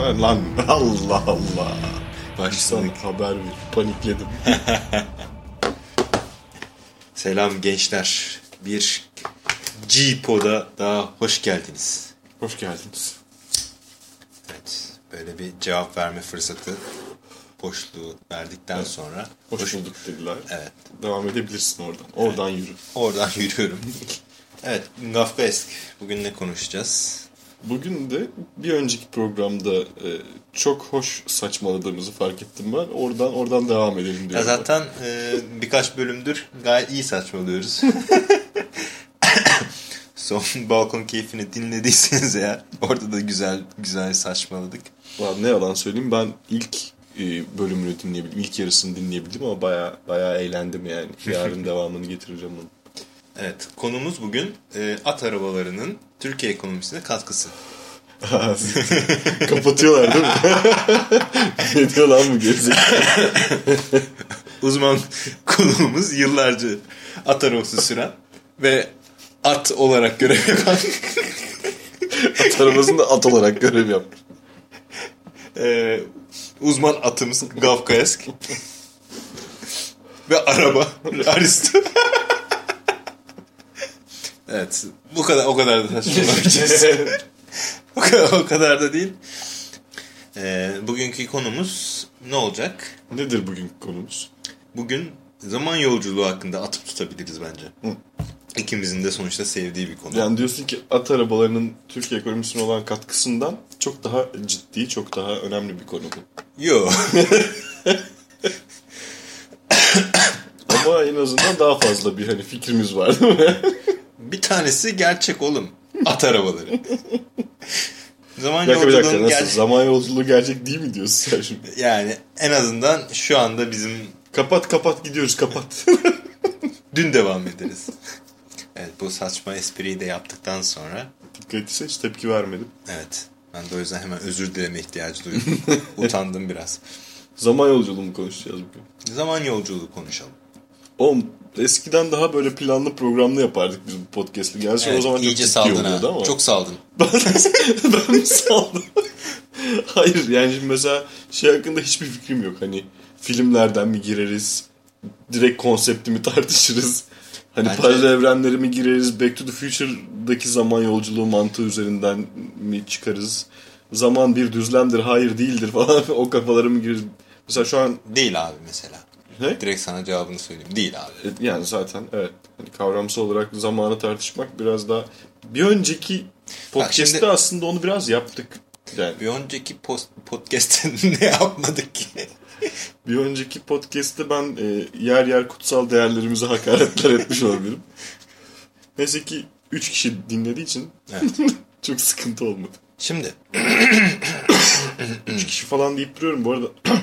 Bana lan Allah Allah. Sana haber ver. Panikledim. Selam gençler. Bir G-Pod'a daha hoş geldiniz. Hoş geldiniz. Evet. Böyle bir cevap verme fırsatı boşluğu verdikten sonra. Hoş, bulduk dediler. Evet. Devam edebilirsin oradan. Oradan yürü. Oradan yürüyorum. evet. Kafkaesk. Bugün ne konuşacağız? Bugün de bir önceki programda e, çok hoş saçmaladığımızı fark ettim ben. Oradan oradan devam edelim Ya diyorum. zaten e, birkaç bölümdür gayet iyi saçmalıyoruz. Son balkon keyfini dinlediyseniz eğer orada da güzel güzel saçmaladık. Lan ne yalan söyleyeyim ben ilk e, bölümünü dinleyebildim. ilk yarısını dinleyebildim ama baya baya eğlendim yani. Yarın devamını getireceğim onu. Evet konumuz bugün e, at arabalarının Türkiye ekonomisine katkısı. Kapatıyorlar değil mi? ne diyor lan bu gerizekalı? Uzman konuğumuz yıllarca at arabası süren ve at olarak görev yapan At arabasında at olarak görev yapmış. e, uzman atımız Gavkaesk ve araba Aristo. Evet bu kadar o kadar da saçmalamayacağız. o, kadar, o kadar da değil. E, bugünkü konumuz ne olacak? Nedir bugünkü konumuz? Bugün zaman yolculuğu hakkında atıp tutabiliriz bence. İkimizin de sonuçta sevdiği bir konu. Yani diyorsun ki at arabalarının Türkiye ekonomisine olan katkısından çok daha ciddi, çok daha önemli bir konu bu. Yo. Ama en azından daha fazla bir hani fikrimiz var değil mi? bir tanesi gerçek oğlum. At arabaları. zaman bir dakika bir dakika nasıl? ger- Zaman yolculuğu gerçek değil mi diyorsun sen şimdi? yani en azından şu anda bizim Kapat kapat gidiyoruz kapat. dün devam ederiz. evet bu saçma espriyi de yaptıktan sonra Dikkat etse hiç tepki vermedim. evet ben de o yüzden hemen özür dileme ihtiyacı duydum. Utandım biraz. Zaman yolculuğu mu konuşacağız bugün? Zaman yolculuğu konuşalım. Oğlum eskiden daha böyle planlı programlı yapardık biz bu podcast'ı. Gerçi Evet, o zaman çok iyice ciddi saldın oluyordu ha. ama. Çok saldın. ben mi saldım? Hayır yani şimdi mesela şey hakkında hiçbir fikrim yok. Hani filmlerden mi gireriz? Direkt konseptimi tartışırız. Hani Bence- paralel evrenleri mi gireriz? Back to the Future'daki zaman yolculuğu mantığı üzerinden mi çıkarız? Zaman bir düzlemdir, hayır değildir falan. o kafalara mı gireriz? Mesela şu an Değil abi mesela. Ne? Direkt sana cevabını söyleyeyim. Değil abi. E, Yani zaten evet. Hani kavramsal olarak zamanı tartışmak biraz daha... Bir önceki podcast'te şimdi- aslında onu biraz yaptık. Yani Bir önceki post, podcast'te ne yapmadık ki? bir önceki podcast'te ben e, yer yer kutsal değerlerimize hakaretler etmiş olabilirim. Neyse ki 3 kişi dinlediği için Evet. çok sıkıntı olmadı. Şimdi 3 kişi falan deyip duruyorum bu arada.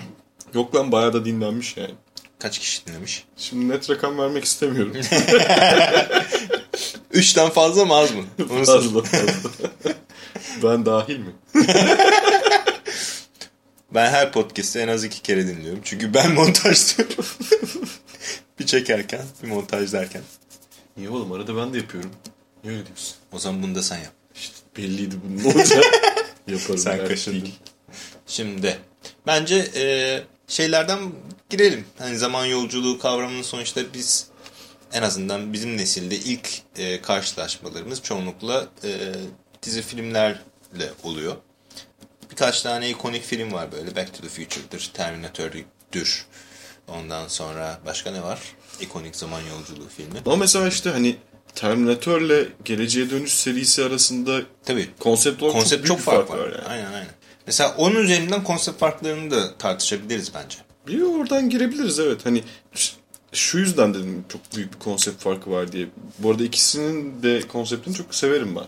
Yok lan bayağı da dinlenmiş yani. Kaç kişi dinlemiş? Şimdi net rakam vermek istemiyorum. Üçten fazla mı az mı? Onu fazla fazla. ben dahil mi? Ben her podcast'i en az iki kere dinliyorum. Çünkü ben montajlıyorum. bir çekerken, bir montajlarken. Niye oğlum arada ben de yapıyorum. Niye öyle diyorsun? O zaman bunu da sen yap. İşte belliydi bunun olacak. Yaparım. Sen kaşındın. değil. Şimdi bence e, şeylerden girelim. Hani zaman yolculuğu kavramının sonuçta biz en azından bizim nesilde ilk e, karşılaşmalarımız çoğunlukla e, dizi filmlerle oluyor. Birkaç tane ikonik film var böyle. Back to the Future'dır, Terminator'dur. Ondan sonra başka ne var? İkonik zaman yolculuğu filmi. Ama mesela işte hani Terminator'le Geleceğe Dönüş serisi arasında Tabii konsept olarak konsept çok, çok, büyük bir fark var. yani. Aynen aynen. Mesela onun üzerinden konsept farklarını da tartışabiliriz bence. Bir oradan girebiliriz evet. Hani şu yüzden dedim çok büyük bir konsept farkı var diye. Bu arada ikisinin de konseptini çok severim ben.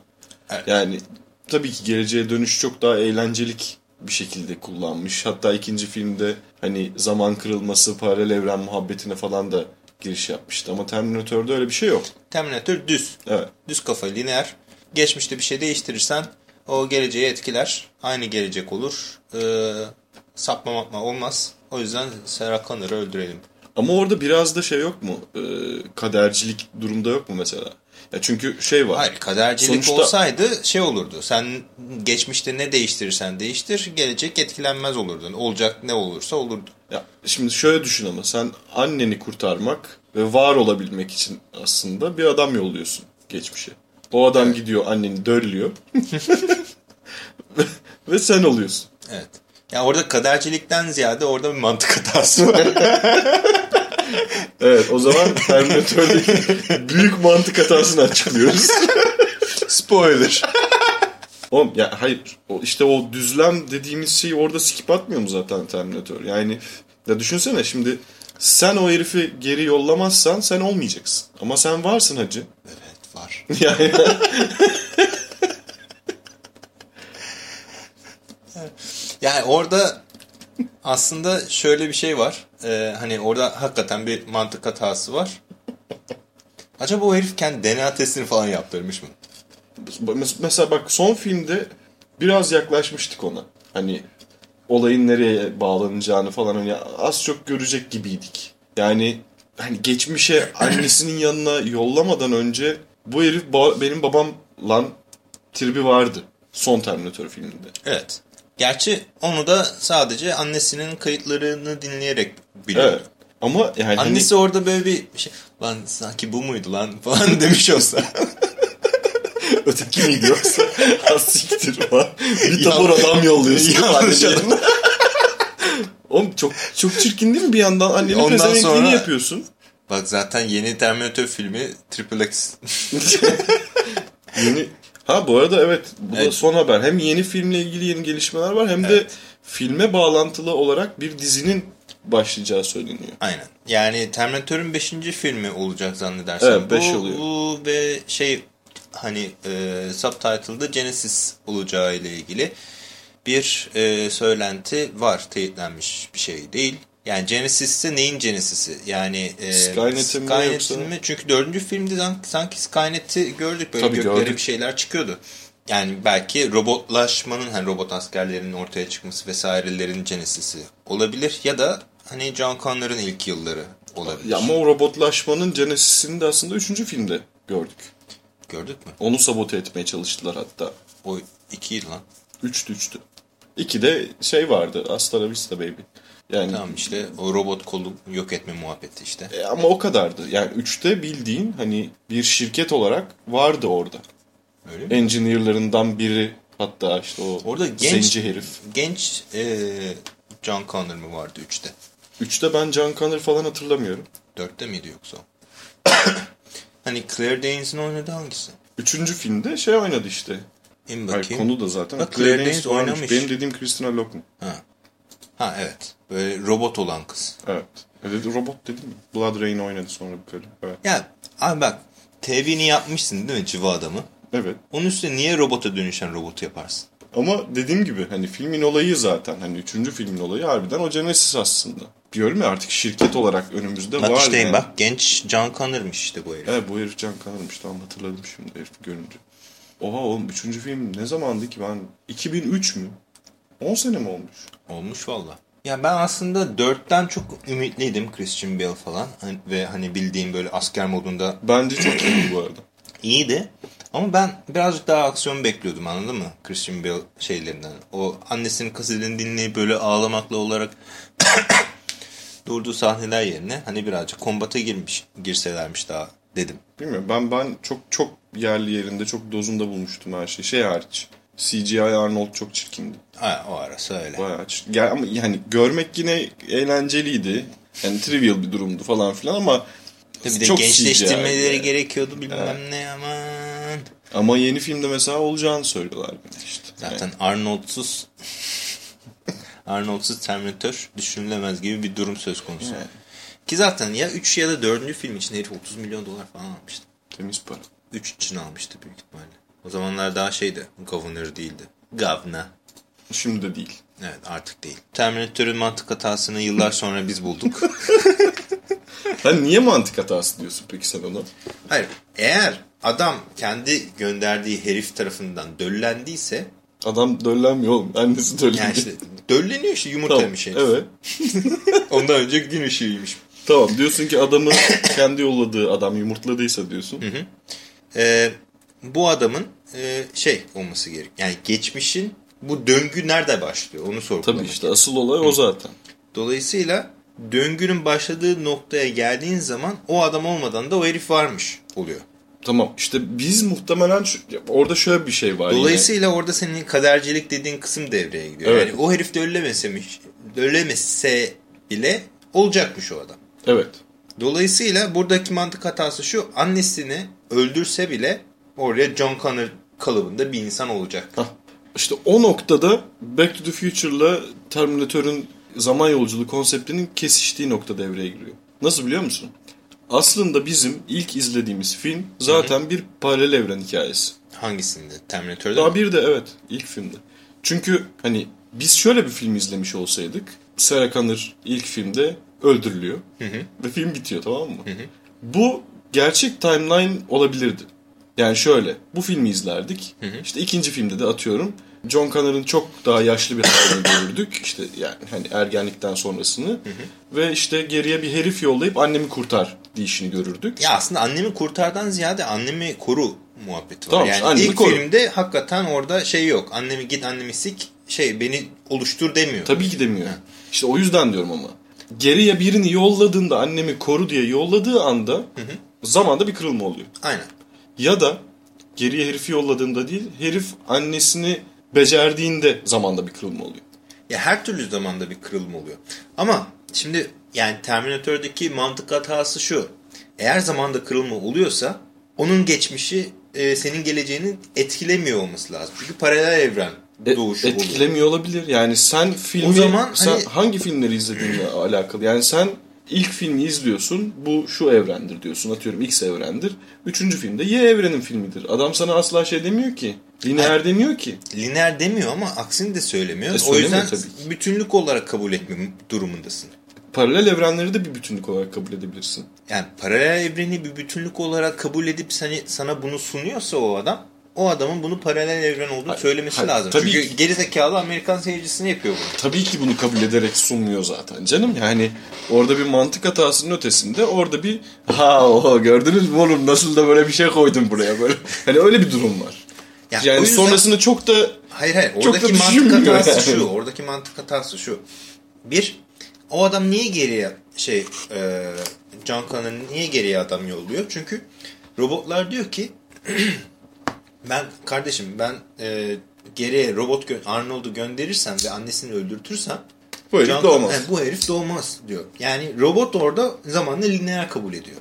Evet. Yani tabii ki Geleceğe Dönüş çok daha eğlencelik bir şekilde kullanmış. Hatta ikinci filmde hani zaman kırılması, paralel evren muhabbetine falan da giriş yapmıştı. Ama Terminator'da öyle bir şey yok. Terminator düz. Evet. Düz kafa lineer. Geçmişte bir şey değiştirirsen o geleceği etkiler. Aynı gelecek olur. Ee, sapma mapma olmaz. O yüzden Sarah Connor'ı öldürelim. Ama orada biraz da şey yok mu? Ee, kadercilik durumda yok mu mesela? Ya çünkü şey var. Hayır kadercilik Sonuçta- olsaydı şey olurdu. Sen geçmişte ne değiştirirsen değiştir gelecek etkilenmez olurdun. Olacak ne olursa olurdu. Ya şimdi şöyle düşün ama sen anneni kurtarmak ve var olabilmek için aslında bir adam yolluyorsun geçmişe. O adam gidiyor anneni dörlüyor. ve, sen oluyorsun. Evet. Ya orada kadercilikten ziyade orada bir mantık hatası var. Evet o zaman Terminator'daki büyük mantık hatasını açıklıyoruz. Spoiler. Oğlum ya hayır o, işte o düzlem dediğimiz şeyi orada skip atmıyor mu zaten Terminator? Yani ya düşünsene şimdi sen o herifi geri yollamazsan sen olmayacaksın. Ama sen varsın hacı. Evet var. Yani orada aslında şöyle bir şey var. Ee, hani orada hakikaten bir mantık hatası var. Acaba o herif kendi DNA testini falan yaptırmış mı? mes- mesela bak son filmde biraz yaklaşmıştık ona. Hani olayın nereye bağlanacağını falan hani az çok görecek gibiydik. Yani hani geçmişe annesinin yanına yollamadan önce bu herif ba- benim babam lan tribi vardı son Terminator filminde. Evet. Gerçi onu da sadece annesinin kayıtlarını dinleyerek biliyor. Evet. Ama yani hani- Annesi orada böyle bir şey, lan sanki bu muydu lan falan demiş olsa. öteki miydi yoksa siktir falan. Bir tabur adam yolluyorsun. Yanlış adam. Oğlum çok çok çirkin değil mi bir yandan annenin pezevenkliğini sonra- yapıyorsun. Bak zaten yeni Terminator filmi Triple X. Yeni Ha bu arada evet bu da Evet. son haber. Hem yeni filmle ilgili yeni gelişmeler var hem de Evet. filme bağlantılı olarak bir dizinin başlayacağı söyleniyor. Aynen. Yani Terminator'ın 5. filmi olacak zannedersem. Evet, beş bu, oluyor. Bu ve şey hani e, subtitle'da Genesis olacağı ile ilgili bir e, söylenti var. Teyitlenmiş bir şey değil. Yani Genesis'te neyin Genesis'i? Yani e, Skynet'in mi Skynet'in yoksa? mi? Çünkü dördüncü filmde sanki, sanki Skynet'i gördük. Böyle Tabii göklere gördük. bir şeyler çıkıyordu. Yani belki robotlaşmanın, hani robot askerlerinin ortaya çıkması vesairelerin Genesis'i olabilir. Ya da hani John Connor'ın ilk yılları olabilir. Ya ama o robotlaşmanın Genesis'ini de aslında 3. filmde gördük. Gördük mü? Onu sabote etmeye çalıştılar hatta. O ikiydi lan. 3'tü 3'tü. 2'de şey vardı. Hasta la vista baby. Yani Tamam işte o robot kolu yok etme muhabbeti işte. E, ama o kadardı. Yani 3'te bildiğin hani bir şirket olarak vardı orada. Öyle mi? Engineer'larından biri hatta işte o Orada genç zenci herif. genç e, John Connor mı vardı 3'te? 3'te ben John Connor falan hatırlamıyorum. 4'te miydi yoksa hani Claire Danes'in oynadığı hangisi? Üçüncü filmde şey oynadı işte. İn Hayır, bakayım. konu da zaten. Bak, Claire Claire Danes oynamış. Benim dediğim Christina Loken. Ha. ha evet. Böyle robot olan kız. Evet. Evet, robot dedim mi? Blood Rain oynadı sonra bir kere. Evet. Ya abi bak TV'ni yapmışsın değil mi civa adamı? Evet. Onun üstüne niye robota dönüşen robotu yaparsın? Ama dediğim gibi hani filmin olayı zaten hani üçüncü filmin olayı harbiden o Genesis aslında. Diyorum ya artık şirket olarak önümüzde Bak var. işte yani. bak genç John Connor'mış işte bu herif. Evet bu herif Can Connor'mış tamam hatırladım şimdi herif görünce. Oha oğlum üçüncü film ne zamandı ki ben 2003 mü? 10 sene mi olmuş? Olmuş valla. Ya ben aslında 4'ten çok ümitliydim Christian Bale falan. Hani- Ve hani bildiğim böyle asker modunda Bence çok iyiydi bu arada. iyiydi. Ama ben birazcık daha aksiyon bekliyordum anladın mı? Christian Bale şeylerinden. O annesinin kasetini dinleyip böyle ağlamakla olarak durduğu sahneler yerine hani birazcık kombata girmiş, girselermiş daha dedim. Bilmiyorum ben ben çok çok yerli yerinde çok dozunda bulmuştum her şeyi. Şey hariç. CGI Arnold çok çirkindi. Ha, o arası öyle. Bayağı çirkin. Ama yani görmek yine eğlenceliydi. Yani trivial bir durumdu falan filan ama Tabii de çok gençleştirmeleri CGI. gerekiyordu bilmem ne aman. Ama yeni filmde mesela olacağını söylüyorlar işte. Zaten Arnold'suz Arnold'suz Terminator düşünülemez gibi bir durum söz konusu. Evet. Ki zaten ya 3 ya da 4. film için herif 30 milyon dolar falan almıştı. Temiz para. 3 için almıştı büyük ihtimalle. O zamanlar daha şeydi. Governor değildi. Governor. Şimdi de değil. Evet artık değil. Terminator'ın mantık hatasını yıllar sonra biz bulduk. Sen niye mantık hatası diyorsun peki sen ona? Hayır. Eğer adam kendi gönderdiği herif tarafından döllendiyse Adam döllenmiyor oğlum. Annesi dölleniyor. yani işte dölleniyor işte yumurta Tamam, herif. Evet. Ondan önce gün ışığıymış. Tamam diyorsun ki adamı kendi yolladığı adam yumurtladıysa diyorsun. Ee, bu adamın e, şey olması gerek. Yani geçmişin bu döngü nerede başlıyor onu sorgulamak. Tabii işte asıl olay o zaten. Dolayısıyla döngünün başladığı noktaya geldiğin zaman o adam olmadan da o herif varmış oluyor. Tamam işte biz muhtemelen şu- orada şöyle bir şey var. yine. Dolayısıyla orada senin kadercilik dediğin kısım devreye gidiyor. Evet. Yani o herif de ölemesemiş, ölemese bile olacakmış o adam. Evet. Dolayısıyla buradaki mantık hatası şu. Annesini öldürse bile oraya John Connor kalıbında bir insan olacak. Hah. İşte o noktada Back to the Future'la Terminator'ın zaman yolculuğu konseptinin kesiştiği nokta devreye giriyor. Nasıl biliyor musun? Aslında bizim ilk izlediğimiz film zaten bir paralel evren hikayesi. Hangisinde? Terminator'da Daha mı? bir de evet ilk filmde. Çünkü hani biz şöyle bir film izlemiş olsaydık Sarah Connor ilk filmde öldürülüyor ve film bitiyor tamam mı? Bu gerçek timeline olabilirdi. Yani şöyle bu filmi izlerdik. İşte ikinci filmde de atıyorum John Connor'ın çok daha yaşlı bir halini görürdük. İşte yani hani ergenlikten sonrasını ve işte geriye bir herif yollayıp annemi kurtar deyişini görürdük. Ya aslında annemi kurtardan ziyade annemi koru muhabbeti var. Tamam, yani ilk koru. filmde hakikaten orada şey yok. Annemi git annemi sik şey beni oluştur demiyor. Tabii ki demiyor. İşte o yüzden diyorum ama. Geriye birini yolladığında annemi koru diye yolladığı anda zamanda bir kırılma oluyor. Aynen. Ya da geriye herifi yolladığında değil herif annesini becerdiğinde zamanda bir kırılma oluyor. Ya her türlü zamanda bir kırılma oluyor. Ama şimdi yani Terminator'daki mantık hatası şu. Eğer zamanda kırılma oluyorsa onun geçmişi e, senin geleceğini etkilemiyor olması lazım. Çünkü paralel evren E, doğuşu oluyor. etkilemiyor olabilir. Yani sen filmi O zaman sen hani- hangi filmleri izlediğinle alakalı. Yani sen ilk filmi izliyorsun. Bu şu evrendir diyorsun. Atıyorum X evrendir. Üçüncü filmde Y evrenin filmidir. Adam sana asla şey demiyor ki. Lineer demiyor ki. Lineer demiyor ama aksini de söylemiyor. E, o söylemiyor yüzden tabii bütünlük olarak kabul etme durumundasın. Paralel evrenleri de bir bütünlük olarak kabul edebilirsin. Yani paralel evreni bir bütünlük olarak kabul edip seni, sana bunu sunuyorsa o adam, o adamın bunu paralel evren olduğunu Hayır, söylemesi hayır, lazım. tabii Çünkü ki. gerizekalı Amerikan seyircisini yapıyor bunu. Tabii ki bunu kabul ederek sunmuyor zaten canım. Yani orada bir mantık hatasının ötesinde orada bir ha o gördünüz mü oğlum nasıl da böyle bir şey koydum buraya böyle. Hani öyle bir durum var. Ya yani yüzden- sonrasında çok da Hayır hayır. Oradaki mantık düşünmüyor hatası yani. şu. Oradaki mantık hatası şu. Bir, o adam niye geriye şey e, John Connor niye geriye adam yolluyor? Çünkü robotlar diyor ki ben kardeşim ben e, geriye robot gö- Arnold'u gönderirsem ve annesini öldürtürsem bu herif John doğmaz. He, bu herif doğmaz diyor. Yani robot orada zamanla lineer kabul ediyor.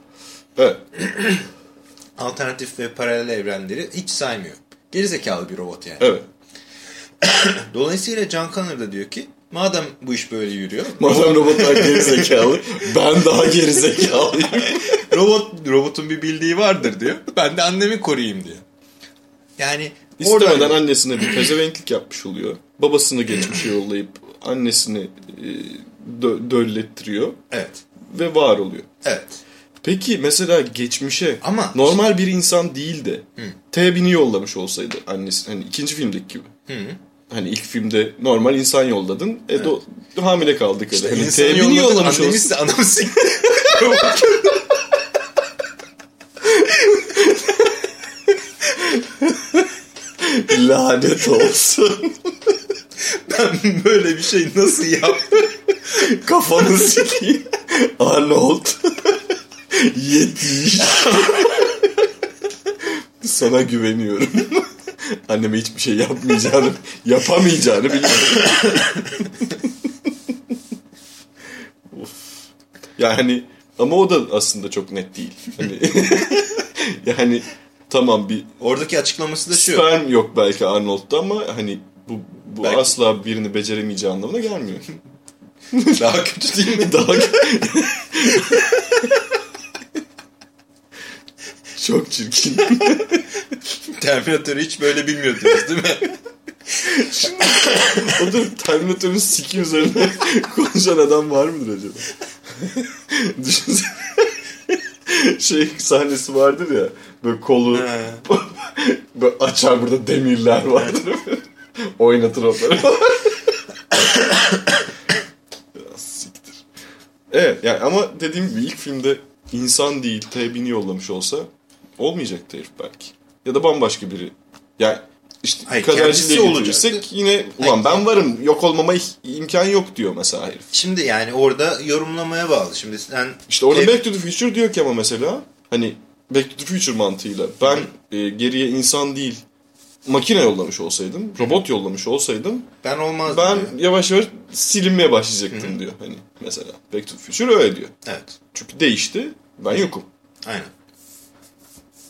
Evet. Alternatif ve paralel evrenleri hiç saymıyor. Gerizekalı bir robot yani. Evet. Dolayısıyla John Connor da diyor ki madem bu iş böyle yürüyor Madem robotlar geri zekalı, ben daha geri zekalıyım. robot robotun bir bildiği vardır diyor. Ben de annemi koruyayım diyor. Yani İstemeden orada annesine bir pezevenklik yapmış oluyor. Babasını geçmişe yollayıp annesini e, dö- döllettiriyor evet. ve var oluyor. Evet. Peki mesela geçmişe Ama- normal bir insan değil de T-1000'i yollamış olsaydı annesi hani ikinci filmdeki gibi. Hani ilk filmde normal insan yolladın. E do, hamile kaldık öyle. Hani İnsanı T-1000'i yolladık, yollamış annemiz olsun. de anamı Lanet olsun. ben böyle bir şey nasıl yaptım? Kafanı sikeyim. Arnold. Yetiş. Sana güveniyorum. Anneme hiçbir şey yapmayacağını, yapamayacağını biliyorum. Yani ama o da aslında çok net değil. Hani yani tamam bir Oradaki açıklaması da şu. sperm yok belki Arnold'da ama hani bu, bu Belki- asla birini beceremeyeceği anlamına gelmiyor. Daha kötü değil mi? Daha Çok çirkin. Terminator'ı hiç böyle bilmiyordunuz değil mi? o da Terminator'ın siki üzerine konuşan adam var mıdır acaba? Düşünsene. Şey sahnesi vardır ya. Böyle kolu böyle açar burada demirler vardır. Oynatır onları. Siktir. Evet yani ama dediğim gibi ilk filmde insan değil T-1000'i yollamış olsa olmayacaktı herif belki. Ya da bambaşka biri. Yani işte Hayır, kaderciliğe olacaktı. yine ulan Hayır. ben varım yok olmama imkan yok diyor mesela herif. Şimdi yani orada yorumlamaya bağlı. Şimdi sen İşte orada Back to the Future diyor ki ama mesela hani Back to the Future mantığıyla ben e, geriye insan değil makine yollamış olsaydım, robot yollamış olsaydım ben olmaz ben diyor. yavaş yavaş silinmeye başlayacaktım diyor hani mesela. Back to the Future öyle diyor. Evet. Çünkü değişti. Ben yokum. Aynen.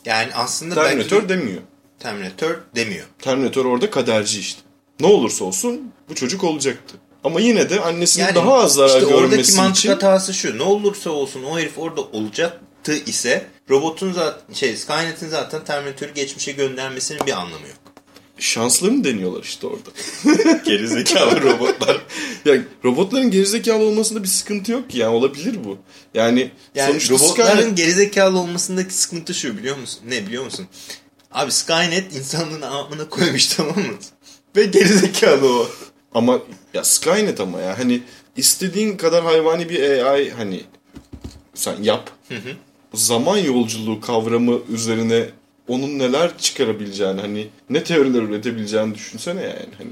Yani aslında belki Terminator demiyor. Terminator demiyor. Terminator orada kaderci işte. Ne olursa olsun bu çocuk olacaktı. Ama yine de annesinin Yani daha az zarar işte oradaki görmesi mantık için hatası şu. Ne olursa olsun o herif orada olacaktı ise robotun zaten şey Skynet'in zaten Terminator'u geçmişe göndermesinin bir anlamı yok. şanslarını deniyorlar işte orada. Gerizekalı robotlar. ya robotların gerizekalı olmasında bir sıkıntı yok ki yani olabilir bu. Yani, Yani sonuçta robotların Skynet- gerizekalı olmasındaki sıkıntı şu biliyor musun? Ne biliyor musun? Abi Skynet insanlığın amına koymuş tamam mı? Ve gerizekalı o. ama ya Skynet ama ya hani istediğin kadar hayvani bir AI hani sen yap. Zaman yolculuğu kavramı üzerine onun neler çıkarabileceğini hani ne teoriler üretebileceğini düşünsene yani hani.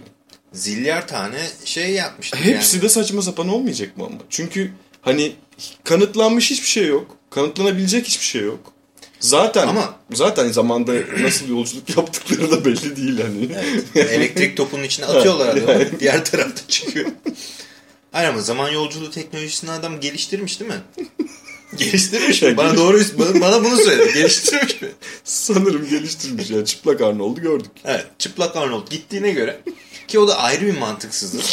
Zilyar tane şey yapmıştı. Hepsi yani. de saçma sapan olmayacak mı ama? Çünkü hani kanıtlanmış hiçbir şey yok. Kanıtlanabilecek hiçbir şey yok. Zaten Ama- zaten zamanda nasıl yolculuk yaptıkları da belli değil hani. Evet. Elektrik topunun içine atıyorlar adamı. Diğer tarafta çıkıyor. Hayır ama zaman yolculuğu teknolojisini adam geliştirmiş değil mi? Geliştirmiş mi? Bana doğru bana, bana bunu söyle. Geliştirmiş mi? Sanırım geliştirmiş yani çıplak Arnold'u gördük. Evet. Çıplak Arnold gittiğine göre ki o da ayrı bir mantıksızlık.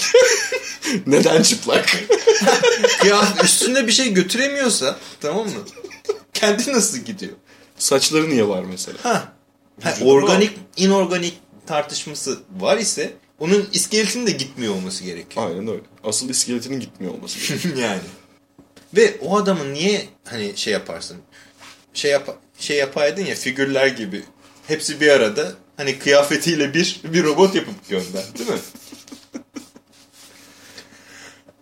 Neden çıplak? ya üstünde bir şey götüremiyorsa tamam mı? Kendi nasıl gidiyor? Saçları niye var mesela? Ha. ha organik, inorganik tartışması var ise onun iskeletinin de gitmiyor olması gerekiyor. Aynen öyle. Asıl iskeletinin gitmiyor olması gerekiyor. yani. Ve o adamın niye hani şey yaparsın? Şey yap şey yapaydın ya figürler gibi. Hepsi bir arada. Hani kıyafetiyle bir bir robot yapıp gönder, değil mi?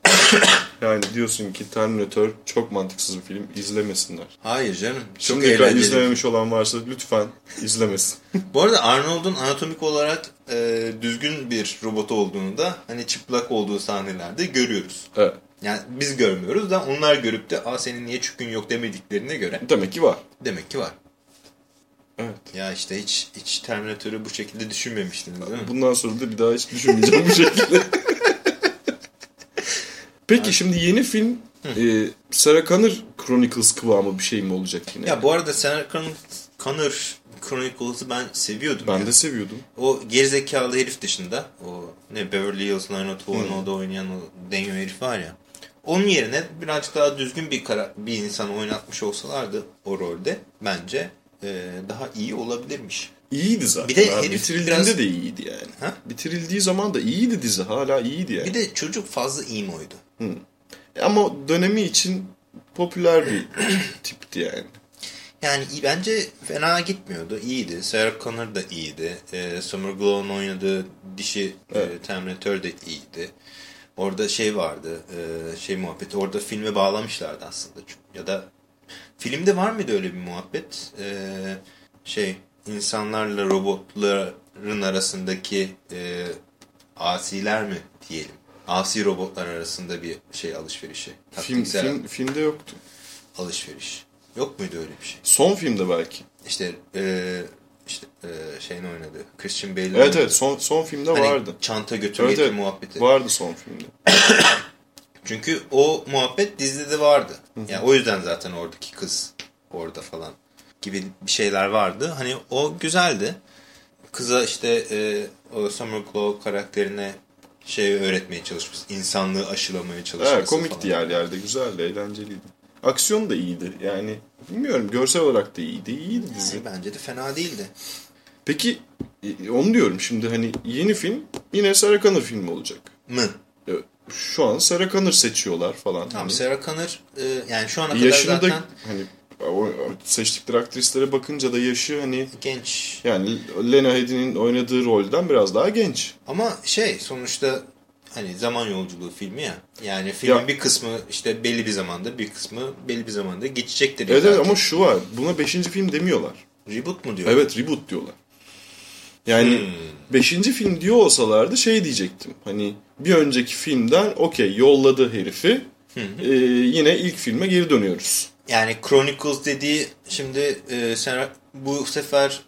yani diyorsun ki Terminator çok mantıksız bir film. izlemesinler. Hayır canım. Çok eğlenceli. izlememiş olan varsa lütfen izlemesin. Bu arada Arnold'un anatomik olarak e, düzgün bir robot olduğunu da hani çıplak olduğu sahnelerde görüyoruz. evet. Yani biz görmüyoruz da onlar görüp de Aa, senin niye çükün yok demediklerine göre Demek ki var. demek ki var. Evet. Ya işte hiç hiç Terminator'ı bu şekilde düşünmemiştiniz değil mi? Bundan sonra da bir daha hiç düşünmeyeceğim bu şekilde. Peki şimdi yeni film e, Sarah Connor Chronicles kıvamı bir şey mi olacak yine? Ya bu arada Sarah Connor, Connor Chronicles'ı ben seviyordum. ben ya. de seviyordum. O gerizekalı herif dışında o ne Beverly Hills 90210'da oynayan o Daniel herif var ya. Onun yerine birazcık daha düzgün bir kara, bir insan oynatmış olsalardı o rolde bence e, daha iyi olabilirmiş. İyiydi zaten. Bir de abi. Bitirildiğinde biraz- de iyiydi yani. Ha? Bitirildiği zaman da iyiydi dizi. Hala iyiydi yani. Bir de çocuk fazla emoydu. Ama dönemi için popüler bir tipti yani. Yani iyi- bence fena gitmiyordu. İyiydi. Sarah Connor da iyiydi. E, Summer Glowe'un oynadığı dişi Evet. e, Terminator da iyiydi. Orada şey vardı. E, şey muhabbeti. Orada filme bağlamışlardı aslında. Ya da filmde var mıydı öyle bir muhabbet? E, şey insanlarla robotların arasındaki e, asiler mi diyelim? Asi robotlar arasında bir şey alışverişi. Film, film, filmde yoktu. alışveriş. Yok muydu öyle bir şey? Son filmde belki. İşte e, işte e, şeyin oynadı. Christian Bale'in Evet oynadı. evet son, son filmde Hani vardı. çanta götür Evet, getir evet. muhabbeti. Vardı son filmde. Çünkü o muhabbet dizide de vardı. Yani o yüzden zaten oradaki kız orada falan gibi bir şeyler vardı. Hani o güzeldi. Kıza işte e, o Summer Glau karakterine şey öğretmeye çalışmış. insanlığı aşılamaya çalışması Evet, komikti falan. yer yerde. Güzeldi, eğlenceliydi. Aksiyon da iyiydi. Yani bilmiyorum görsel olarak da iyiydi. İyiydi dizi. Yani bence de fena değildi. Peki e, onu diyorum şimdi hani yeni film yine Sarah Connor filmi olacak. Mı? E, Şu an Sarah Connor seçiyorlar falan. Tamam Hani Sarah Connor e, yani şu ana kadar yaşını zaten da hani o seçtikleri aktrislere bakınca da yaşı hani genç yani Lena Headey'nin oynadığı rolden biraz daha genç. Ama şey sonuçta hani zaman yolculuğu filmi ya. Yani filmin Ya- bir kısmı işte belli bir zamanda bir kısmı belli bir zamanda geçecektir. Evet, evet ama şu var. Buna 5. film demiyorlar. Reboot mu diyor? Evet reboot diyorlar. Yani Hmm. 5. film diyor olsalardı şey diyecektim. Hani bir önceki filmden okey yolladı herifi. Ee, yine ilk filme geri dönüyoruz. Yani Chronicles dediği şimdi e, Sarah, bu sefer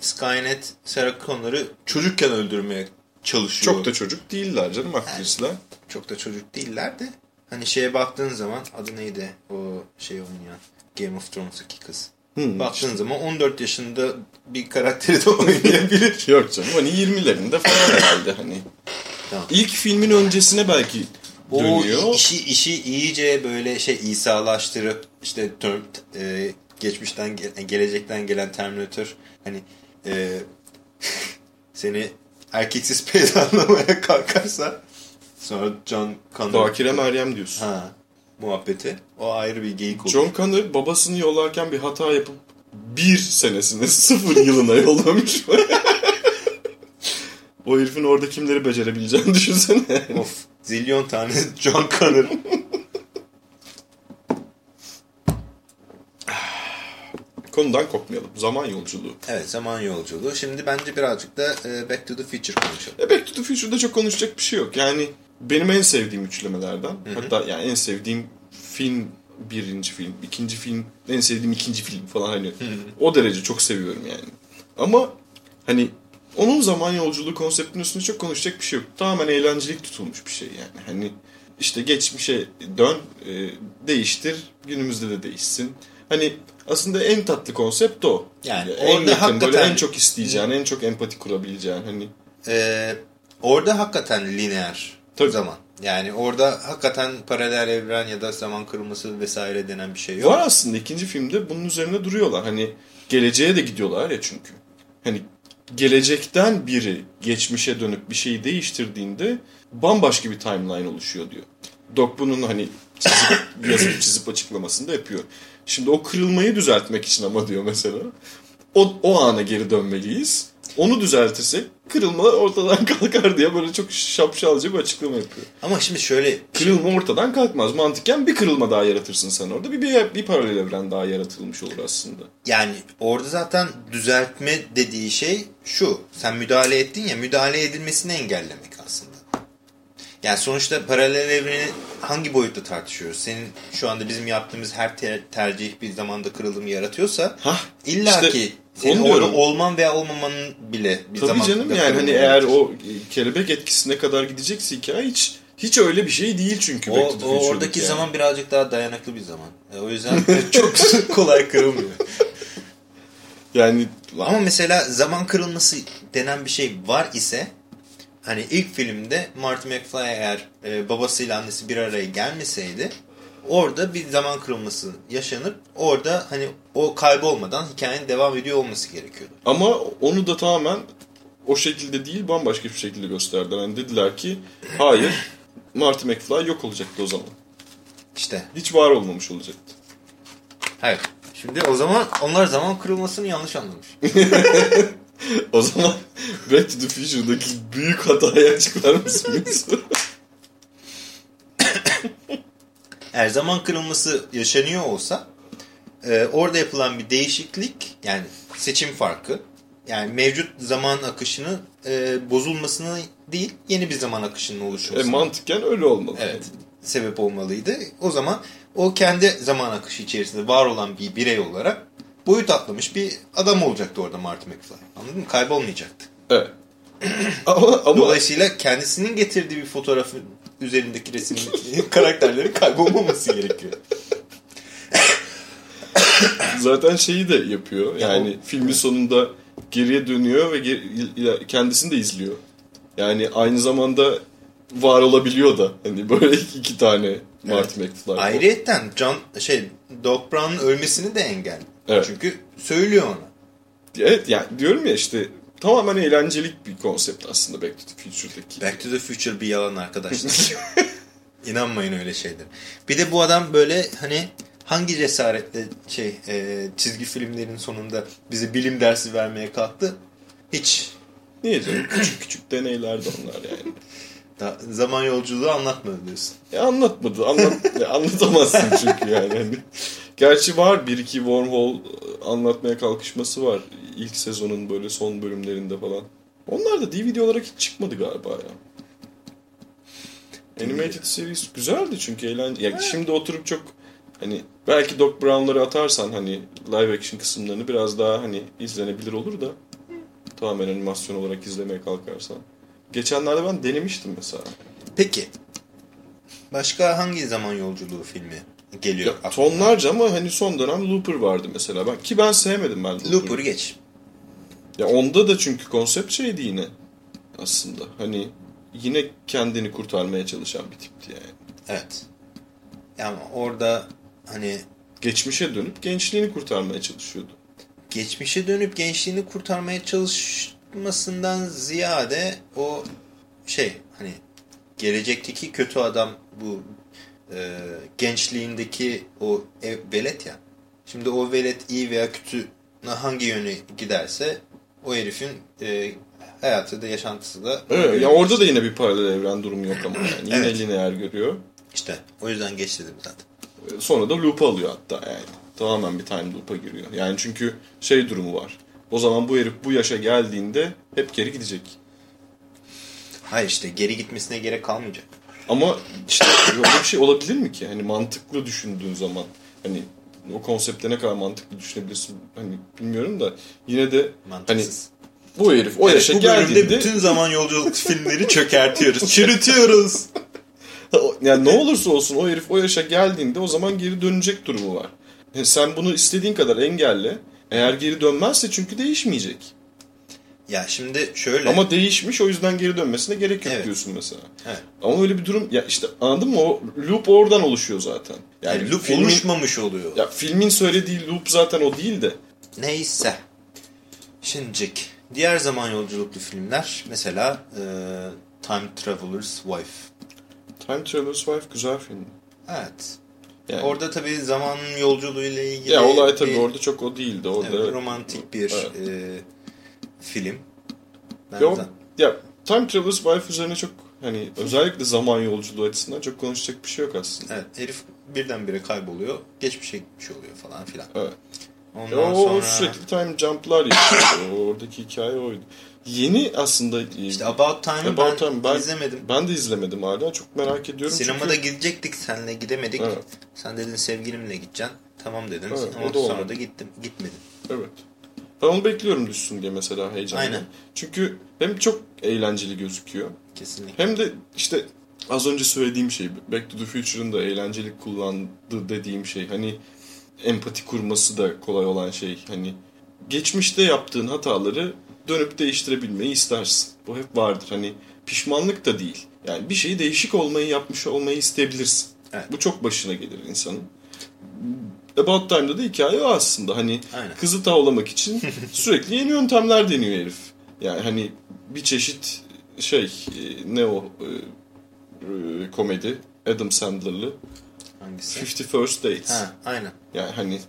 Skynet Sarah Connor'ı çocukken öldürmeye çalışıyor. Çok da çocuk değiller canım aktrisler. çok da çocuk değiller de hani şeye baktığın zaman adı neydi o şey oynayan Game of Thrones'daki kız. Hı, Baktığın zaman 14 yaşında bir karakteri de oynayabilir. Yok canım hani 20'lerinde falan herhalde hani. Tamam. İlk filmin öncesine belki o dönüyor. işi işi iyice böyle şey İsa'laştırıp işte tör- e, geçmişten ge- gelecekten gelen Terminator hani e, seni erkeksiz peyzanlamaya kalkarsa sonra John Connor Bakire Meryem diyorsun. ha muhabbeti o ayrı bir geyik olur. John Connor babasını yollarken bir hata yapıp bir senesini sıfır yılına yollamış. o herifin orada kimleri becerebileceğini düşünsene. Of zilyon tane John Connor. Konudan kopmayalım. Zaman yolculuğu. evet zaman yolculuğu. Şimdi bence birazcık da e, Back to the Future konuşalım. E Back to the Future'da çok konuşacak bir şey yok. Yani benim en sevdiğim üçlemelerden. Hatta yani en sevdiğim film birinci film, ikinci film, en sevdiğim ikinci film falan hani o derece çok seviyorum yani. Ama hani onun zaman yolculuğu konseptinin üstünde çok konuşacak bir şey yok. Tamamen eğlencelik tutulmuş bir şey yani. Hani işte geçmişe dön, e, değiştir, günümüzde de değişsin. Hani aslında en tatlı konsept o. Yani en orada yakın, böyle hakikaten- en çok isteyeceğin, en çok empati kurabileceğin hani E, orada hakikaten lineer Tabii. zaman. Yani orada hakikaten paralel evren ya da zaman kırılması vesaire denen bir şey yok. Var aslında ikinci filmde bunun üzerine duruyorlar. Hani geleceğe de gidiyorlar ya çünkü. Hani gelecekten biri geçmişe dönüp bir şeyi değiştirdiğinde bambaşka bir timeline oluşuyor diyor. Doc bunun hani çizip, yazıp çizip açıklamasını da yapıyor. Şimdi o kırılmayı düzeltmek için ama diyor mesela. O, o ana geri dönmeliyiz. Onu düzeltirsek kırılma ortadan kalkar diye böyle çok şapşalca bir açıklama yapıyor. Ama şimdi şöyle Kırılma ortadan kalkmaz. Mantıken bir kırılma daha yaratırsın sen orada. Bir, bir, bir paralel evren daha yaratılmış olur aslında. Yani orada zaten düzeltme dediği şey şu. Sen müdahale ettin ya müdahale edilmesini engellemek aslında. Yani sonuçta paralel evreni hangi boyutta tartışıyoruz? Senin şu anda bizim yaptığımız her ter- tercih bir zamanda kırılımı yaratıyorsa Hah, illa işte senin orada olman veya olmamanın bile bir Tabii canım yani hani eğer o kelebek etkisine kadar gidecekse hikaye hiç hiç öyle bir şey değil çünkü. o, o oradaki yani. zaman birazcık daha dayanıklı bir zaman. E, o yüzden çok kolay kırılmıyor. Yani Ama mesela zaman kırılması denen bir şey var ise hani ilk filmde Marty McFly eğer e, babasıyla annesi bir araya gelmeseydi orada bir zaman kırılması yaşanıp orada hani o kaybolmadan hikayenin devam ediyor olması gerekiyordu. ama onu da tamamen o şekilde değil bambaşka bir şekilde gösterdiler. Yani dediler ki hayır Marty McFly yok olacaktı o zaman. İşte Hiç var olmamış olacaktı. hayır. Şimdi o zaman onlar zaman kırılmasını yanlış anlamış. O zaman Back to the Future'daki büyük hatayı açıklar mısınız? Eğer zaman kırılması yaşanıyor olsa e, orada yapılan bir değişiklik yani seçim farkı yani mevcut zaman akışını e, bozulmasını değil yeni bir zaman akışının e, oluşmasına mantıken öyle olmalı. evet, sebep olmalıydı. O zaman o kendi zaman akışı içerisinde var olan bir birey olarak boyut atlamış bir adam olacaktı orada Marty McFly. Anladın mı? Kaybolmayacaktı. Evet. ama, ama Dolayısıyla kendisinin getirdiği bir fotoğrafın üzerindeki resimdeki karakterlerin kaybolmaması gerekiyor. zaten şeyi de yapıyor. Yani filmin sonunda geriye dönüyor ve kendisini de izliyor. Yani aynı zamanda var olabiliyor da. Hani böyle iki tane Marty McFly. Ayrıyeten John şey Doc Brown'un ölmesini de engel. Evet. Çünkü söylüyor ona. Evet yani diyorum ya işte tamamen eğlencelik bir konsept aslında Back to the Future'daki. Back to the Future bir yalan arkadaşlar. İnanmayın öyle şeyler. Bir de bu adam böyle hani hangi cesaretle şey e, çizgi filmlerin sonunda bize bilim dersi vermeye kalktı? Hiç. Niye canım? Küçük küçük deneyler de onlar yani. Da, zaman yolculuğu anlatmadı diyorsun. Ya anlatmadı. Anlat, ya anlatamazsın çünkü yani. Hani, gerçi var bir iki wormhole anlatmaya kalkışması var. İlk sezonun böyle son bölümlerinde falan. Onlar da DVD olarak hiç çıkmadı galiba ya. Animated series güzeldi çünkü eğlenceli. Ya şimdi oturup çok hani belki Doc Brown'ları atarsan hani live action kısımlarını biraz daha hani izlenebilir olur da tamamen animasyon olarak izlemeye kalkarsan. Geçenlerde ben denemiştim mesela. Peki. Başka hangi zaman yolculuğu filmi geliyor? Ya, aklına? tonlarca ama hani son dönem Looper vardı mesela. Ben, ki ben sevmedim ben Looper'ı. Looper'ı geç. Ya onda da çünkü konsept şeydi yine aslında. Hani yine kendini kurtarmaya çalışan bir tipti yani. Evet. Yani orada hani Geçmişe dönüp gençliğini kurtarmaya çalışıyordu. geçmişe dönüp gençliğini kurtarmaya çalışmasından ziyade o şey hani gelecekteki kötü adam bu e, gençliğindeki o ev, velet ya. Şimdi o velet iyi veya kötü hangi yöne giderse o herifin e, hayatı da yaşantısı da Evet, ya orada da yine bir paralel evren durumu yok ama yani. Yine Evet. lineer görüyor. işte o yüzden geç dedim zaten. Sonra da loop alıyor hatta yani. Tamamen bir time loop'a giriyor. Yani çünkü şey durumu var. O zaman bu herif bu yaşa geldiğinde hep geri gidecek. Hayır işte geri gitmesine gerek kalmayacak. Ama işte öyle bir şey olabilir mi ki? Hani mantıklı düşündüğün zaman hani o konsepte ne kadar mantıklı düşünebilirsin hani bilmiyorum da yine de hani Mantıksız. bu herif o Evet, yaşa bu geldiğinde bütün zaman yolculuk filmleri çökertiyoruz. Çürütüyoruz. yani ne olursa olsun o herif o yaşa geldiğinde o zaman geri dönecek durumu var. Yani sen bunu istediğin kadar engelle. Eğer geri dönmezse çünkü değişmeyecek. Ya şimdi şöyle. Ama değişmiş o yüzden geri dönmesine gerek yok Evet. diyorsun mesela. Evet. Ama öyle bir durum ya işte anladın mı o loop oradan oluşuyor zaten. Yani, yani loop filmin, oluşmamış oluyor. ya filmin söylediği loop zaten o değil de. Neyse. Şimdicik. Diğer zaman yolculuklu filmler. Mesela e, Time Traveler's Wife. Time Traveler's Wife güzel film. Evet. Yani, Orada tabii zaman yolculuğu ile ilgili ya olay tabii bir- orada çok o değildi. Orada evet, romantik bir Evet. e, film. De- ya Time Traveler's Wife üzerine çok hani özellikle zaman yolculuğu açısından çok konuşacak bir şey yok aslında. Evet, herif birdenbire kayboluyor. Geçmişe gitmiş oluyor falan filan. Evet. Ondan Ya o sonra sürekli time jump'lar yapıyor. Oradaki hikaye oydu. Yeni aslında işte About Time'ı About ben, Time, ben- izlemedim. ben de izlemedim hala. Çok merak ediyorum. Sinemada çünkü... gidecektik seninle gidemedik. Evet. Sen dedin sevgilimle gideceksin. Tamam dedim. Evet, Ama da sonra da gittim. Gitmedim. Evet. Ben onu bekliyorum düşsün diye mesela heyecanla. Aynen. Çünkü hem çok eğlenceli gözüküyor. Kesinlikle. Hem de işte az önce söylediğim şey Back to the Future'ın da eğlenceli kullandığı dediğim şey. Hani empati kurması da kolay olan şey. Hani geçmişte yaptığın hataları dönüp değiştirebilmeyi istersin. Bu hep vardır. Hani pişmanlık da değil. Yani bir şeyi değişik olmayı yapmış olmayı isteyebilirsin. Evet. Bu çok başına gelir insanın. About Time'da da hikaye o aslında. Hani Aynen. kızı tavlamak için sürekli yeni yöntemler deniyor herif. Yani hani bir çeşit şey e, ne o e, e, komedi Adam Sandler'lı Hangisi? Fifty First Dates. Ha, aynen. Yani hani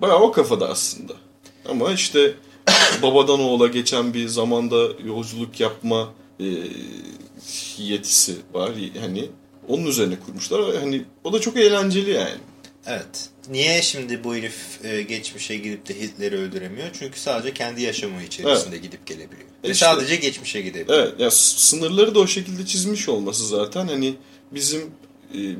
bayağı o kafada aslında. Ama işte babadan oğula geçen bir zamanda yolculuk yapma e, yetisi var. Hani onun üzerine kurmuşlar. Hani o da çok eğlenceli yani. Evet. Niye şimdi bu herif e, geçmişe gidip de Hitler'i öldüremiyor? Çünkü sadece kendi yaşamı içerisinde gidip gelebiliyor. Ve İşte- sadece geçmişe gidebiliyor. Evet ya sınırları da o şekilde çizmiş olması zaten hani bizim e,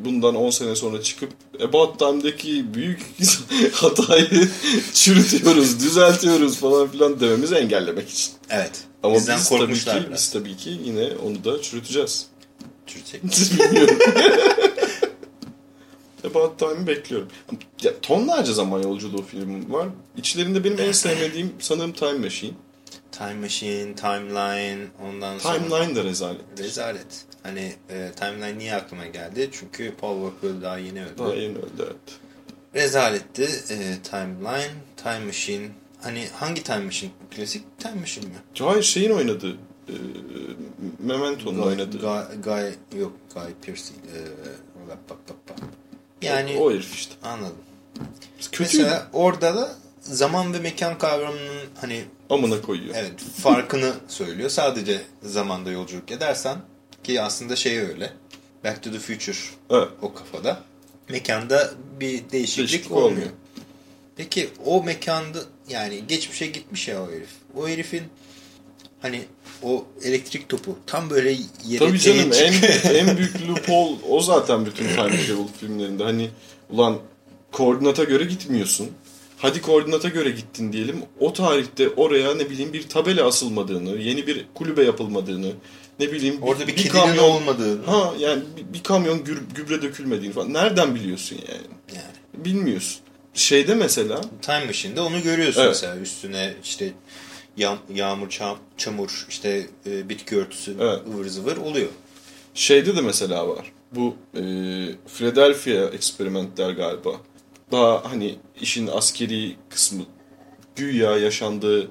bundan 10 sene sonra çıkıp About Time'daki büyük hatayı çürütüyoruz, düzeltiyoruz falan filan dememizi engellemek için. Evet. Ama Bizden biz tabii ki biraz. biz tabii ki yine onu da çürüteceğiz. Çürütecek. Bilmiyorum. About Time'ı bekliyorum. Ya, tonlarca zaman yolculuğu filmi var. İçlerinde benim en sevmediğim sanırım Time Machine. Time Machine, Timeline, ondan sonra... Timeline de rezalet. Rezalet. Hani e, Timeline niye aklıma geldi? Çünkü Paul Walker daha yeni öldü. Daha yeni öldü evet. Rezaletti e, Timeline, Time Machine. Hani hangi Time Machine? Klasik Time Machine mi? Hayır şeyin oynadı. E, Memento'nun oynadı. Guy, Guy, yok Guy Pearce. E, bak, bak, bak. Yani O herif işte. anladım. Kötüydü. Mesela orada da zaman ve mekan kavramının hani Amına koyuyor. evet farkını söylüyor. Sadece zamanda yolculuk edersen Ki aslında şey öyle. Back to the Future Evet. o kafada. Mekanda bir değişiklik, Değişiklik olmuyor. olmuyor. Peki o mekanda yani geçmişe gitmiş ya o herif. O herifin hani o elektrik topu tam böyle yere Tabii canım en, en büyük loophole o zaten bütün time travel filmlerinde. Hani ulan koordinata göre gitmiyorsun. Hadi koordinata göre gittin diyelim. O tarihte oraya ne bileyim bir tabela asılmadığını, yeni bir kulübe yapılmadığını, ne bileyim Orada bir, kedinin olmadığı. Ha yani bir, bir kamyon gür- gübre dökülmediğini falan. Nereden biliyorsun yani? Yani. Bilmiyorsun. Şeyde mesela Time Machine'de onu görüyorsun Evet. mesela üstüne işte yağ- yağmur, çam- çamur, işte e, bitki örtüsü Evet. ıvır zıvır oluyor. Şeyde de mesela var. Bu e, Philadelphia eksperimentler galiba. Daha hani işin askeri kısmı güya yaşandığı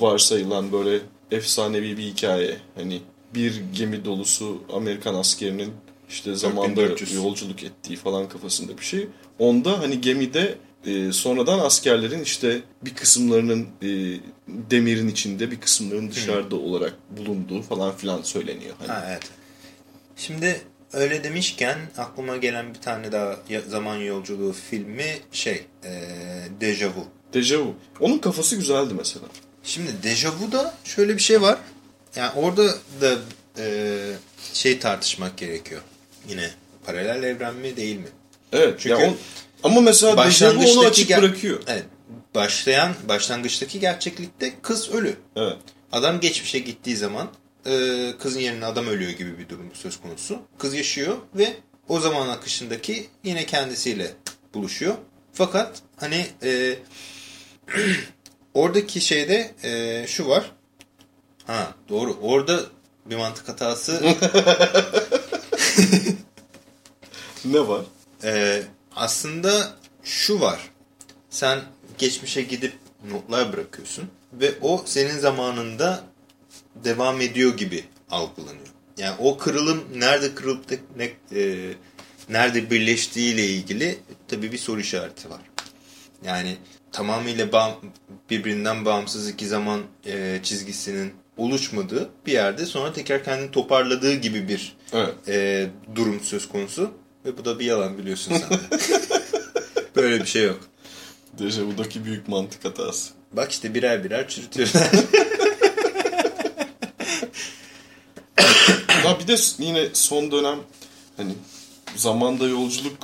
varsayılan böyle efsanevi bir hikaye. Hani bir gemi dolusu Amerikan askerinin işte zamanda 4400. yolculuk ettiği falan kafasında bir şey. Onda hani gemide e, sonradan askerlerin işte bir kısımlarının e, demirin içinde bir kısımlarının dışarıda olarak bulunduğu falan filan söyleniyor. Hani. Ha evet. Şimdi öyle demişken aklıma gelen bir tane daha zaman yolculuğu filmi şey e, Deja Vu. Dejavu. Onun kafası güzeldi mesela. Şimdi Deja Vu'da şöyle bir şey var. Yani orada da e, şey tartışmak gerekiyor. Yine paralel evren mi değil mi? Evet. Çünkü ya on- ama mesela Dejavu onu Başlangıçtaki açık bırakıyor. Evet. Başlayan başlangıçtaki gerçeklikte kız ölü. Evet. Adam geçmişe gittiği zaman e, kızın yerine adam ölüyor gibi bir durum söz konusu. Kız yaşıyor ve o zaman akışındaki yine kendisiyle buluşuyor. Fakat hani e, oradaki şeyde e, şu var. Ha doğru. Orada bir mantık hatası Ne var? e, aslında şu var. Sen geçmişe gidip notlar bırakıyorsun ve o senin zamanında devam ediyor gibi algılanıyor. Yani o kırılım nerede kırılıp da ne, e, nerede birleştiğiyle ilgili tabii bir soru işareti var. Yani tamamıyla bağ, birbirinden bağımsız iki zaman e, çizgisinin oluşmadığı bir yerde sonra tekrar kendini toparladığı gibi bir Evet. e, durum söz konusu. Ve bu da bir yalan biliyorsun sen. Böyle bir şey yok. Dejavu'daki büyük mantık hatası. Bak işte birer birer çürütüyorlar. Ya bir de yine son dönem hani zamanda yolculuk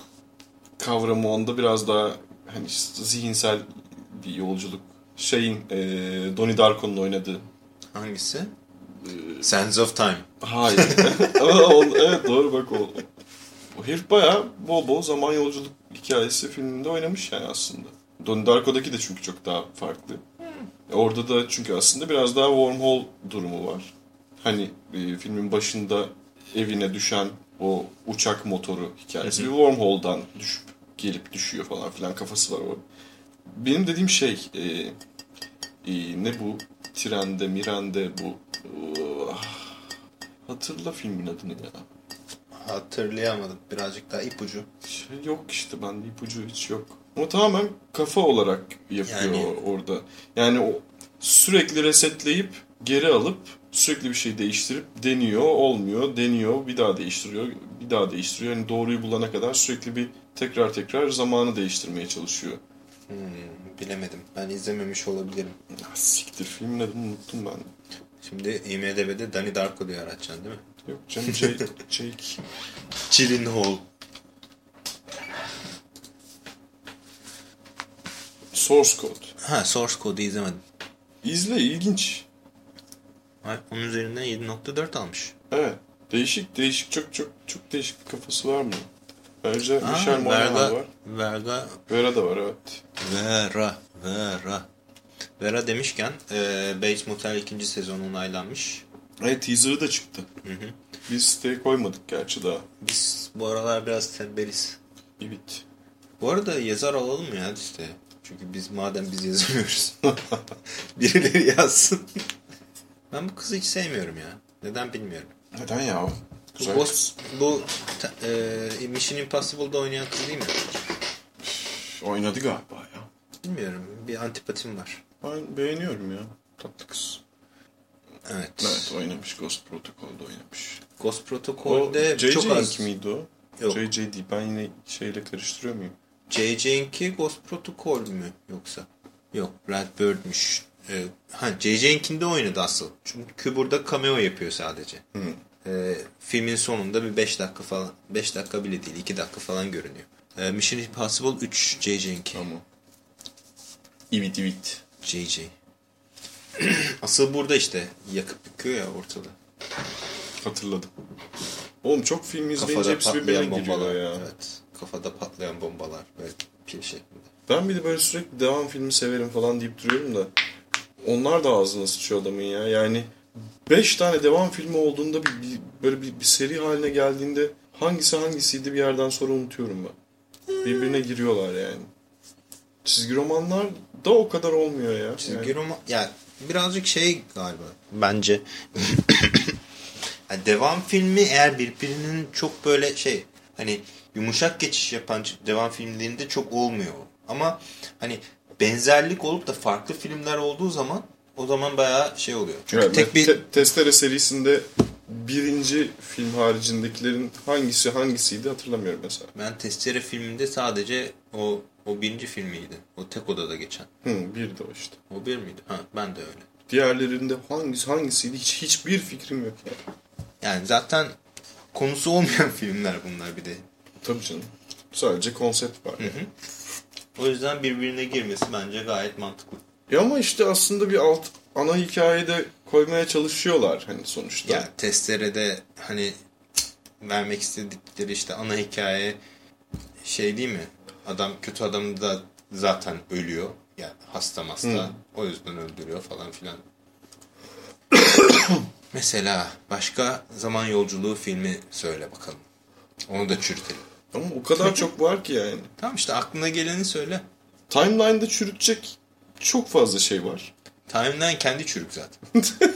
kavramı onda biraz daha hani zihinsel bir yolculuk. Şeyin e, Donnie Darko'nun oynadığı. Hangisi? Sense of Time. Hayır. Evet doğru bak o. O herif bayağı bol bol zaman yolculuk hikayesi filminde oynamış yani aslında. Donnie Darko'daki de çünkü çok daha farklı. Orada da çünkü aslında biraz daha wormhole durumu var. Hani e, filmin başında evine düşen o uçak motoru hikayesi bir wormhole'dan düşüp gelip düşüyor falan filan kafası var o. Benim dediğim şey e, e, ne bu trende mirende bu ah, hatırla filmin adını ya. Hatırlayamadım. Birazcık daha ipucu. Şey yok işte ben ipucu hiç yok. Ama tamamen kafa olarak yapıyor Yani- orada. Yani o sürekli resetleyip geri alıp sürekli bir şey değiştirip deniyor, olmuyor, deniyor, bir daha değiştiriyor, bir daha değiştiriyor. Yani doğruyu bulana kadar sürekli bir tekrar tekrar zamanı değiştirmeye çalışıyor. Hmm, bilemedim. Ben izlememiş olabilirim. Ya siktir filmin adını unuttum ben. Şimdi IMDB'de Danny Darko diye aratacaksın değil mi? Yok canım Jake, Jake. Gyllenhaal. Source Code. Ha Source Code'u izlemedim. İzle ilginç. Ay, onun üzerinden 7.4 almış. Evet. Değişik değişik çok çok çok değişik bir kafası var mı? Ayrıca Aa, Michel Verga, var. Verga, Vera da var evet. Vera, Vera. Vera demişken e, Bates Motel ikinci sezonu onaylanmış. Evet teaser'ı da çıktı. Hı hı. Biz siteye koymadık gerçi daha. Biz bu aralar biraz tembeliz. Evet. Bu arada yazar alalım mı ya listeye? Çünkü biz madem biz yazamıyoruz. Birileri yazsın. ben bu kızı hiç sevmiyorum ya. Neden bilmiyorum. Neden ya? Bu, Güzel Ghost- bu ta- e, Mission Impossible'da oynayan kız değil mi? Oynadı galiba ya. Bilmiyorum. Bir antipatim var. Ben beğeniyorum ya. Tatlı kız. Evet. Evet oynamış. Ghost Protocol'da oynamış. Ghost O Protocol'de J.J. çok az. Inc miydi o? Yok. J.J. değil. Ben yine şeyle karıştırıyor muyum? J.J.'inki Ghost Protocol mü yoksa? Yok Redbird'müş. Ee, ha J.J.'inkinde oynadı asıl. Çünkü burada cameo yapıyor sadece. Ee, filmin sonunda bir 5 dakika falan 5 dakika bile değil 2 dakika falan görünüyor. Ee, Mission Impossible 3 J.J.'inki. Tamam. Evet evet. J.J. asıl burada işte yakıp yıkıyor ya ortada. Hatırladım. Oğlum çok film izleyince Kafada hepsi birbirine giriyor ya. Evet. Kafada patlayan bombalar böyle pil şeklinde. Ben bir de böyle sürekli devam filmi severim falan deyip duruyorum da onlar da ağzına sıçıyor adamın ya. Yani 5 tane devam filmi olduğunda bir, bir- böyle bir, bir seri haline geldiğinde hangisi hangisiydi bir yerden sonra unutuyorum ben. Birbirine giriyorlar yani. Çizgi romanlar da o kadar olmuyor ya. Çizgi Yani roman yani birazcık şey galiba bence Yani devam filmi eğer birbirinin çok böyle şey hani yumuşak geçiş yapan devam filmlerinde çok olmuyor. Ama hani benzerlik olup da farklı filmler olduğu zaman o zaman bayağı şey oluyor. Çünkü Evet, tek bir Te- Testere serisinde birinci film haricindekilerin hangisi hangisiydi hatırlamıyorum mesela. ben Testere filminde sadece o o birinci filmiydi. O tek odada geçen. Hı, bir de o işte. O bir miydi? Ha ben de öyle. Diğerlerinde hangisi hangisiydi hiç hiçbir fikrim yok yani. Yani zaten konusu olmayan filmler bunlar bir de. Tabii canım. Sadece konsept var. yani. O yüzden birbirine girmesi bence gayet mantıklı. Ya ama işte aslında bir alt ana hikayede koymaya çalışıyorlar hani sonuçta. Ya testerede hani vermek istedikleri işte ana hikaye şey değil mi? Adam kötü adam da zaten ölüyor. Yani hasta hasta. O yüzden öldürüyor falan filan. Mesela başka zaman yolculuğu filmi söyle bakalım. Onu da çürütelim. Ama o kadar çok var ki yani. Tamam işte aklına geleni söyle. Timeline'da çürütecek çok fazla şey var. Timeline kendi çürük zaten.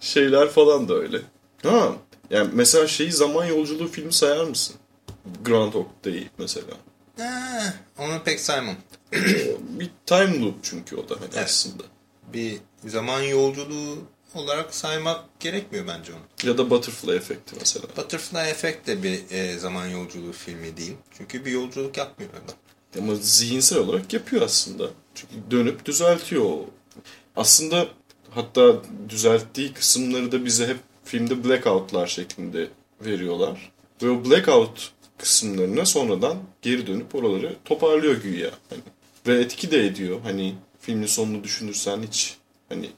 Şeyler falan da öyle. Ha, yani mesela şeyi zaman yolculuğu filmi sayar mısın? Groundhog Day mesela. Ha, onu pek saymam. bir time loop çünkü o da hani Evet. aslında. Bir zaman yolculuğu olarak saymak gerekmiyor bence onu. Ya da Butterfly efekti mesela. Butterfly Effect de bir e, zaman yolculuğu filmi değil. Çünkü bir yolculuk yapmıyor adam. Ama zihinsel olarak yapıyor aslında. Çünkü dönüp düzeltiyor. o. Aslında hatta düzelttiği kısımları da bize hep filmde blackoutlar şeklinde veriyorlar. Ve o blackout kısımlarına sonradan geri dönüp oraları toparlıyor güya. Hani. Ve etki de ediyor. Hani filmin sonunu düşünürsen hiç hani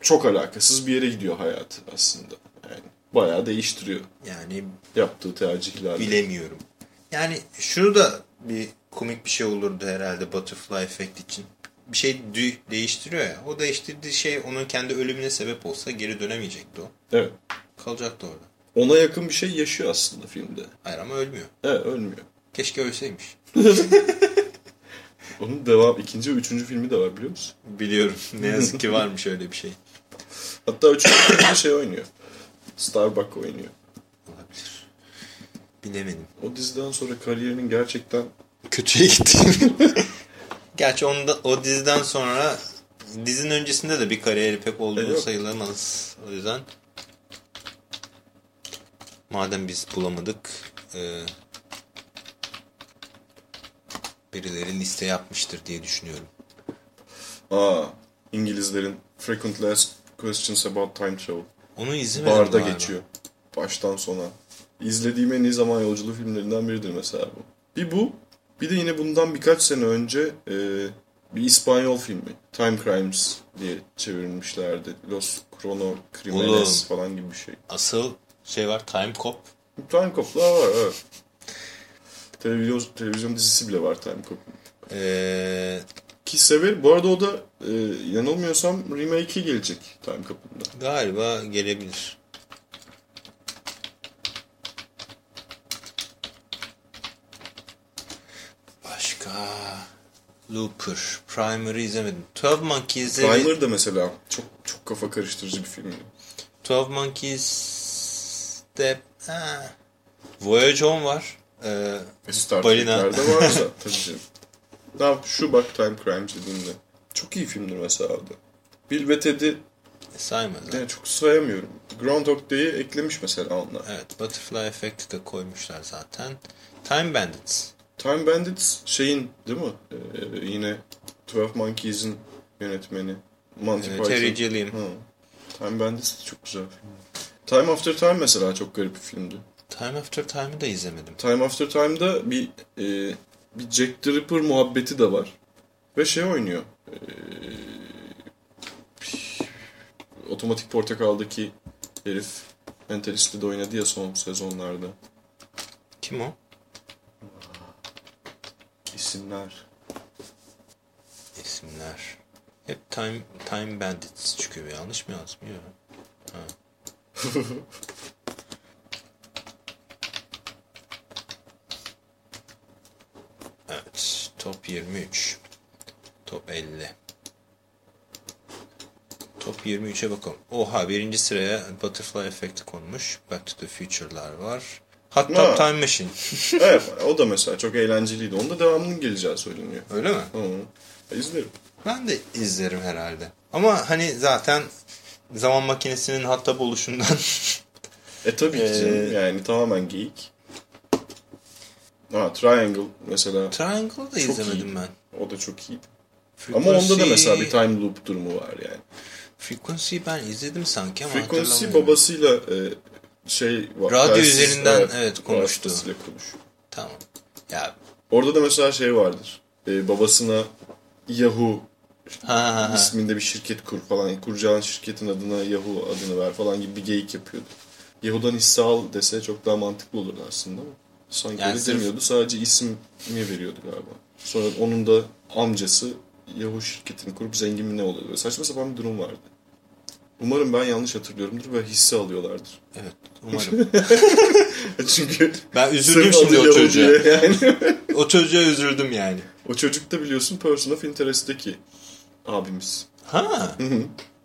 çok alakasız bir yere gidiyor hayatı aslında. Yani bayağı değiştiriyor Yani yaptığı tercihlerle. bilemiyorum. Yani şunu da bir komik bir şey olurdu herhalde Butterfly Effect için. Bir şey dü- değiştiriyor ya. O değiştirdiği şey onun kendi ölümüne sebep olsa geri dönemeyecekti o. Evet. Kalacaktı orada. Ona yakın bir şey yaşıyor aslında filmde. Hayır ama ölmüyor. Evet ölmüyor. Keşke ölseymiş. Onun devam ikinci ve üçüncü filmi de var biliyor musun? Biliyorum. Ne yazık ki varmış öyle bir şey. Hatta üçüncü filmde şey oynuyor. Starbuck oynuyor. Olabilir. Bilemedim. O diziden sonra kariyerinin gerçekten kötüye gitti. Gerçi onda, o diziden sonra dizinin öncesinde de bir kariyeri pek olduğu E, yok. sayılamaz. O yüzden madem biz bulamadık e, birileri liste yapmıştır diye düşünüyorum. aa İngilizlerin Frequently Asked Questions About Time Travel. Onu izlemedim Barda galiba. geçiyor. Baştan sona. İzlediğim en iyi zaman yolculuğu filmlerinden biridir mesela bu. Bir bu. Bir de yine bundan birkaç sene önce e, bir İspanyol filmi. Time Crimes diye çevirmişlerdi. Los Crono Crimenes falan gibi bir şey. Asıl şey var Time Cop. Time Cop'lar var evet. Televizyon, televizyon dizisi bile var Time Cop'un. Ee, Ki sever. Bu arada o da e, yanılmıyorsam remake'i gelecek Time Cop'un da. galiba gelebilir. Başka Looper, Primer'ı izlemedim. 12 Monkeys'e Primer da mesela çok çok kafa karıştırıcı bir filmdi. 12 Monkeys'te ha, Voyage On var. Ee, E, Star. Trek'lerde var zaten tabii canım. Tamam şu bak Time Crimes dediğimde. Çok iyi filmdir mesela o da. Bill ve Ted'i Saymadılar. Yani çok sayamıyorum. Groundhog Day'i eklemiş mesela onlar. Evet. Butterfly Effect'i de koymuşlar zaten. Time Bandits. Time Bandits şeyin değil mi? Ee, yine 12 Monkeys'in yönetmeni. Monty Evet, Python. Terry Gilliam. Time Bandits çok güzel film. Time After Time mesela çok garip bir filmdi. Time After Time'ı da izlemedim. Time After Time'da bir e, bir Jack the Ripper muhabbeti de var. Ve şey oynuyor. E, Otomatik Portakal'daki herif Mentalist'te de oynadı ya son sezonlarda. Kim o? İsimler. İsimler. Hep Time Time Bandits çıkıyor. Yanlış mı yazdım? Yok. Ha. evet. Top 23. Top 50. Top 23'e bakalım. Oha birinci sıraya Butterfly Effect'i konmuş. Back to the Future'lar var. Hot Ha. Time Machine. evet o da mesela çok eğlenceliydi. Onda devamının geleceği söyleniyor. Öyle mi? Hı. İzlerim. Ben de izlerim herhalde. Ama hani zaten zaman makinesinin hatta oluşundan E tabii ki canım. Ee, Yani tamamen geyik. Ha Triangle mesela Triangle'ı da izlemedim iyi. ben. o da çok iyiydi. Ama onda da mesela bir time loop durumu var yani. Frequency'yi ben izledim sanki ama Frequency babasıyla e, şey var. Radyo telsiz, üzerinden, evet, konuştu. vasıtasıyla konuşuyor. Tamam. Ya Orada da mesela şey vardır. E, babasına Yahoo ha ha ha. isminde bir şirket kur falan. Kuracağın şirketin adına Yahoo adını ver falan gibi bir geyik yapıyordu. Yahoo'dan hisse al dese çok daha mantıklı olurdu aslında ama. Sanki Yani öyle sırf- demiyordu. Sadece ismi veriyordu galiba. Sonra onun da amcası Yahoo şirketini kurup zengin mi ne oluyor. Böyle saçma sapan bir durum vardı. Umarım ben yanlış hatırlıyorumdur ve hisse alıyorlardır. Evet umarım. Çünkü Ben üzüldüm şimdi o çocuğa. Yani. O çocuğa üzüldüm yani. o çocuk da biliyorsun Person of Interest'teki abimiz. Ha.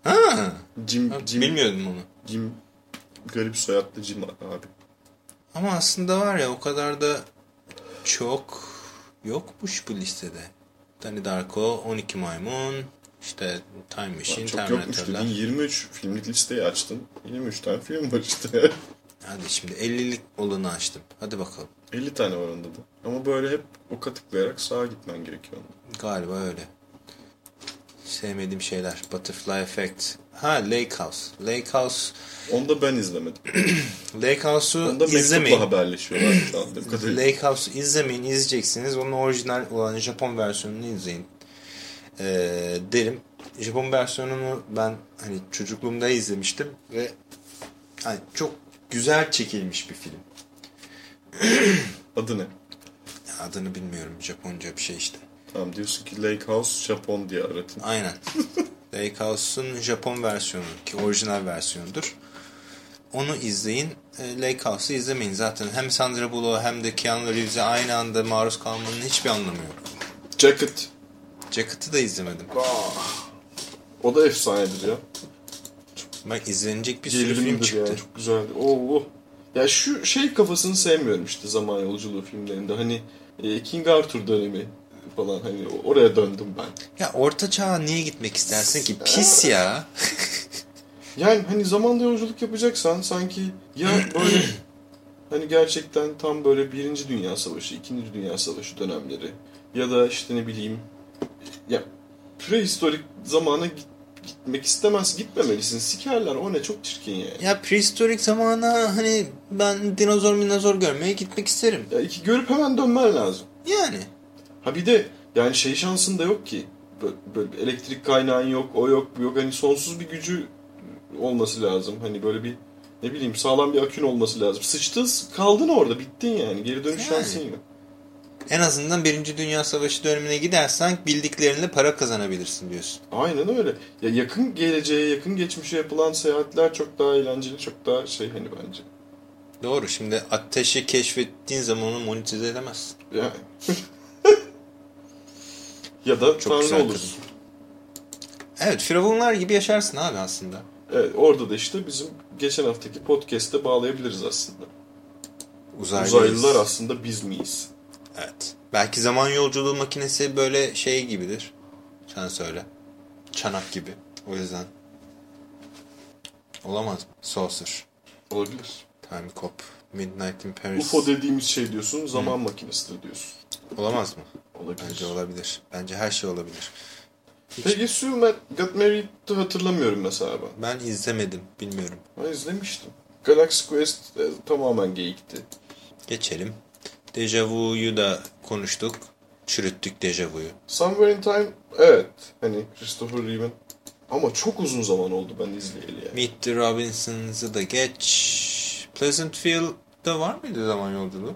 ha. Jim, Ha, Jim, Bilmiyordum onu. Jim garip soyadlı Jim abi. Ama aslında var ya o kadar da çok yokmuş bu listede. Danny Darko, 12 Maymun, işte Time Machine, Çok yokmuş dedin 23 filmlik listeyi açtın. 23 tane film var işte. Hadi şimdi 50'lik olanı açtım. Hadi bakalım. 50 tane var onda da. Ama böyle hep oka tıklayarak sağa gitmen gerekiyor onda. Galiba öyle. Sevmediğim şeyler. Butterfly Effect. Ha Lake House. Lake House. Onu da ben izlemedim. Lake House'u Onda izlemeyin. haberleşiyorlar. anladığım kadarıyla. Lake House'u izlemeyin. izleyeceksiniz. Onun orijinal olan Japon versiyonunu izleyin. Ee, derim. Japon versiyonunu ben hani çocukluğumda izlemiştim ve hani çok güzel çekilmiş bir film. Adı ne? Adını bilmiyorum. Japonca bir şey işte. Tamam diyorsun ki Lake House Japon diye aratın. Aynen. Lake House'un Japon versiyonu ki orijinal versiyonudur. Onu izleyin. E, Lake House'u izlemeyin. Zaten hem Sandra Bullock hem de Keanu Reeves'e aynı anda maruz kalmanın hiçbir anlamı yok. Jacket. Jacket'ı da izlemedim. O da efsanedir ya. Bak izlenecek bir sürü film Gerilimdir çıktı. ya. Çok güzeldi. Oo. Ya şu şey kafasını sevmiyorum işte zaman yolculuğu filmlerinde. Hani e, King Arthur dönemi falan hani oraya döndüm ben. Ya orta çağa niye gitmek istersin ki? Pis ya. Yani hani zamanda yolculuk yapacaksan sanki ya böyle hani gerçekten tam böyle Birinci Dünya Savaşı, İkinci Dünya Savaşı dönemleri ya da işte ne bileyim ya prehistorik zamana git- gitmek istemez, gitmemelisin. Sikerler o ne çok çirkin yani. Ya prehistorik zamana hani ben dinozor minozor görmeye gitmek isterim. Ya iki görüp hemen dönmen lazım. Yani. Ha bir de yani şey şansın da yok ki. Böyle, böyle elektrik kaynağın yok, o yok, bu yok. Hani sonsuz bir gücü olması lazım. Hani böyle bir ne bileyim sağlam bir akün olması lazım. Sıçtın kaldın orada bittin yani. Geri dönüş Yani. şansın yok. En azından Birinci Dünya Savaşı dönemine gidersen bildiklerinle para kazanabilirsin diyorsun. Aynen öyle. Ya yakın geleceğe, yakın geçmişe yapılan seyahatler çok daha eğlenceli, çok daha şey hani bence. Doğru. Şimdi ateşi keşfettiğin zaman onu monetize edemezsin. Yani. ya da Çok tanrı olursun. Evet, firavunlar gibi yaşarsın abi aslında. Evet, orada da işte bizim geçen haftaki podcast'te bağlayabiliriz aslında. Uzaylıyız. Uzaylılar aslında biz miyiz? Evet. Belki zaman yolculuğu makinesi böyle şey gibidir. Sen söyle. Çanak gibi. O yüzden. Olamaz mı? Saucer. Olabilir. Time Cop. Midnight in Paris. UFO dediğimiz şey diyorsun, zaman makinesidir diyorsun. Olamaz mı? Olabilir. Bence olabilir. Bence her şey olabilir. Peki Sue Got Married'ı hatırlamıyorum mesela ben. Ben izlemedim. Bilmiyorum. Ben izlemiştim. Galaxy Quest e, tamamen geyikti. Geçelim. Deja Vu'yu da konuştuk. Çürüttük Deja Vu'yu. Somewhere in Time evet. Hani Christopher Reeve'in ama çok uzun zaman oldu ben izleyeli yani. Meet the Robinsons'ı da geç. Pleasantville'da var mıydı zaman yolculuğu?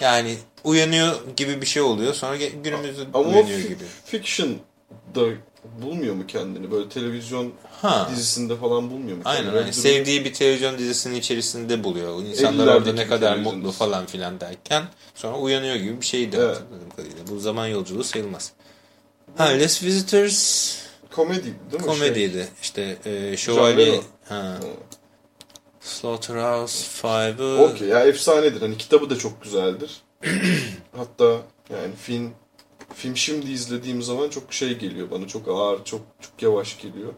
Yani uyanıyor gibi bir şey oluyor. Sonra günümüzde Ama uyanıyor gibi. fiction'da bulmuyor mu kendini? Böyle televizyon Ha. dizisinde falan bulmuyor mu kendini? Aynen durum- Sevdiği bir televizyon dizisinin içerisinde buluyor. İnsanlar 50'lerdeki orada ne kadar mutlu falan filan derken sonra uyanıyor gibi bir şeydi Evet. hatırladığım kadarıyla. Bu zaman yolculuğu sayılmaz. Ha Less Visitors Komedi değil mi? Şey, komediydi. İşte e, Şövalye Reno. ha. Slaughterhouse Five'ı Okey ya efsanedir. Hani kitabı da çok güzeldir. Hatta yani film film şimdi izlediğim zaman çok şey geliyor bana. Çok ağır, çok çok yavaş geliyor.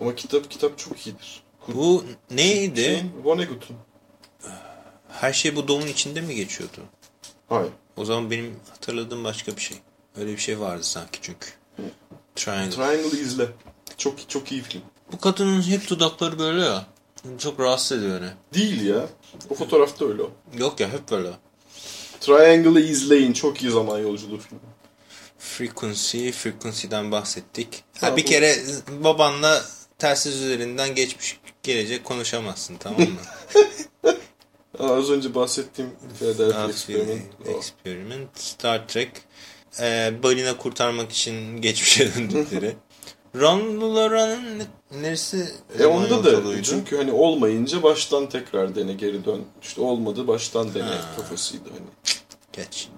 Ama kitap kitap çok iyidir. bu neydi? Şeyin, Vonnegut'un. Her şey bu doğunun içinde mi geçiyordu? Hayır. O zaman benim hatırladığım başka bir şey. Öyle bir şey vardı sanki çünkü. Triangle. Triangle izle. Çok çok iyi film. Bu kadının hep dudakları böyle ya. Çok rahatsız ediyor beni. Değil ya. O fotoğrafta öyle o. Yok ya hep böyle. Triangle'ı izleyin. Çok iyi zaman yolculuğu filmi. Frequency, Frequency'den bahsettik. Ha, Ha, bir bu- kere babanla telsiz üzerinden geçmiş gelecek konuşamazsın tamam mı? Aa, az önce bahsettiğim Philadelphia Experiment, Experiment. Star Trek, e, balina kurtarmak için geçmişe döndükleri. Ron Lauren'ın ne- neresi E onda da yolculuğuydu? çünkü hani olmayınca baştan tekrar dene geri dön. İşte olmadı baştan dene Ha. kafasıydı hani. Geç.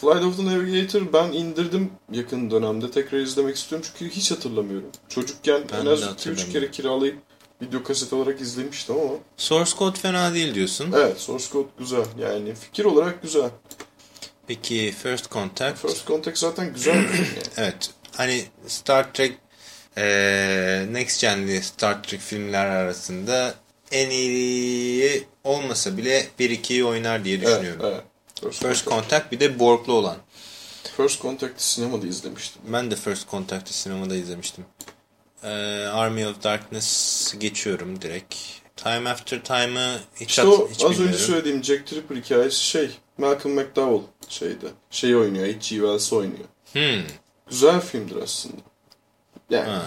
Flight of the Navigator ben indirdim yakın dönemde. Tekrar izlemek istiyorum çünkü hiç hatırlamıyorum. Çocukken Ben en az 2-3 hatırlamıyorum. kere kiralayıp video kaset olarak izlemiştim ama Source Code fena değil diyorsun. evet source code güzel. Yani fikir olarak güzel. Peki First Contact? First Contact zaten güzel bir film yani. Evet. Hani Star Trek Next Gen'li Star Trek filmler arasında en iyi olmasa bile 1-2'yi oynar diye Evet, düşünüyorum. evet. First, First Contact. Contact bir de Borg'lu olan. First Contact'ı sinemada izlemiştim. Ben de First Contact'ı sinemada izlemiştim. Eee, Army of Darkness geçiyorum direkt. Time After Time'ı hiç, İşte o hiç az bilmiyorum. önce söylediğim Jack Tripper hikayesi şey Malcolm McDowell şeydi. Şey oynuyor, H.G. Wells oynuyor. Hmm, Güzel filmdir aslında. Yani ha.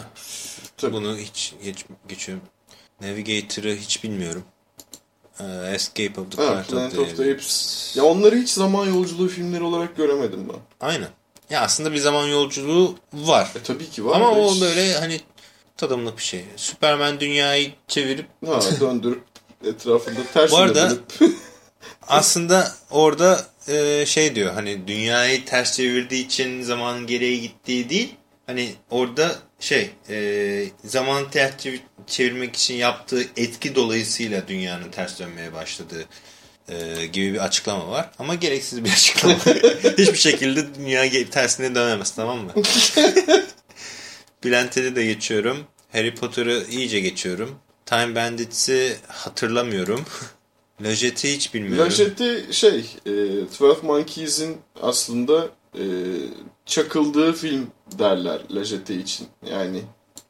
tabii. Bunu hiç geç, geçiyorum. Navigator'ı hiç bilmiyorum. Eee, Escape of the Planet, Planet of the Apes. Ya onları hiç zaman yolculuğu filmleri olarak göremedim ben. Aynen. Ya aslında bir zaman yolculuğu var. E tabii ki var. Ama o hiç- böyle hani tadımlık bir şey. Superman dünyayı çevirip Ha döndürüp etrafında tersine Bu arada- dönüp aslında orada e, şey diyor hani dünyayı ters çevirdiği için zaman geriye gittiği değil. Hani orada şey e, zaman ters çevir- çevirmek için yaptığı etki dolayısıyla dünyanın ters dönmeye başladığı e, gibi bir açıklama var. Ama gereksiz bir açıklama. Hiçbir şekilde dünya tersine dönemez tamam mı? Bülent'e de geçiyorum. Harry Potter'ı iyice geçiyorum. Time Bandits'i hatırlamıyorum. Lojet'i hiç bilmiyorum. Lajette şey e, 12 Monkeys'in aslında e, çakıldığı film derler Lajette için. Yani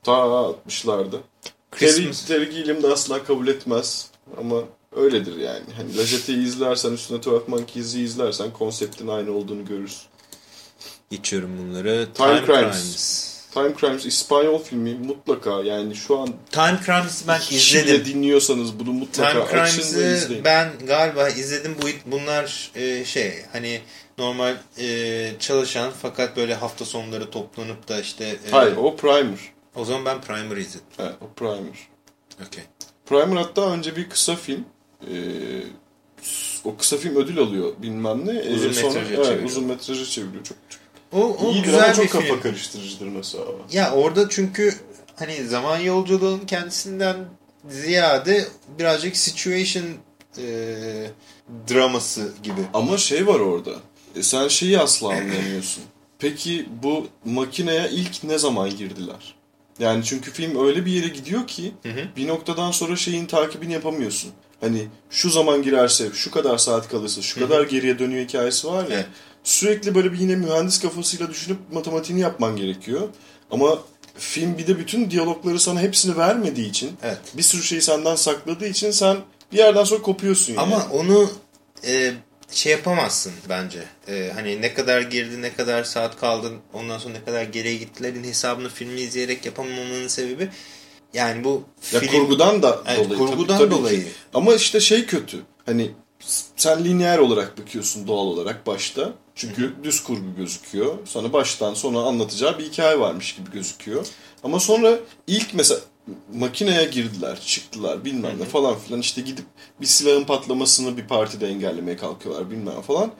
ta 60'larda. Terry, Christmas. Terry Gilliam da asla kabul etmez. Ama öyledir yani. Hani Lajette'yi izlersen üstüne 12 Monkeys'i izlersen konseptin aynı olduğunu görürsün. Geçiyorum bunları. Time Time, Crimes. Crimes. Time Crimes İspanyol filmi mutlaka yani şu an Time Crimes'ı ben izledim. dinliyorsanız bunu mutlaka Time izleyin. ben galiba izledim. Bu bunlar e, şey hani normal e, çalışan fakat böyle hafta sonları toplanıp da işte e, Hayır o Primer. o zaman ben Primer izledim. Evet, o Primer. Okay. Primer hatta önce bir kısa film. Ee, o kısa film ödül alıyor bilmem ne. Ee, Uzun sonra, metraja evet, çeviriyor. Uzun metraja çeviriyor. Çok, çok O, o İyidir güzel ama çok bir kafa film. karıştırıcıdır mesela. Ya orada çünkü hani zaman yolculuğun kendisinden ziyade birazcık situation e, draması gibi. Ama şey var orada. E, sen şeyi asla anlamıyorsun. Peki bu makineye ilk ne zaman girdiler? Yani çünkü film öyle bir yere gidiyor ki Hı hı. bir noktadan sonra şeyin takibini yapamıyorsun. Hani şu zaman girerse, şu kadar saat kalırsa, şu kadar geriye dönüyor hikayesi var ya. Evet. Sürekli böyle bir yine mühendis kafasıyla düşünüp matematiğini yapman gerekiyor. Ama film bir de bütün diyalogları sana hepsini vermediği için, Evet. bir sürü şeyi senden sakladığı için sen bir yerden sonra kopuyorsun yani. Ama onu e, şey yapamazsın bence. E, hani ne kadar girdi, ne kadar saat kaldı, ondan sonra ne kadar geriye gittilerin hesabını filmi izleyerek yapamamanın sebebi yani bu ya film... kurgudan da Evet, dolayı. kurgudan tabii, tabii ki. dolayı. Ama işte şey kötü. Hani sen lineer olarak bakıyorsun doğal olarak başta. Çünkü düz kurgu gözüküyor. Sana baştan sona anlatacağı bir hikaye varmış gibi gözüküyor. Ama sonra ilk mesela makineye girdiler, çıktılar bilmem ne falan filan. işte gidip bir silahın patlamasını bir partide engellemeye kalkıyorlar bilmem falan.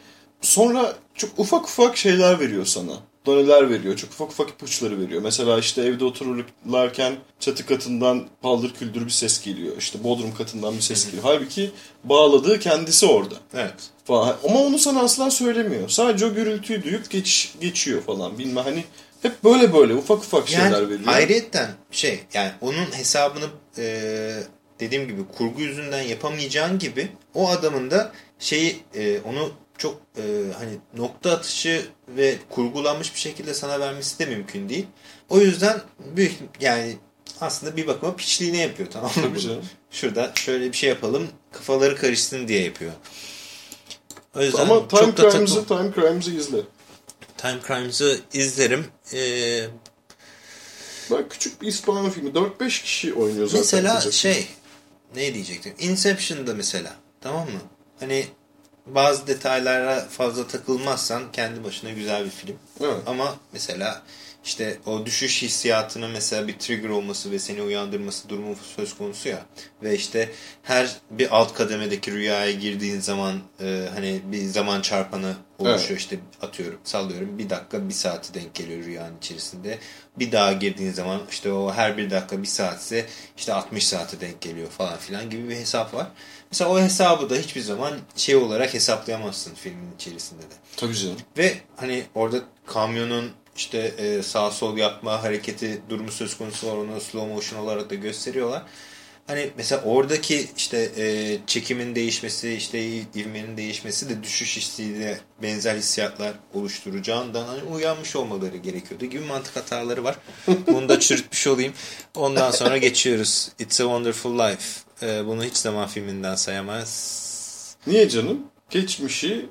Sonra çok ufak ufak şeyler veriyor sana. Doneler veriyor. Çok ufak ufak ipuçları veriyor. Mesela işte evde otururlarken çatı katından paldır küldür bir ses geliyor. İşte bodrum katından bir ses geliyor. Halbuki bağladığı kendisi orada. Evet. Falan. Ama onu sana asla söylemiyor. Sadece o gürültüyü duyup geç, geçiyor falan. Bilmem hani hep böyle böyle ufak ufak şeyler Yani veriyor. ayrıyetten şey yani onun hesabını e, dediğim gibi kurgu yüzünden yapamayacağın gibi o adamın da şeyi e, onu çok e, hani nokta atışı ve kurgulanmış bir şekilde sana vermesi de mümkün değil. O yüzden büyük yani aslında bir bakıma piçliğine yapıyor tamam mı? Şurada şöyle bir şey yapalım kafaları karışsın diye yapıyor. O yüzden Ama Time Crimes'ı Time Crimes'ı izle. Time Crimes'ı izlerim. Ee, Bak küçük bir İspanyol filmi. 4-5 kişi oynuyor zaten. Mesela diyecektim. şey ne diyecektim? Inception'da mesela tamam mı? Hani bazı detaylara fazla takılmazsan kendi başına güzel bir film. Evet. Ama mesela işte o düşüş hissiyatının mesela bir trigger olması ve seni uyandırması durumu söz konusu ya. Ve işte her bir alt kademedeki rüyaya girdiğin zaman e, hani bir zaman çarpanı oluşuyor. Evet. işte atıyorum sallıyorum bir dakika bir saati denk geliyor rüyanın içerisinde. Bir daha girdiğin zaman işte o her bir dakika bir saatse işte 60 saate denk geliyor falan filan gibi bir hesap var. Mesela o hesabı da hiçbir zaman şey olarak hesaplayamazsın filmin içerisinde de. Tabii canım. Ve hani orada kamyonun işte e, sağ sol yapma hareketi durumu söz konusu var. Onu slow motion olarak da gösteriyorlar. Hani mesela oradaki işte e, çekimin değişmesi, işte ivmenin değişmesi de düşüş hissiyle benzer hissiyatlar oluşturacağından hani uyanmış olmaları gerekiyordu gibi mantık hataları var. Bunu da çürütmüş olayım. Ondan sonra geçiyoruz. It's a Wonderful Life. E, bunu hiç zaman filminden sayamaz. Niye canım? Geçmişi,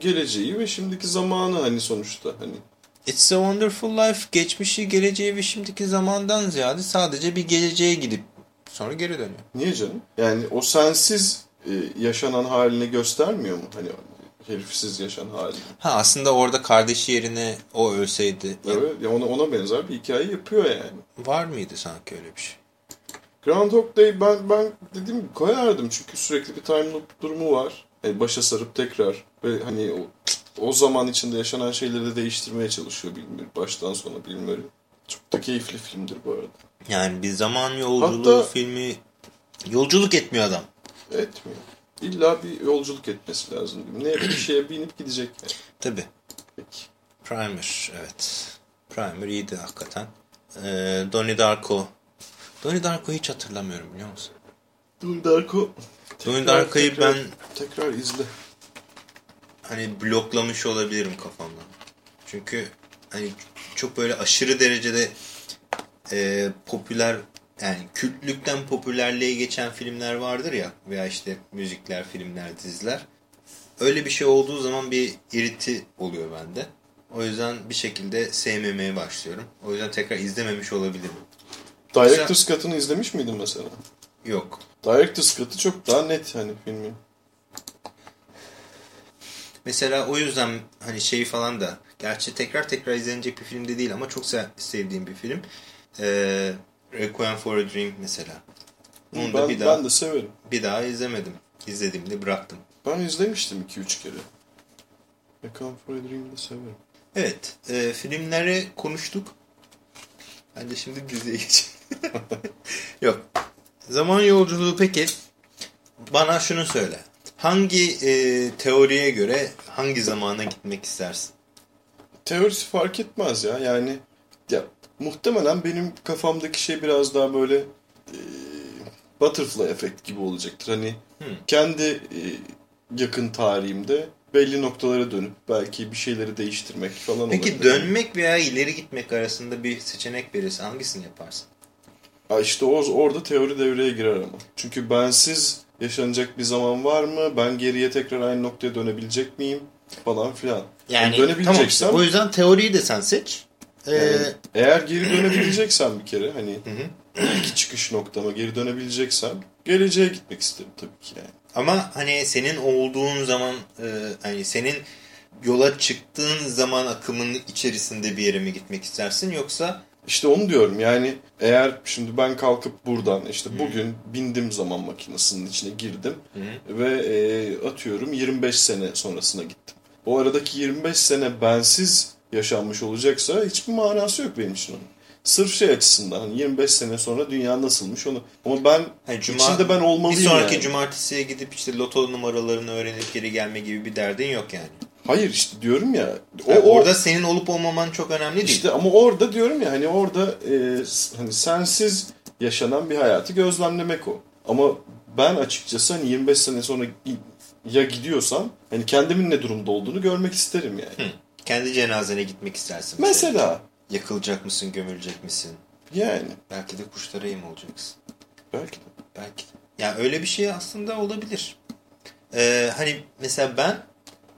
geleceği ve şimdiki zamanı hani sonuçta hani. It's a Wonderful Life geçmişi, geleceği ve şimdiki zamandan ziyade sadece bir geleceğe gidip sonra geri dönüyor. Niye canım? Yani o sensiz e, yaşanan halini göstermiyor mu? Hani herifsiz yaşanan halini. Ha aslında orada kardeşi yerine o ölseydi. Evet. Ya ona, ona benzer bir hikaye yapıyor yani. Var mıydı sanki öyle bir şey? Groundhog Day ben, ben dediğim gibi koyardım çünkü sürekli bir time loop durumu var. Yani başa sarıp tekrar ve hani o, o zaman içinde yaşanan şeyleri de değiştirmeye çalışıyor bilmiyorum. Baştan sona bilmiyorum. Çok da keyifli filmdir bu arada. Yani bir zaman yolculuğu Hatta- filmi yolculuk etmiyor adam. Etmiyor. İlla bir yolculuk etmesi lazım. Ne bir şeye binip gidecek yani. Tabi. Peki. Primer evet. Primer iyiydi hakikaten. Ee, Donnie Darko. Donnie Darko'yu hiç hatırlamıyorum biliyor musun? Donnie Darko. Donnie Darko'yu ben Tekrar izle. hani bloklamış olabilirim kafamdan. Çünkü hani çok böyle aşırı derecede e, popüler yani kültlükten popülerliğe geçen filmler vardır ya veya işte müzikler, filmler, diziler. Öyle bir şey olduğu zaman bir iriti oluyor bende. O yüzden bir şekilde sevmemeye başlıyorum. O yüzden tekrar izlememiş olabilirim. Director's Cut'ını izlemiş miydin mesela? Yok. Director's Cut'ı çok daha net hani filmin. Mesela o yüzden hani şeyi falan da gerçi tekrar tekrar izlenecek bir film de değil ama çok se- sevdiğim bir film. Ee, Requiem for a Dream mesela. Onu da Ben, bir daha ben de severim. bir daha izlemedim. İzlediğimde bıraktım. Ben izlemiştim 2-3 kere. Requiem for a Dream'i de severim. Evet, e, filmleri konuştuk. Ben de şimdi diziye geçeyim. Yok. Zaman yolculuğu peki bana şunu söyle. Hangi e, teoriye göre hangi zamana gitmek istersin? Teorisi fark etmez ya. Yani ya muhtemelen benim kafamdaki şey biraz daha böyle e, butterfly efekt gibi olacaktır. Hani Hmm. kendi e, yakın tarihimde belli noktalara dönüp belki bir şeyleri değiştirmek falan Peki olabilir. dönmek veya ileri gitmek arasında bir seçenek verirse hangisini yaparsın? Ha işte o, orada teori devreye girer ama. Çünkü bensiz yaşanacak bir zaman var mı? Ben geriye tekrar aynı noktaya dönebilecek miyim? Falan filan. Yani dönebileceksem tamam işte, o yüzden teoriyi de sen seç. Ee, yani eğer geri dönebileceksem bir kere hani iki çıkış noktama geri dönebileceksem geleceğe gitmek isterim tabii ki yani. Ama hani senin olduğun zaman e, hani senin yola çıktığın zaman akımın içerisinde bir yere mi gitmek istersin yoksa İşte onu diyorum yani eğer şimdi ben kalkıp buradan işte bugün bindim zaman makinesinin içine girdim ve e, atıyorum 25 sene sonrasına gittim. O aradaki 25 sene bensiz yaşanmış olacaksa hiçbir manası yok benim için onun. Sırf şey açısından hani 25 sene sonra dünya nasılmış onu. Ama ben hani cuma, içinde ben olmalıyım bir sonraki yani. cumartesiye gidip işte loto numaralarını öğrenip geri gelme gibi bir derdin yok yani. Hayır işte diyorum ya. O, Yani orada senin olup olmaman çok önemli değil. İşte ama orada diyorum ya hani orada e, hani sensiz yaşanan bir hayatı gözlemlemek o. Ama ben açıkçası hani 25 sene sonra ya gidiyorsam hani kendimin ne durumda olduğunu görmek isterim yani. Hı. Kendi cenazene gitmek istersin. Mesela Yakılacak mısın, gömülecek misin? yani Belki de kuşlara yem olacaksın. belki de. Belki de. Yani öyle bir şey aslında olabilir. Ee, hani mesela ben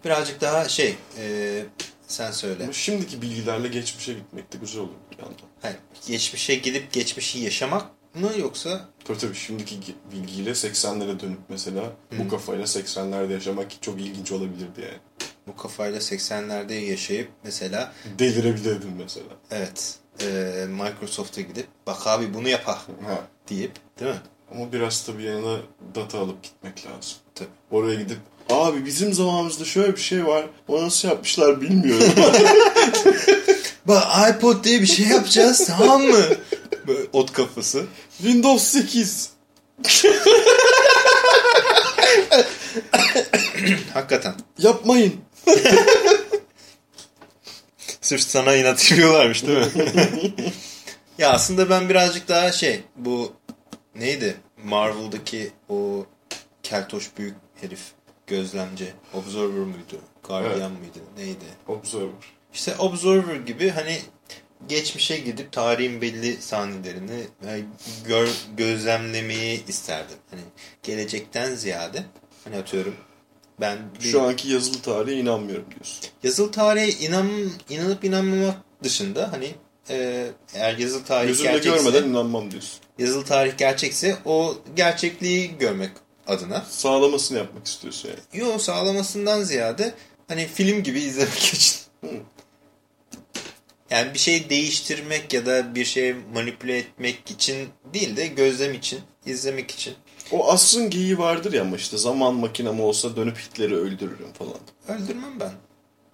birazcık daha şey, e, sen söyle. Ama şimdiki bilgilerle geçmişe gitmek de güzel olur bir yandan. Hayır, geçmişe gidip geçmişi yaşamak mı yoksa Tabii tabii şimdiki bilgiyle 80'lere dönüp mesela bu kafayla 80'lerde yaşamak çok ilginç olabilirdi yani. Bu kafayla 80'lerde yaşayıp mesela Delirebilirdin mesela. evet e, Microsoft'a gidip bak abi bunu yapar Ha. deyip değil mi? Ama biraz tabii yanına data alıp gitmek lazım. Tabii. Oraya gidip abi bizim zamanımızda şöyle bir şey var. O nasıl yapmışlar bilmiyorum. Bak iPod diye bir şey yapacağız tamam mı? Böyle ot kafası. Windows 8. Hakikaten. Yapmayın. Sırf sana inat ediyorlarmış değil mi? ya aslında ben birazcık daha şey bu neydi? Marvel'daki o keltoş büyük herif gözlemci. Observer muydu? Guardian mıydı? Neydi? Observer. İşte Observer gibi hani geçmişe gidip tarihin belli sahnelerini e, gör, gözlemlemeyi isterdim. Hani gelecekten ziyade hani atıyorum ben Şu anki yazılı tarihe inanmıyorum diyorsun. yazılı tarihe inan, inanıp inanmamak dışında hani e, eğer yazılı tarih Gözümle gerçekse görmeden inanmam diyorsun. yazılı tarih gerçekse o gerçekliği görmek adına Sağlamasını yapmak istiyorsun yani. yo sağlamasından ziyade hani film gibi izlemek için. Yani bir şey değiştirmek ya da bir şey manipüle etmek için değil de gözlem için, izlemek için. O asrın geyiği vardır ya ama işte zaman makinem olsa dönüp Hitler'i öldürürüm falan. Öldürmem ben.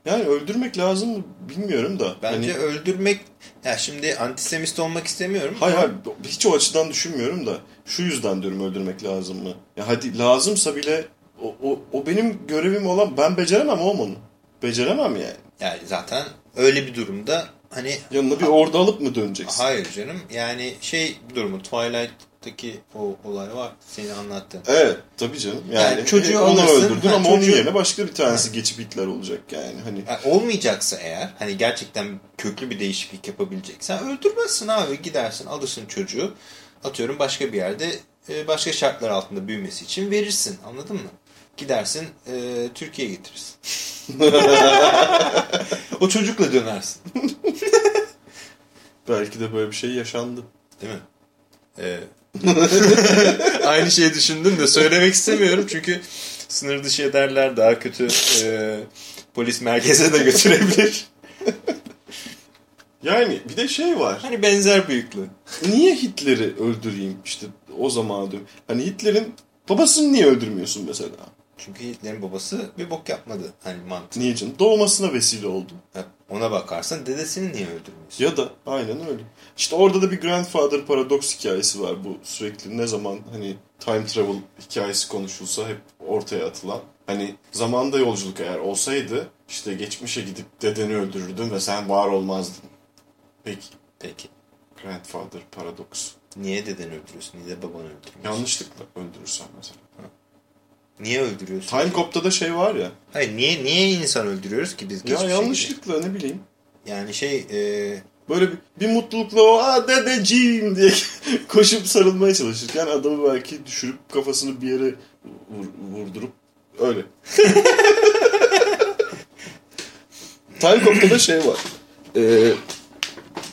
Yani öldürmek lazım mı bilmiyorum da. Bence Hani- öldürmek, ya şimdi antisemist olmak istemiyorum. Hayır ama- hayır hiç o açıdan düşünmüyorum da şu yüzden diyorum öldürmek lazım mı? Ya hadi lazımsa bile o, o, o benim görevim olan ben beceremem oğlum onu. Beceremem yani. Yani zaten öyle bir durumda hani Yanına bir ordu alıp mı döneceksin? hayır canım yani şey durumu Twilight'taki o olay var senin anlattığın. Evet tabii canım. Yani, Yani çocuğu e, onu alırsın, öldürdün ha, ama onun çocuğu- yerine başka bir tanesi geçip Hitler olacak yani. Hani Yani olmayacaksa eğer hani gerçekten köklü bir değişiklik yapabileceksen öldürmezsin abi gidersin alırsın çocuğu atıyorum başka bir yerde e, başka şartlar altında büyümesi için verirsin anladın mı? Gidersin e, Türkiye'ye getirirsin. o çocukla dönersin. belki de böyle bir şey yaşandı. Değil mi? Ee, aynı şeyi düşündüm de söylemek istemiyorum çünkü sınır dışı ederler daha kötü e, polis merkeze de götürebilir. Yani bir de şey var. Hani benzer büyüklüğü. Niye Hitler'i öldüreyim işte o zaman diyorum. Hani Hitler'in babasını niye öldürmüyorsun mesela? Çünkü Hitler'in babası bir bok yapmadı. Hani mantığı. Niye canım? Doğmasına vesile oldu. Ha, Ona bakarsan dedesini niye öldürmüyorsun? Ya da aynen öyle. İşte orada da bir grandfather paradoks hikayesi var bu sürekli ne zaman hani time travel hikayesi konuşulsa hep ortaya atılan. Hani zamanda yolculuk eğer olsaydı işte geçmişe gidip dedeni öldürürdün ve sen var olmazdın. Peki. Peki. Grandfather paradoks. Niye deden öldürüyorsun? Niye de babanı öldürüyorsun? Yanlışlıkla öldürürsen mesela. Niye öldürüyorsun? Time Cop'ta da şey var ya. Hayır niye niye insan öldürüyoruz ki biz Ya yanlışlıkla ne bileyim. Yani şey e, Böyle bir, bir mutlulukla o aa dedeciğim diye koşup sarılmaya çalışırken adamı belki düşürüp kafasını bir yere vur- vurdurup öyle. Time Cop'ta da şey var. Ee,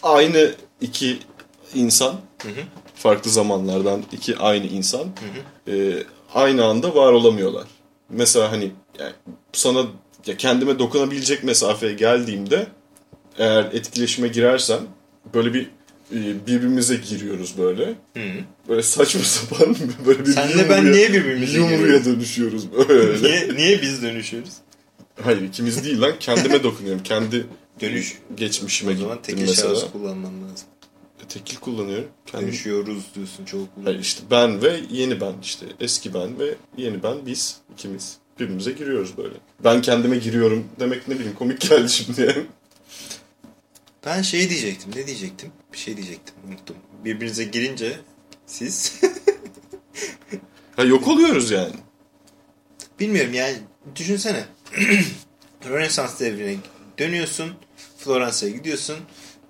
aynı iki insan farklı zamanlardan iki aynı insan e, aynı anda var olamıyorlar. Mesela hani yani sana ya kendime dokunabilecek mesafeye geldiğimde eğer etkileşime girersem böyle bir e, birbirimize giriyoruz böyle. Böyle saçma sapan böyle bir Senle ben niye birbirimize yumruya giriyoruz? dönüşüyoruz böyle. niye niye biz dönüşüyoruz? Hayır ikimiz değil lan kendime dokunuyorum. Kendi Dönüş. geçmişime O zaman gittim mesela. şahıs kullanman lazım. Tekil kullanıyorum. Kendi, Dönüşüyoruz diyorsun çok kullan. Hayır işte ben ve yeni ben işte eski ben ve yeni ben biz ikimiz birbirimize giriyoruz böyle. Ben kendime giriyorum demek ne bileyim komik geldi şimdi. Ben şey diyecektim. Ne diyecektim? Bir şey diyecektim. Unuttum. Birbirinize girince siz ha yok oluyoruz yani. bilmiyorum yani düşünsene. Rönesans devrine dönüyorsun. Floransa'ya gidiyorsun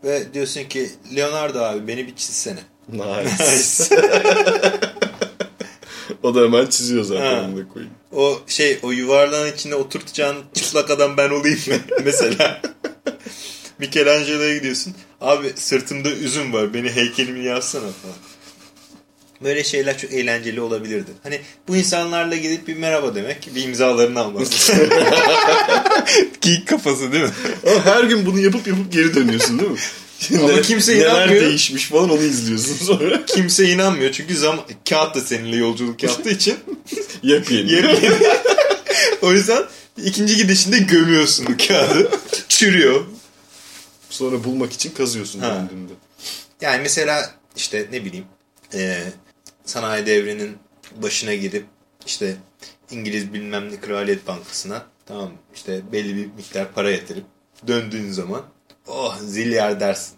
ve diyorsun ki Leonardo abi beni bir çizsene. Nice. o da hemen çiziyor zaten onu koyayım. O şey o yuvarlağın içine oturtacağın çıplak adam ben olayım mı? Mesela. Michelangelo'ya gidiyorsun. Abi sırtımda üzüm var. Beni heykelimi yazsana falan. Böyle şeyler çok eğlenceli olabilirdi. Hani bu insanlarla gidip bir merhaba demek, bir imzalarını almak. Geek kafası değil mi? Ama her gün bunu yapıp yapıp geri dönüyorsun değil mi? Ama Ne- kimse Neler inanmıyor. değişmiş falan onu izliyorsun sonra. Kimse inanmıyor çünkü zaman kağıt da seninle yolculuk yaptığı için Yepyeni. yepyeni. o yüzden ikinci gidişinde gömüyorsun kağıdı. Çürüyor. Sonra bulmak için kazıyorsun döndüğünde. Yani mesela işte ne bileyim e, sanayi devrinin başına gidip işte İngiliz bilmem ne Kraliyet Bankası'na tamam işte belli bir miktar para yatırıp döndüğün zaman oh zilyar dersin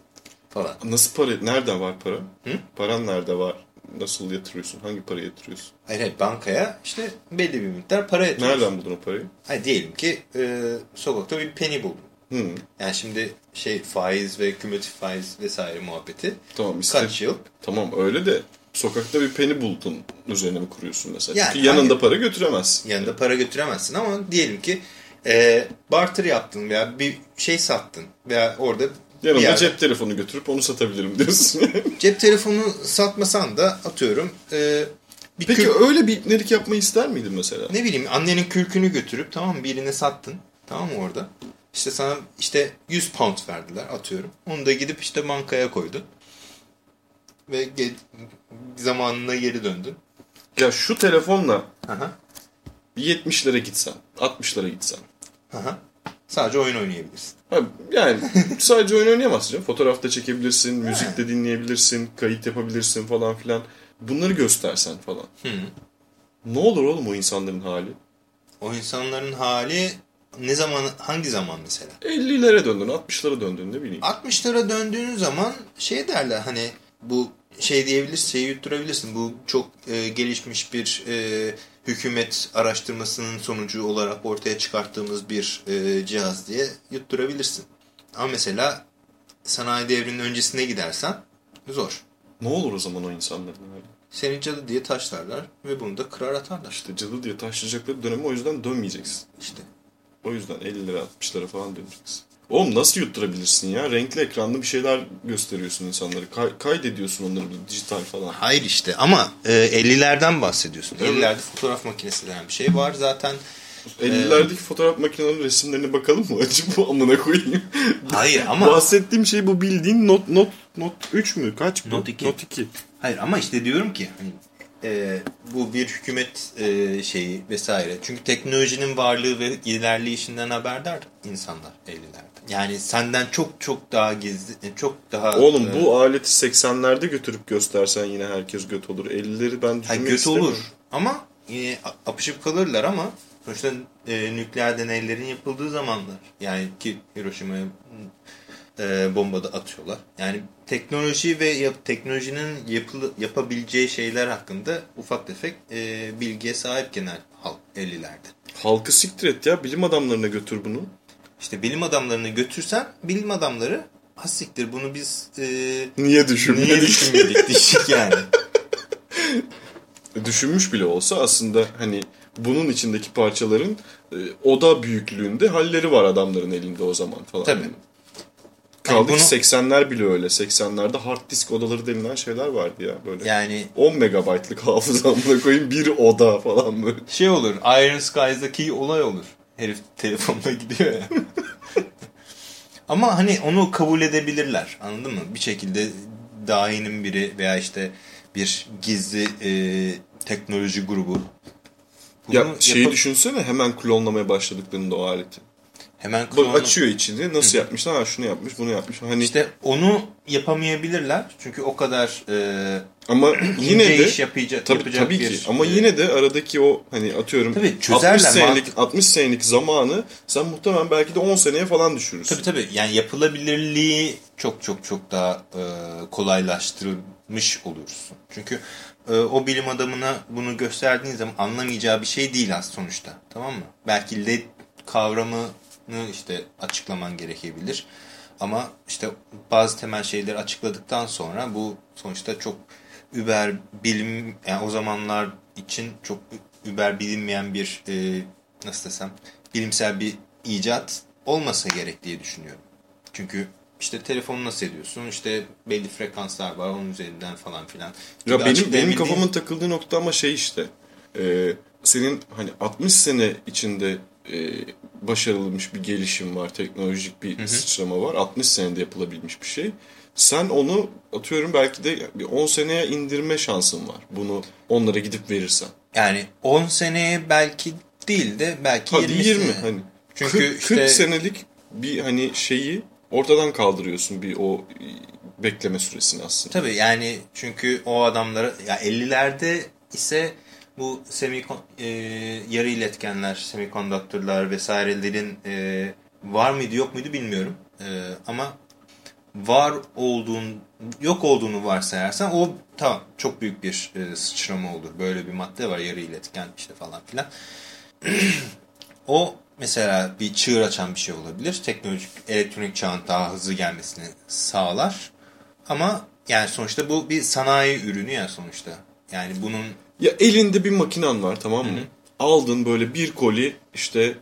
falan. Nasıl para? Nerede var para? Hı? Paran nerede var? Nasıl yatırıyorsun? Hangi parayı yatırıyorsun? Hayır hayır bankaya işte belli bir miktar para yatırıyorsun. Nereden buldun o parayı? Hayır diyelim ki e, sokakta bir penny buldun. Hı. Yani şimdi şey faiz ve kümülatif faiz vesaire muhabbeti Tamam işte. kaç yıl? Tamam öyle de sokakta bir peni buldun üzerine mi kuruyorsun mesela? Yani Çünkü yanında hani- para götüremezsin. Yanında para götüremezsin ama diyelim ki e, barter yaptın veya bir şey sattın veya orada Yanımda yerde- cep telefonu götürüp onu satabilirim diyorsun. cep telefonu satmasan da atıyorum e, bir Peki kürk- öyle bir ipnelik yapmayı ister miydin mesela? ne bileyim annenin kürkünü götürüp tamam birine sattın tamam mı orada işte sana işte 100 pound verdiler atıyorum onu da gidip işte bankaya koydun ve ge- zamanına geri döndün. Ya şu telefonla Aha, bir 70'lere gitsen, 60'lara gitsen. aha. Sadece oyun oynayabilirsin. Ha, yani sadece oyun oynayamazsın canım. Fotoğraf da çekebilirsin, müzik de dinleyebilirsin, kayıt yapabilirsin falan filan. Bunları göstersen falan. Hı. Ne olur oğlum o insanların hali? O insanların hali ne zaman hangi zaman mesela? 50'lere döndün, 60'lara döndün ne bileyim. 60'lara döndüğün zaman şey derler hani bu şey diyebilirsin, şeyi yutturabilirsin. Bu çok e, gelişmiş bir e, hükümet araştırmasının sonucu olarak ortaya çıkarttığımız bir e, cihaz diye yutturabilirsin. Ama mesela sanayi devrinin öncesine gidersen zor. Ne olur o zaman o insanların hali? Seni cadı diye taşlarlar ve bunu da kırar atarlar. İşte cadı diye taşlayacakları döneme o yüzden dönmeyeceksin. İşte. O yüzden 50'lere 60'lara falan döneceksin. Oğlum nasıl yutturabilirsin ya? Renkli ekranlı bir şeyler gösteriyorsun insanları. Kay- kaydediyorsun onları bir dijital falan. Hayır işte ama e, 50'lerden bahsediyorsun. Evet. 50'lerde fotoğraf makinesi denen bir şey var zaten. 50'lerdeki fotoğraf makinelerinin resimlerine bakalım mı? Acı bu amına koyayım. Hayır ama Bahsettiğim şey bu bildiğin not not not 3 mü? Kaç bu? Not iki. Not 2. Hayır ama işte diyorum ki hani, e, bu bir hükümet e, şeyi vesaire. Çünkü teknolojinin varlığı ve ilerleyişinden haberdar insanlar 50'lerde. Yani senden çok çok daha gizli, e, çok daha... Oğlum e, bu aleti 80'lerde götürüp göstersen yine herkes göt olur. 50'leri ben ha, düşünmek göt istemiyorum. olur ama yine apışıp kalırlar ama sonuçta e, nükleer deneylerin yapıldığı zamanlar. Yani ki Hiroşima'ya e, bomba da atıyorlar. Yani teknoloji ve yap, teknolojinin yapılı, yapabileceği şeyler hakkında ufak tefek e, bilgiye sahip genel halk 50'lerde. Halkı siktir et ya. Bilim adamlarına götür bunu. İşte bilim adamlarını götürsen bilim adamları hasiktir bunu biz e, Niye düşünmedik? niye düşünmedik diyecek yani. Düşünmüş bile olsa aslında hani bunun içindeki parçaların e, oda büyüklüğünde halleri var adamların elinde o zaman falan. Tabii. Yani Kaldı Yani ki 80'ler bile öyle. 80'lerde hard disk odaları denilen şeyler vardı ya böyle. Yani 10 megabaytlık hafızamla koyayım bir oda falan böyle. şey olur Iron Skies'daki olay olur. Herif telefonla gidiyor ya. Ama hani onu kabul edebilirler anladın mı? Bir şekilde dahinin biri veya işte bir gizli e, teknoloji grubu. Bunu Ya şeyi yapıp- düşünsene hemen klonlamaya başladıklarında o aleti. Hemen Bak klonu- açıyor içini nasıl yapmışlar ha şunu yapmış bunu yapmış. Hani İşte onu yapamayabilirler. Çünkü o kadar e, ama yine de iş yapacak, Tabii, yapacak tabii bir... ki ama e, yine de aradaki o hani atıyorum Tabii 60 çözerler, senelik mantık- 60 senelik zamanı sen muhtemelen belki de 10 seneye falan düşürürsün. Tabii tabii. Yani yapılabilirliği çok çok çok daha e, kolaylaştırılmış olursun. Çünkü e, o bilim adamına bunu gösterdiğin zaman anlamayacağı bir şey değil az sonuçta. Tamam mı? Belki LED kavramını işte açıklaman gerekebilir. Ama işte bazı temel şeyleri açıkladıktan sonra bu sonuçta çok über bilim yani o zamanlar için çok über bilinmeyen bir e, nasıl desem bilimsel bir icat olmasa gerek diye düşünüyorum. Çünkü işte telefonu nasıl ediyorsun? İşte belli frekanslar var onun üzerinden falan filan. Ya benim benim kafamın takıldığı nokta ama şey işte e, senin hani 60 sene içinde e, başarılmış bir gelişim var, teknolojik bir sıçrama var. 60 senede yapılabilmiş bir şey. Sen onu atıyorum belki de bir 10 seneye indirme şansın var. Bunu onlara gidip verirsen. Yani 10 seneye belki değil de belki Hadi 20, 20 sene. hani. Çünkü 40, işte 40 senelik bir hani şeyi ortadan kaldırıyorsun bir o bekleme süresini aslında. Tabii yani çünkü o adamlara ya 50'lerde ise bu semikon e, yarı iletkenler, semikondaktörler vesairelerin e, var mıydı yok muydu bilmiyorum. E, ama var olduğun yok olduğunu varsayarsan o tamam çok büyük bir e, sıçrama olur. Böyle bir madde var yarı iletken işte falan filan. o mesela bir çığır açan bir şey olabilir. Teknolojik elektronik çağın daha hızlı gelmesini sağlar. Ama yani sonuçta bu bir sanayi ürünü ya sonuçta. Yani bunun Ya elinde bir makinen var tamam mı? Aldın böyle bir koli işte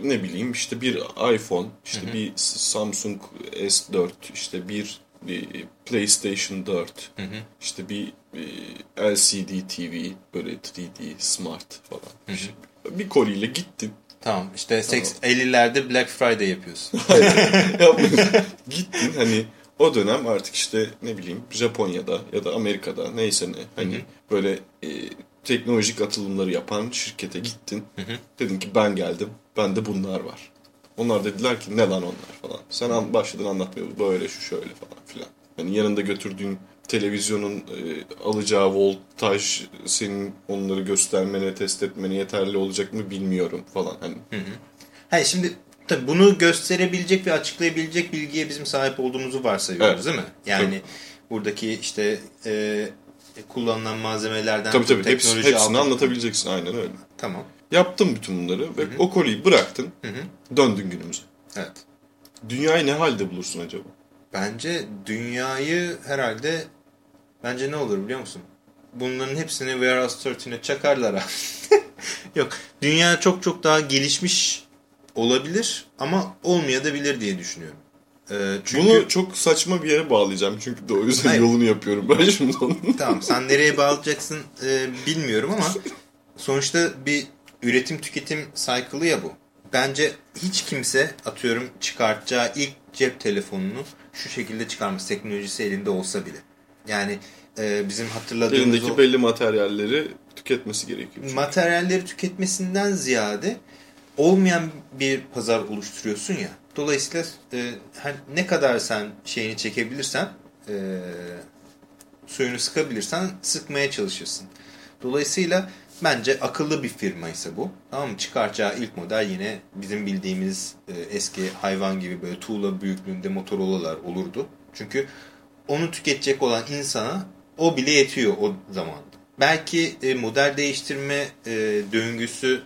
ne bileyim işte bir iPhone, işte bir Samsung S4, işte bir, bir PlayStation 4, işte bir, bir LCD TV böyle 3D smart falan. İşte bir koliyle gittin. tamam işte 50'lerde Black Friday yapıyorsun. Yapmıyorsun. Gittin hani o dönem artık işte ne bileyim Japonya'da ya da Amerika'da neyse ne hani böyle e, teknolojik atılımları yapan şirkete gittin. Dedin ki ben geldim. Bende bunlar var. Onlar dediler ki ne lan onlar falan. Sen an, başladın anlatmaya böyle şu şöyle falan filan. Hani yanında götürdüğün televizyonun e, alacağı voltaj senin onları göstermene, test etmene yeterli olacak mı bilmiyorum falan. Hani Hayır şimdi tabii bunu gösterebilecek ve açıklayabilecek bilgiye bizim sahip olduğumuzu varsayıyoruz Evet. değil mi? Yani buradaki işte e, kullanılan malzemelerden tabii tabii hepsi, teknoloji hepsini aldık. anlatabileceksin aynen öyle. Tamam. Yaptın bütün bunları ve o koliyi bıraktın. Döndün günümüze. Evet. Dünyayı ne halde bulursun acaba? Bence dünyayı herhalde bence ne olur biliyor musun? Bunların hepsini Warehouse 13'e çakarlar abi. Yok. Dünya çok çok daha gelişmiş olabilir ama olmayabilir diye düşünüyorum. Ee, çünkü Bunu çok saçma bir yere bağlayacağım çünkü de o yüzden Hayır. yolunu yapıyorum ben şimdi onun. tamam sen nereye bağlayacaksın e, bilmiyorum ama sonuçta bir üretim tüketim cycle'ı ya bu. Bence hiç kimse atıyorum çıkartacağı ilk cep telefonunu şu şekilde çıkarması teknolojisi elinde olsa bile. Yani e, bizim hatırladığımız Elindeki o belli materyalleri tüketmesi gerekiyor. çünkü. materyalleri tüketmesinden ziyade olmayan bir pazar oluşturuyorsun ya. Dolayısıyla e, her- ne kadar sen şeyini çekebilirsen e, suyunu sıkabilirsen sıkmaya çalışırsın. Dolayısıyla bence akıllı bir firma ise bu. Tamam mı? Çıkaracağı ilk model yine bizim bildiğimiz e, eski hayvan gibi böyle tuğla büyüklüğünde Motorola'lar olurdu. Çünkü onu tüketecek olan insana o bile yetiyor o zaman. Belki e, model değiştirme e, döngüsü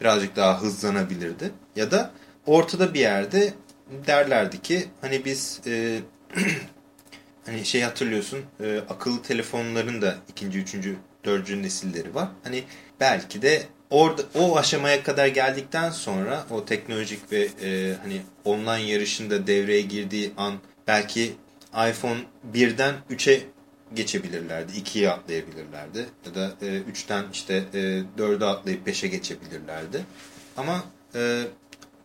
birazcık daha hızlanabilirdi. Ya da ortada bir yerde derlerdi ki hani biz e, hani şey hatırlıyorsun e, akıllı telefonların da ikinci, üçüncü, dördüncü nesilleri var. Hani belki de orada o aşamaya kadar geldikten sonra o teknolojik ve e, hani online yarışında devreye girdiği an belki iPhone 1'den 3'e geçebilirlerdi. 2'ye atlayabilirlerdi. Ya da e, 3'ten işte e, 4'e atlayıp 5'e geçebilirlerdi. Ama e,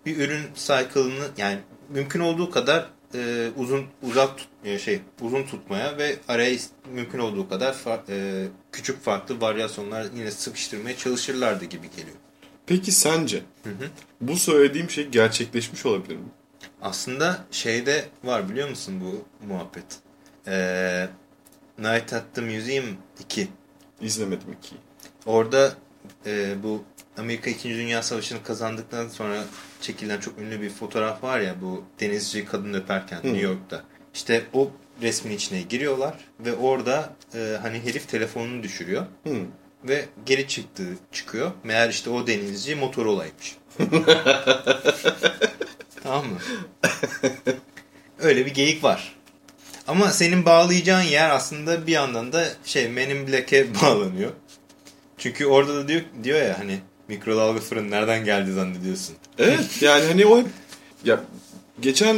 bir ürün cycle'ını yani mümkün olduğu kadar e, uzun uzak tut, e, şey uzun tutmaya ve araya mümkün olduğu kadar far, e, küçük farklı varyasyonlar yine sıkıştırmaya çalışırlardı gibi geliyor. Peki sence Hı hı. bu söylediğim şey gerçekleşmiş olabilir mi? Aslında şeyde var biliyor musun bu muhabbet? Ee, Night at the Museum 2. İzlemedim ki. Orada e, bu Amerika 2. Dünya Savaşı'nı kazandıktan sonra çekilen çok ünlü bir fotoğraf var ya bu denizci kadın öperken Hı. New York'ta. İşte o resmin içine giriyorlar ve orada e, hani herif telefonunu düşürüyor Hı. ve geri çıktığı çıkıyor. Meğer işte o denizci Motorola'ymış. tamam mı? Öyle bir geyik var. Ama senin bağlayacağın yer aslında bir yandan da şey Men in Black'e bağlanıyor. Çünkü orada da diyor, diyor ya hani mikrodalga fırın nereden geldi zannediyorsun. Evet yani hani o hep ya geçen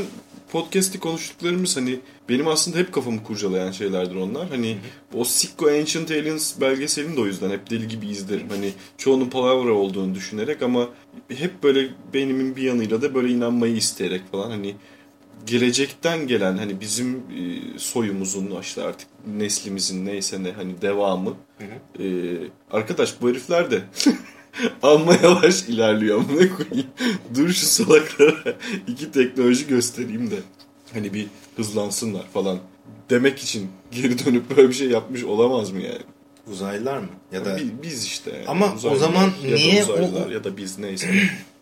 podcast'te konuştuklarımız hani benim aslında hep kafamı kurcalayan şeylerdir onlar. Hani o Sicko Ancient Aliens belgeselini de o yüzden hep deli gibi izlerim. Hani çoğunun palavra olduğunu düşünerek ama hep böyle beynimin bir yanıyla da böyle inanmayı isteyerek falan hani gelecekten gelen hani bizim e, soyumuzun işte artık neslimizin neyse ne hani devamı e, arkadaş bu herifler de amma yavaş ilerliyor amına koyayım. Dur şu salaklara iki teknoloji göstereyim de hani bir hızlansınlar falan demek için geri dönüp böyle bir şey yapmış olamaz mı yani? Uzaylılar mı? Ya da Bi- biz işte. Yani. Ama o zaman ya da niye uzaylılar o- ya da biz neyse.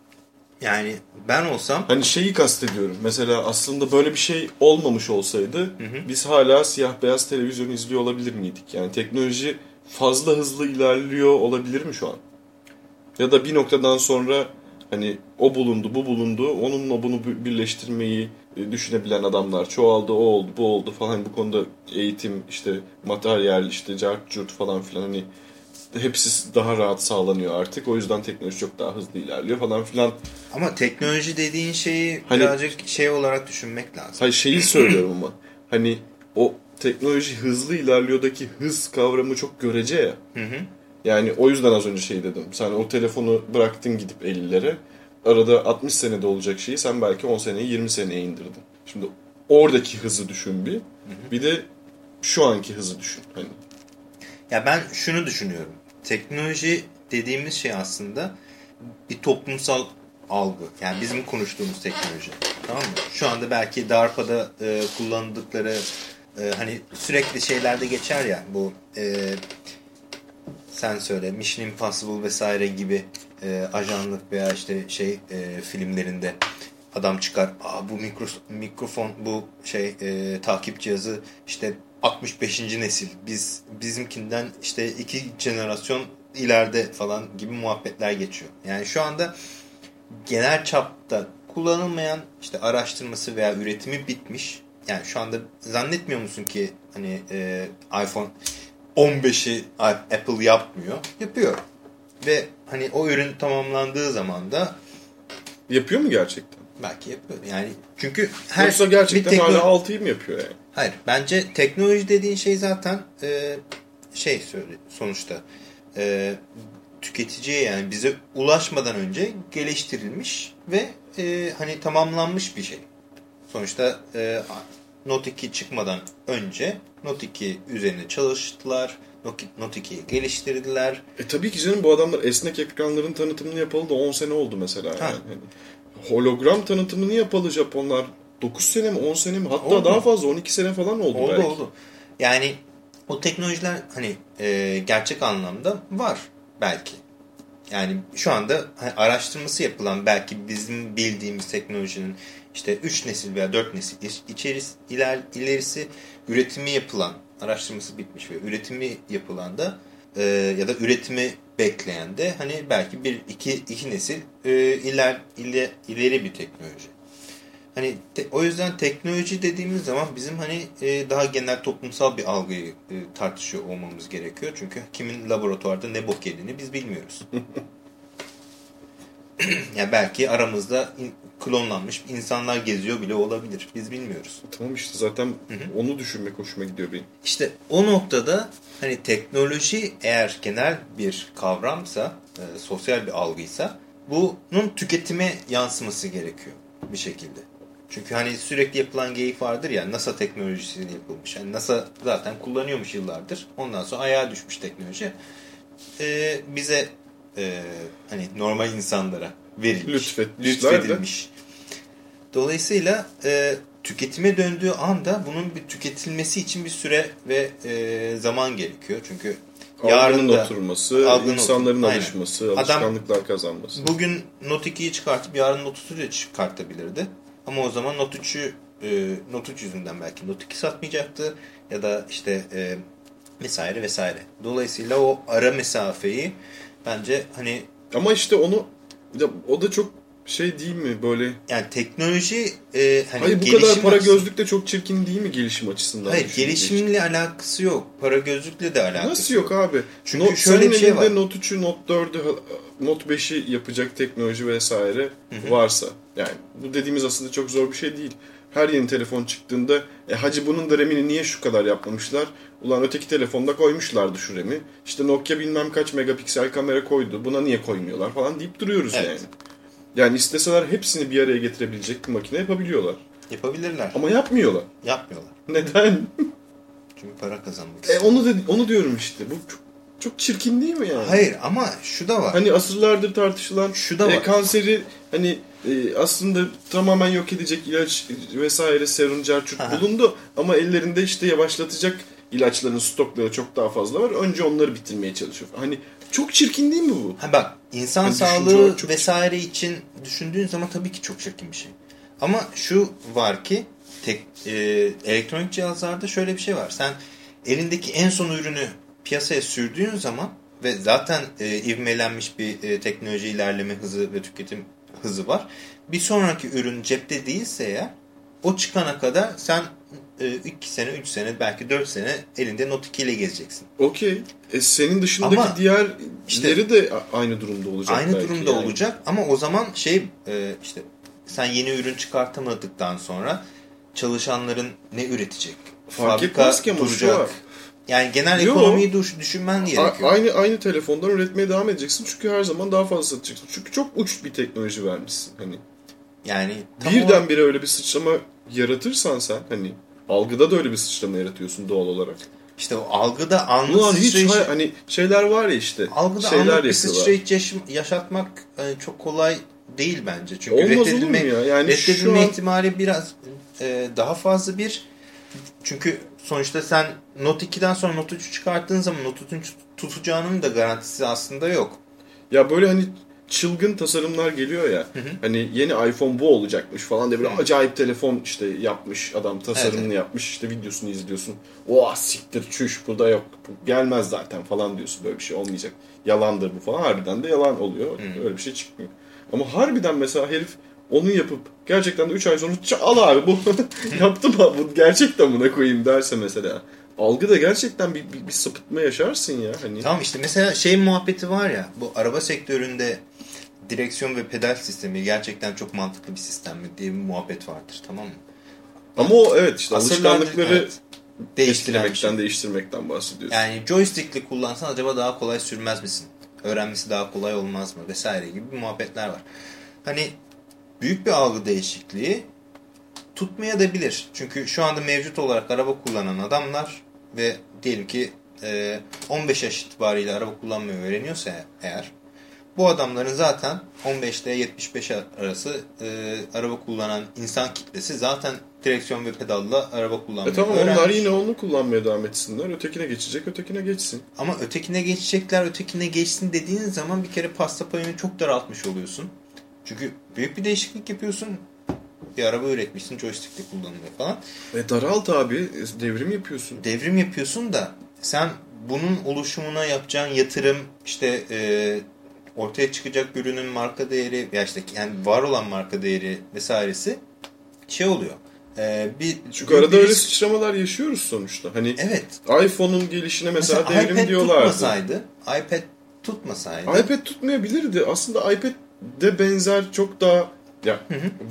yani ben olsam Hani şeyi kastediyorum. Mesela aslında böyle bir şey olmamış olsaydı biz hala siyah beyaz televizyon izliyor olabilir miydik? Yani teknoloji fazla hızlı ilerliyor olabilir mi şu an? Ya da bir noktadan sonra hani o bulundu, bu bulundu, onunla bunu bir- birleştirmeyi e, düşünebilen adamlar çoğaldı, o oldu, bu oldu falan bu konuda eğitim, işte materyal, işte cart curt falan filan hani hepsi daha rahat sağlanıyor artık. O yüzden teknoloji çok daha hızlı ilerliyor falan filan ama teknoloji dediğin şeyi Hani- birazcık şey olarak düşünmek lazım. Hayır şeyi söylüyorum ama hani o teknoloji hızlı ilerliyordaki hız kavramı çok görece ya. Hı hı. Yani o yüzden az önce şey dedim. Sen o telefonu bıraktın gidip 50'lere. Arada 60 senede olacak şeyi sen belki 10 seneye 20 seneye indirdin. Şimdi oradaki hızı düşün bir. Bir de şu anki hızı düşün. Hani Ya ben şunu düşünüyorum. Teknoloji dediğimiz şey aslında bir toplumsal algı. Yani bizim konuştuğumuz teknoloji. Tamam mı? Şu anda belki DARPA'da e, kullandıkları e, hani sürekli şeylerde geçer ya bu e, sen söyle Mission Impossible vesaire gibi e, ajanlık veya işte şey e, filmlerinde adam çıkar. Aa, bu mikro, mikrofon bu şey e, takip cihazı işte 65. nesil. Biz bizimkinden işte iki jenerasyon ileride falan gibi muhabbetler geçiyor. Yani şu anda genel çapta kullanılmayan işte araştırması veya üretimi bitmiş. Yani şu anda zannetmiyor musun ki hani e, iPhone 15'i Apple yapmıyor. Yapıyor. Ve hani o ürün tamamlandığı zaman da yapıyor mu gerçekten? Belki yapıyor. Yani çünkü her Yoksa gerçekten bir tekno- hala 6'yı mı yapıyor yani? Hayır. Bence teknoloji dediğin şey zaten e, şey sonuçta e, tüketiciye yani bize ulaşmadan önce geliştirilmiş ve e, hani tamamlanmış bir şey. Sonuçta e, Note 2 çıkmadan önce Note 2 üzerine çalıştılar. Note Note 2'yi geliştirdiler. E tabii ki canım bu adamlar esnek ekranların tanıtımını yapalı da 10 sene oldu mesela. Ha. Yani. Hologram tanıtımını yapalı Japonlar 9 sene mi 10 sene mi hatta Oldu. daha fazla 12 sene falan oldu, Oldu belki. oldu. Yani o teknolojiler hani e, gerçek anlamda var. Belki. Yani şu anda hani araştırması yapılan belki bizim bildiğimiz teknolojinin işte 3 nesil veya 4 nesil içeris, iler, ilerisi üretimi yapılan, araştırması bitmiş ve üretimi yapılan da e, ya da üretimi bekleyen de hani belki bir iki, iki nesil e, iler, iler, ileri bir teknoloji. Hani te, o yüzden teknoloji dediğimiz zaman bizim hani e, daha genel toplumsal bir algıyı e, tartışıyor olmamız gerekiyor. Çünkü kimin laboratuvarda ne bok yediğini biz bilmiyoruz. yani belki aramızda in, klonlanmış insanlar geziyor bile olabilir. Biz bilmiyoruz. Tamam işte zaten hı hı. onu düşünmek hoşuma gidiyor benim. İşte o noktada hani teknoloji eğer genel bir kavramsa, e, sosyal bir algıysa bunun tüketime yansıması gerekiyor bir şekilde. Çünkü hani sürekli yapılan geyik vardır ya NASA teknolojisiyle yapılmış. Yani NASA zaten kullanıyormuş yıllardır. Ondan sonra ayağa düşmüş teknoloji. Ee, bize e, hani normal insanlara verilmiş. Lütfedilmiş. Dolayısıyla e, tüketime döndüğü anda bunun bir tüketilmesi için bir süre ve e, zaman gerekiyor. Çünkü yarın da oturması, algının insanların otur alışması, Aynen. alışkanlıklar Adam kazanması. Bugün Note 2'yi çıkartıp yarın Note 3'ü de çıkartabilirdi. Ama o zaman Note 3'ü e, Note 3 yüzünden belki Note 2 satmayacaktı ya da işte e, vesaire vesaire. Dolayısıyla o ara mesafeyi bence hani ama işte onu o da çok şey değil mi böyle? Yani teknoloji e, hani Hayır bu kadar para gözlük de çok çirkin değil mi gelişim açısından? Hayır gelişimle işte. alakası yok. Para gözlükle de alakası Nasıl yok abi? Çünkü Not, şöyle bir şey var. Note 3'ü, Note 4'ü, Note 5'i yapacak teknoloji vesaire Hı -hı. varsa. Yani bu dediğimiz aslında çok zor bir şey değil. Her yeni telefon çıktığında e hacı bunun da RAM'ini niye şu kadar yapmamışlar? Ulan öteki telefonda koymuşlardı şu RAM'i. İşte Nokia bilmem kaç megapiksel kamera koydu. Buna niye koymuyorlar falan deyip duruyoruz evet. yani. Yani isteseler hepsini bir araya getirebilecek bir makine yapabiliyorlar. Yapabilirler. Ama yapmıyorlar. Yapmıyorlar. Neden? Çünkü para kazanmak istiyor. E onu, da, onu diyorum işte. Bu çok, çok çirkin değil mi yani? Hayır ama şu da var. Hani asırlardır tartışılan şu da e, var. kanseri hani e, aslında tamamen yok edecek ilaç vesaire serum carçurt bulundu ama ellerinde işte yavaşlatacak ilaçların stokları çok daha fazla var. Önce onları bitirmeye çalışıyor. Hani çok çirkin değil mi bu? Ha bak insan yani sağlığı çok vesaire çirkin. için düşündüğün zaman tabii ki çok çirkin bir şey. Ama şu var ki tek, e, elektronik cihazlarda şöyle bir şey var. Sen elindeki en son ürünü piyasaya sürdüğün zaman ve zaten e, ivmelenmiş bir e, teknoloji ilerleme hızı ve tüketim hızı var. Bir sonraki ürün cepte değilse ya o çıkana kadar sen 2 e, sene, 3 sene, belki 4 sene elinde Note 2 ile gezeceksin. Okey. E senin dışındaki ama diğer işte, de aynı durumda olacak. Aynı durumda yani. olacak ama o zaman şey e, işte sen yeni ürün çıkartamadıktan sonra çalışanların ne üretecek? Fark Fabrika etmez ki ama duracak. Şu. Yani genel Yo, ekonomiyi düşünmen gerekiyor. Aynı aynı telefondan üretmeye devam edeceksin çünkü her zaman daha fazla satacaksın. Çünkü çok uç bir teknoloji vermişsin hani. Yani birdenbire öyle bir sıçrama yaratırsan sen hani algıda da öyle bir sıçrama yaratıyorsun doğal olarak. İşte o algıda anlık Ulan sıçrayış... Hiç, hani şeyler var ya işte. Algıda şeyler anlık bir sıçrayış yaş yaşatmak e, çok kolay değil bence. Çünkü Olmaz reddedilme, ya? yani reddedilme an... ihtimali biraz e, daha fazla bir. Çünkü sonuçta sen Note 2'den sonra Note 3'ü çıkarttığın zaman Note 3 tutacağının da garantisi aslında yok. Ya böyle hani çılgın tasarımlar geliyor ya. Hı hı. Hani yeni iPhone bu olacakmış falan diye böyle hı. acayip telefon işte yapmış adam tasarımını evet. yapmış işte videosunu izliyorsun. Oha siktir çüş bu da yok bu gelmez zaten falan diyorsun böyle bir şey olmayacak. Yalandır bu falan harbiden de yalan oluyor. Hı. Öyle bir şey çıkmıyor. Ama harbiden mesela herif onu yapıp gerçekten de 3 ay sonra al abi bu yaptım bu gerçekten buna koyayım derse mesela algı da gerçekten bir, bir, bir sapıtma yaşarsın ya. Hani... Tamam işte mesela şey muhabbeti var ya bu araba sektöründe direksiyon ve pedal sistemi gerçekten çok mantıklı bir sistem mi diye bir muhabbet vardır tamam mı? Ama o evet işte alışkanlıkları evet, değiştirmekten, şey. değiştirmekten bahsediyorsun. Yani joystickli kullansan acaba daha kolay sürmez misin? Öğrenmesi daha kolay olmaz mı? Vesaire gibi muhabbetler var. Hani büyük bir algı değişikliği tutmaya da bilir. Çünkü şu anda mevcut olarak araba kullanan adamlar ve diyelim ki 15 yaş itibariyle araba kullanmayı öğreniyorsa eğer bu adamların zaten 15 ile 75 arası e, araba kullanan insan kitlesi zaten direksiyon ve pedalla araba kullanmayı E tamam öğrenmiş. onlar yine onu kullanmaya devam etsinler. Ötekine geçecek, ötekine geçsin. Ama ötekine geçecekler, ötekine geçsin dediğin zaman bir kere pasta payını çok daraltmış oluyorsun. Çünkü büyük bir değişiklik yapıyorsun. Bir araba üretmişsin, joystick'te kullanılıyor falan. E daralt abi, devrim yapıyorsun. Devrim yapıyorsun da sen bunun oluşumuna yapacağın yatırım, işte e, ortaya çıkacak ürünün marka değeri, ya işte yani var olan marka değeri vesairesi şey oluyor. E, bir Çünkü arada bir öyle sıçramalar yaşıyoruz sonuçta. Hani Evet. iPhone'un gelişine mesela, Mesela devrim iPad diyorlardı. tutmasaydı, iPad tutmasaydı. iPad tutmayabilirdi. Aslında iPad'de benzer çok daha ya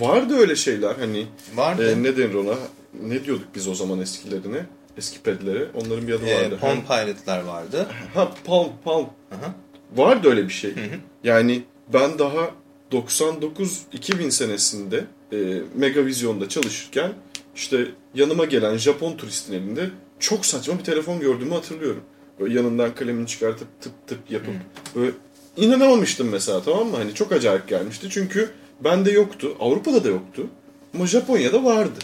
vardı öyle şeyler hani vardı. e, ne denir ona? Ne diyorduk biz o zaman eskilerine? Eski padlere. Onların bir adı E, vardı. Palm Pilot'lar vardı. Ha Palm Palm. Aha. Vardı öyle bir şey. hı. Yani ben daha 99-2000 senesinde e, Megavision'da çalışırken işte yanıma gelen Japon turistin elinde çok saçma bir telefon gördüğümü hatırlıyorum. Böyle yanından kalemini çıkartıp tıp tıp yapıp böyle inanamamıştım mesela tamam mı? Hani çok acayip gelmişti çünkü bende yoktu. Avrupa'da da yoktu. Ama Japonya'da vardı.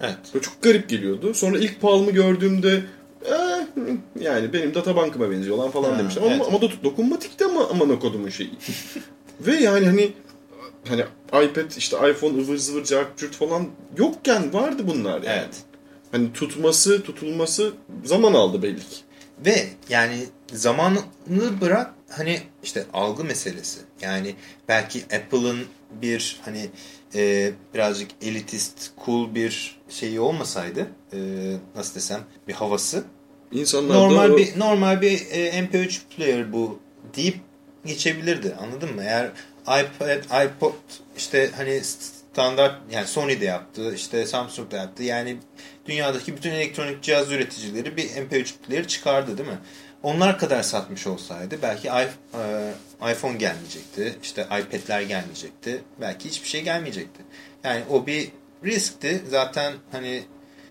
Evet. Böyle çok garip geliyordu. Sonra ilk Palm'ı gördüğümde "Eh, yani benim databankıma benziyor lan falan Ha, demiştim. Ama, evet. ama da dokunmatik de ama aman kodumun şeyi. Ve yani hani hani iPad işte iPhone ıvır zıvır cart cürt falan yokken vardı bunlar yani. Evet. Hani tutması tutulması zaman aldı belli ki. Ve yani zamanını bırak hani işte algı meselesi. Yani belki Apple'ın bir hani e, birazcık elitist, cool bir şeyi olmasaydı e, nasıl desem bir havası. İnsanlar Normal o- bir normal bir e, MP3 player bu deyip geçebilirdi. Anladın mı? Eğer iPad, iPod işte hani standart yani Sony de yaptı, işte Samsung da yaptı. Yani dünyadaki bütün elektronik cihaz üreticileri bir MP3 player çıkardı değil mi? Onlar kadar satmış olsaydı belki e, iPhone gelmeyecekti, işte iPad'ler gelmeyecekti, belki hiçbir şey gelmeyecekti. Yani o bir riskti. Zaten hani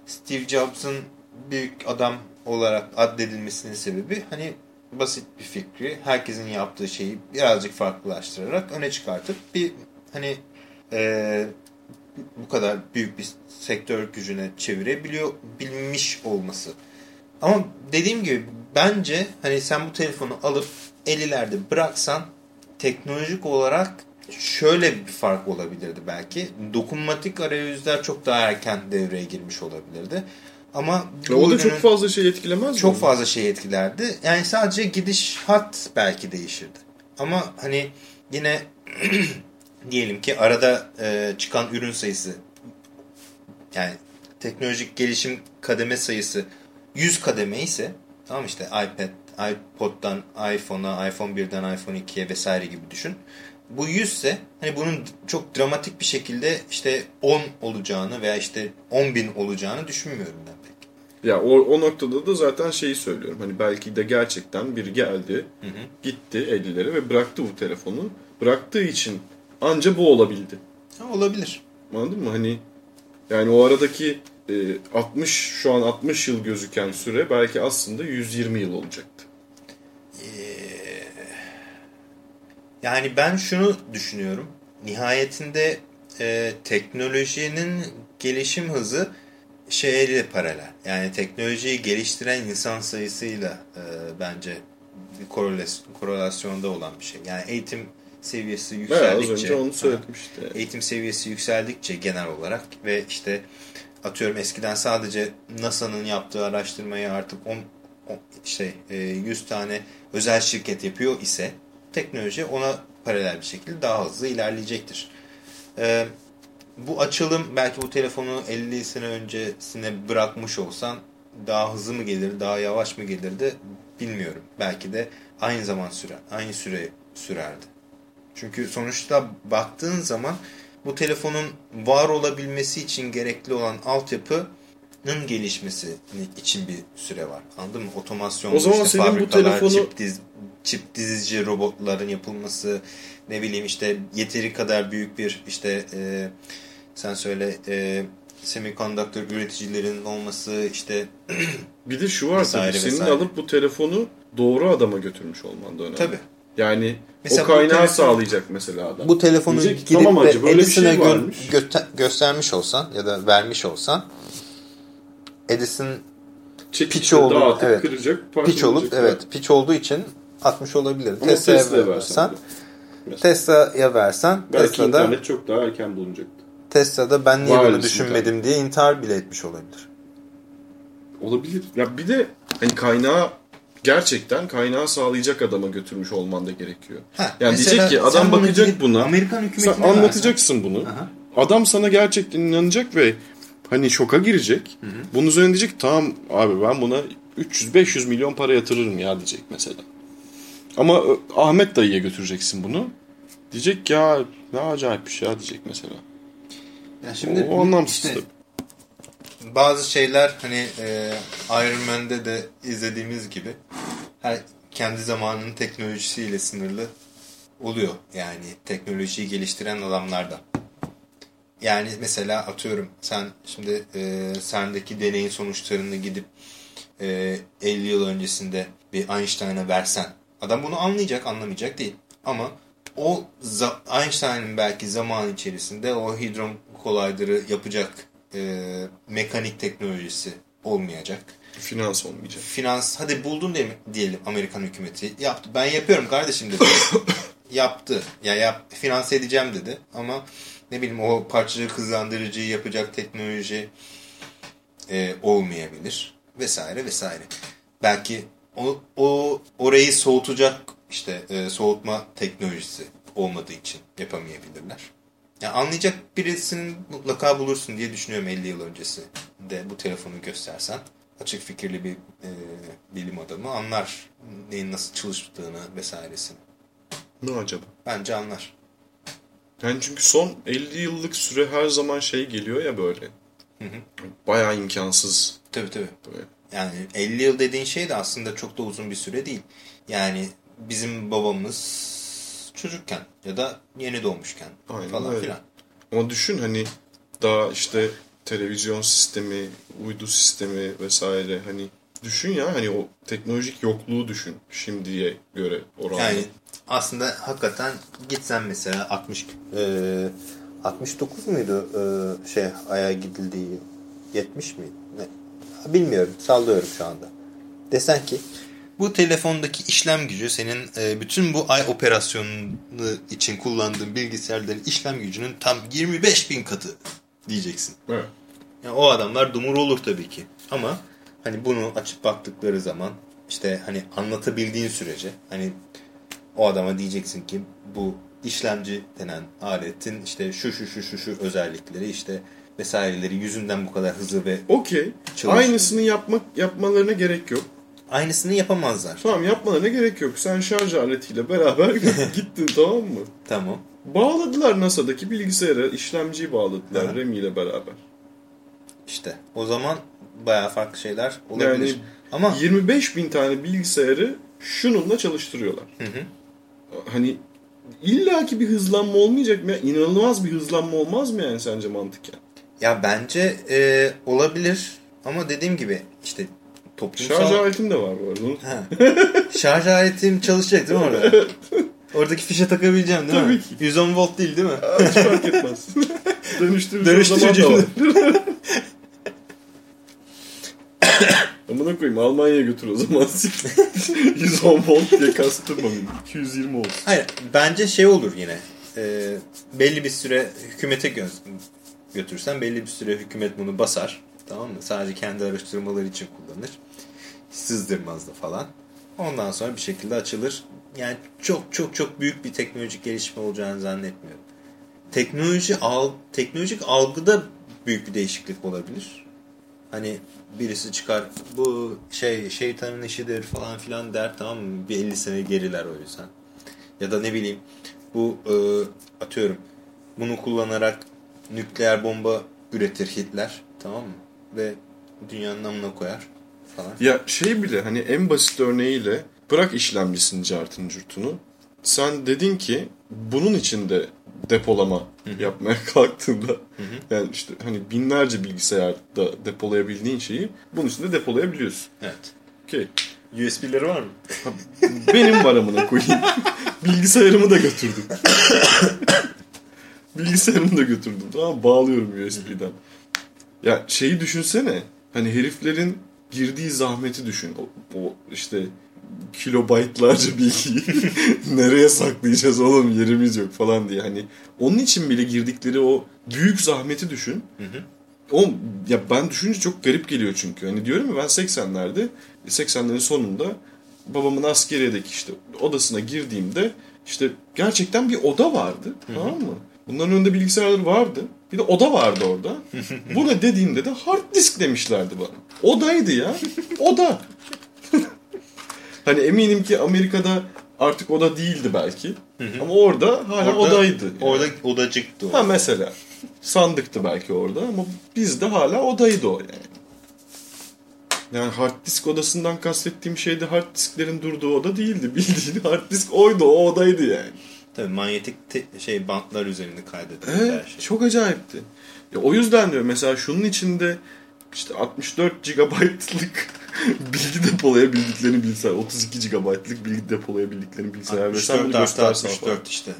Steve Jobs'ın büyük adam olarak addedilmesinin sebebi hani basit bir fikri herkesin yaptığı şeyi birazcık farklılaştırarak öne çıkartıp bir hani e, bu kadar büyük bir sektör gücüne çevirebiliyor bilmiş olması. Ama dediğim gibi bence hani sen bu telefonu alıp 50'lerde bıraksan teknolojik olarak şöyle bir fark olabilirdi belki. Dokunmatik arayüzler çok daha erken devreye girmiş olabilirdi. Ama o da çok fazla şey etkilemez mi? çok fazla şey etkilerdi. Yani sadece gidişat belki değişirdi. Ama hani yine diyelim ki arada e, çıkan ürün sayısı yani teknolojik gelişim kademe sayısı 100 kademe ise tamam işte iPad, iPod'dan iPhone'a, iPhone 1'den iPhone 2'ye vesaire gibi düşün. Bu 100 ise hani bunun çok dramatik bir şekilde işte 10 olacağını veya işte 10 bin olacağını düşünmüyorum ben pek. Ya o, o noktada da zaten şeyi söylüyorum. Hani belki de gerçekten biri geldi, Hı hı. gitti 50'lere ve bıraktı bu telefonu. Bıraktığı için anca bu olabildi. Ha, olabilir. Anladın mı? Hani yani o aradaki 60 şu an 60 yıl gözüken süre belki aslında 120 yıl olacaktı. Yani ben şunu düşünüyorum. Nihayetinde e, teknolojinin gelişim hızı şeyle paralel. Yani teknolojiyi geliştiren insan sayısıyla e, bence korelasyonda olan bir şey. Yani eğitim seviyesi yükseldikçe az önce onu söyledim işte. eğitim seviyesi yükseldikçe genel olarak ve işte atıyorum eskiden sadece NASA'nın yaptığı araştırmayı artık 10 işte e, 100 tane özel şirket yapıyor ise teknoloji ona paralel bir şekilde daha hızlı ilerleyecektir. E, bu açılım belki bu telefonu 50 sene öncesine bırakmış olsan daha hızlı mı gelir, daha yavaş mı gelirdi bilmiyorum. Belki de aynı zaman sürer, aynı süre sürerdi. Çünkü sonuçta baktığın zaman bu telefonun var olabilmesi için gerekli olan altyapının gelişmesi için bir süre var. Anladın mı? Otomasyon, O zaman işte senin bu telefonu- çip, diz, çip dizici robotların yapılması, ne bileyim işte yeteri kadar büyük bir işte e, sen söyle e, semiconductor üreticilerinin olması işte Bir de şu var tabii senin vesaire. alıp bu telefonu doğru adama götürmüş olman da önemli. tabi Yani Mesela o kaynağı telefon- sağlayacak mesela adam. Bu telefonu Diyecek gidip tamam de bir Edison'a şey gö- göster- göstermiş olsan ya da vermiş olsan Edison Çekip piç oldu, dağıtıp evet. kıracak, piç olup evet piç olduğu için atmış olabilir. Tesla'ya Tesla'ya versen. Tesla'ya versen Belki Tesla'da internet çok daha erken bulunacaktı. Tesla'da ben niye bunu düşünmedim diye intihar bile etmiş olabilir. Olabilir. Ya bir de hani kaynağı gerçekten kaynağı sağlayacak adama götürmüş olman da gerekiyor. yani mesela diyecek ki sen adam bunu bakacak gidip buna. Amerikan Sen hükümetine anlatacaksın bunu. Aha. Adam sana gerçekten inanacak ve hani şoka girecek. Bunun üzerine diyecek tamam abi ben buna 300-500 milyon para yatırırım ya diyecek mesela. Ama ö, Ahmet dayıya götüreceksin bunu. Diyecek ya ne acayip bir şey ya diyecek mesela. Ya şimdi o anlamsız işte tabii. Bazı şeyler hani e, Iron Man'de de izlediğimiz gibi her kendi zamanının teknolojisiyle sınırlı oluyor. Yani teknolojiyi geliştiren adamlar da. Yani mesela atıyorum sen şimdi e, sendeki deneyin sonuçlarını gidip e, 50 yıl öncesinde bir Einstein'a versen adam bunu anlayacak anlamayacak değil. Ama o Einstein'ın belki zaman içerisinde o Hadron Collider'ı yapacak e, mekanik teknolojisi olmayacak. Finans olmayacak. Finans hadi buldun diye, diyelim Amerikan hükümeti yaptı. Ben yapıyorum kardeşim dedi. yaptı. Ya yap, finanse edeceğim dedi. Ama ne bileyim o parçacık hızlandırıcıyı yapacak teknoloji e, olmayabilir. Vesaire vesaire. Belki o, o orayı soğutacak işte e, soğutma teknolojisi olmadığı için yapamayabilirler. Yani anlayacak birisini mutlaka bulursun diye düşünüyorum 50 yıl öncesi de bu telefonu göstersen. Açık fikirli bir e, bilim adamı anlar neyin nasıl çalıştığını vesairesini. Ne acaba? Bence anlar. Yani çünkü son 50 yıllık süre her zaman şey geliyor ya böyle. Bayağı imkansız. Tabii tabii. Böyle. Yani 50 yıl dediğin şey de aslında çok da uzun bir süre değil. Yani bizim babamız çocukken ya da yeni doğmuşken Aynen falan öyle. filan. Ama düşün hani daha işte televizyon sistemi, uydu sistemi vesaire hani düşün ya hani o teknolojik yokluğu düşün şimdiye göre oranla. Yani aslında hakikaten gitsen mesela 60 e, 69 muydu e, şey aya gidildiği yıl? 70 miydi? Ne? Bilmiyorum. Sallıyorum şu anda. Desen ki bu telefondaki işlem gücü senin e, bütün bu ay operasyonu için kullandığın bilgisayarların işlem gücünün tam 25 bin katı diyeceksin. Evet. Yani o adamlar dumur olur tabii ki. Ama hani bunu açıp baktıkları zaman işte hani anlatabildiğin sürece hani o adama diyeceksin ki bu işlemci denen aletin işte şu şu şu şu şu özellikleri işte vesaireleri yüzünden bu kadar hızlı ve Okey. Aynısını yapmak yapmalarına gerek yok. Aynısını yapamazlar. Tamam yapmalarına gerek yok. Sen şarj aletiyle beraber gittin tamam mı? Tamam. Bağladılar NASA'daki bilgisayara, işlemciyi bağladılar Hı. REM ile beraber. İşte o zaman bayağı farklı şeyler olabilir. Yani Ama 25 bin tane bilgisayarı şununla çalıştırıyorlar. Hı hı. Hani illaki bir hızlanma olmayacak mı? İnanılmaz bir hızlanma olmaz mı yani sence mantıken? ya bence e, olabilir ama dediğim gibi işte toplumsal... Şarj aletim de var bu arada. Ha. Şarj aletim çalışacak değil mi orada? Oradaki fişe takabileceğim değil mi? Tabii ki. 110 volt değil değil mi? Hiç fark etmez. Dönüştürücü, zaman da var. Amına koyayım Almanya'ya götür o zaman. 110 volt diye kastırma beni. 220 volt. Hayır bence şey olur yine. Ee, belli bir süre hükümete gö götürsen belli bir süre hükümet bunu basar. Tamam mı? Sadece kendi araştırmaları için kullanır. Sızdırmaz da falan. Ondan sonra bir şekilde açılır. Yani çok çok çok büyük bir teknolojik gelişme olacağını zannetmiyorum. Teknoloji al teknolojik algıda büyük bir değişiklik olabilir. Hani birisi çıkar bu şey şeytanın işidir falan filan der tamam mı? Bir 50 sene geriler o yüzden. Ya da ne bileyim bu e, atıyorum bunu kullanarak nükleer bomba üretir Hitler tamam mı? Ve dünyanın namına koyar falan. Ya şey bile hani en basit örneğiyle bırak işlemcisini cartın curtunu. Sen dedin ki bunun içinde depolama yapmaya kalktığında yani işte hani binlerce bilgisayarda depolayabildiğin şeyi bunun içinde depolayabiliyorsun. Evet. Okey. USB'leri var mı? Benim var amına koyayım. bilgisayarımı da götürdüm. bilgisayarımı da götürdüm. Tamam bağlıyorum USB'den. Ya şeyi düşünsene. Hani heriflerin girdiği zahmeti düşün. O, o işte kilobaytlarca bilgiyi nereye saklayacağız oğlum yerimiz yok falan diye. Hani onun için bile girdikleri o büyük zahmeti düşün. Hı hı. O ya ben düşününce çok garip geliyor çünkü. Hani diyorum ya ben 80'lerde 80'lerin sonunda babamın askeriyedeki işte odasına girdiğimde işte gerçekten bir oda vardı. Hı hı. Tamam mı? Bunların önünde bilgisayarları vardı. Bir de oda vardı orada. Bu ne dediğimde de hard disk demişlerdi bana. Odaydı ya. Oda. hani eminim ki Amerika'da artık oda değildi belki. Ama orada hala orada, odaydı. Yani. Orada odacıktı o. Ha mesela. Sandıktı belki orada ama bizde hala odaydı o yani. Yani hard disk odasından kastettiğim şey de hard disklerin durduğu oda değildi. Bildiğin hard disk oydu, o odaydı yani. Tabii manyetik şey bantlar üzerinde kaydedilen evet, her şey. Çok acayipti. Ya o yüzden diyor mesela şunun içinde işte 64 GB'lık bilgi depolayabildiklerini bilgisayar, 32 GB'lık bilgi depolayabildiklerini bilgisayar 64 artı 64 falan. işte.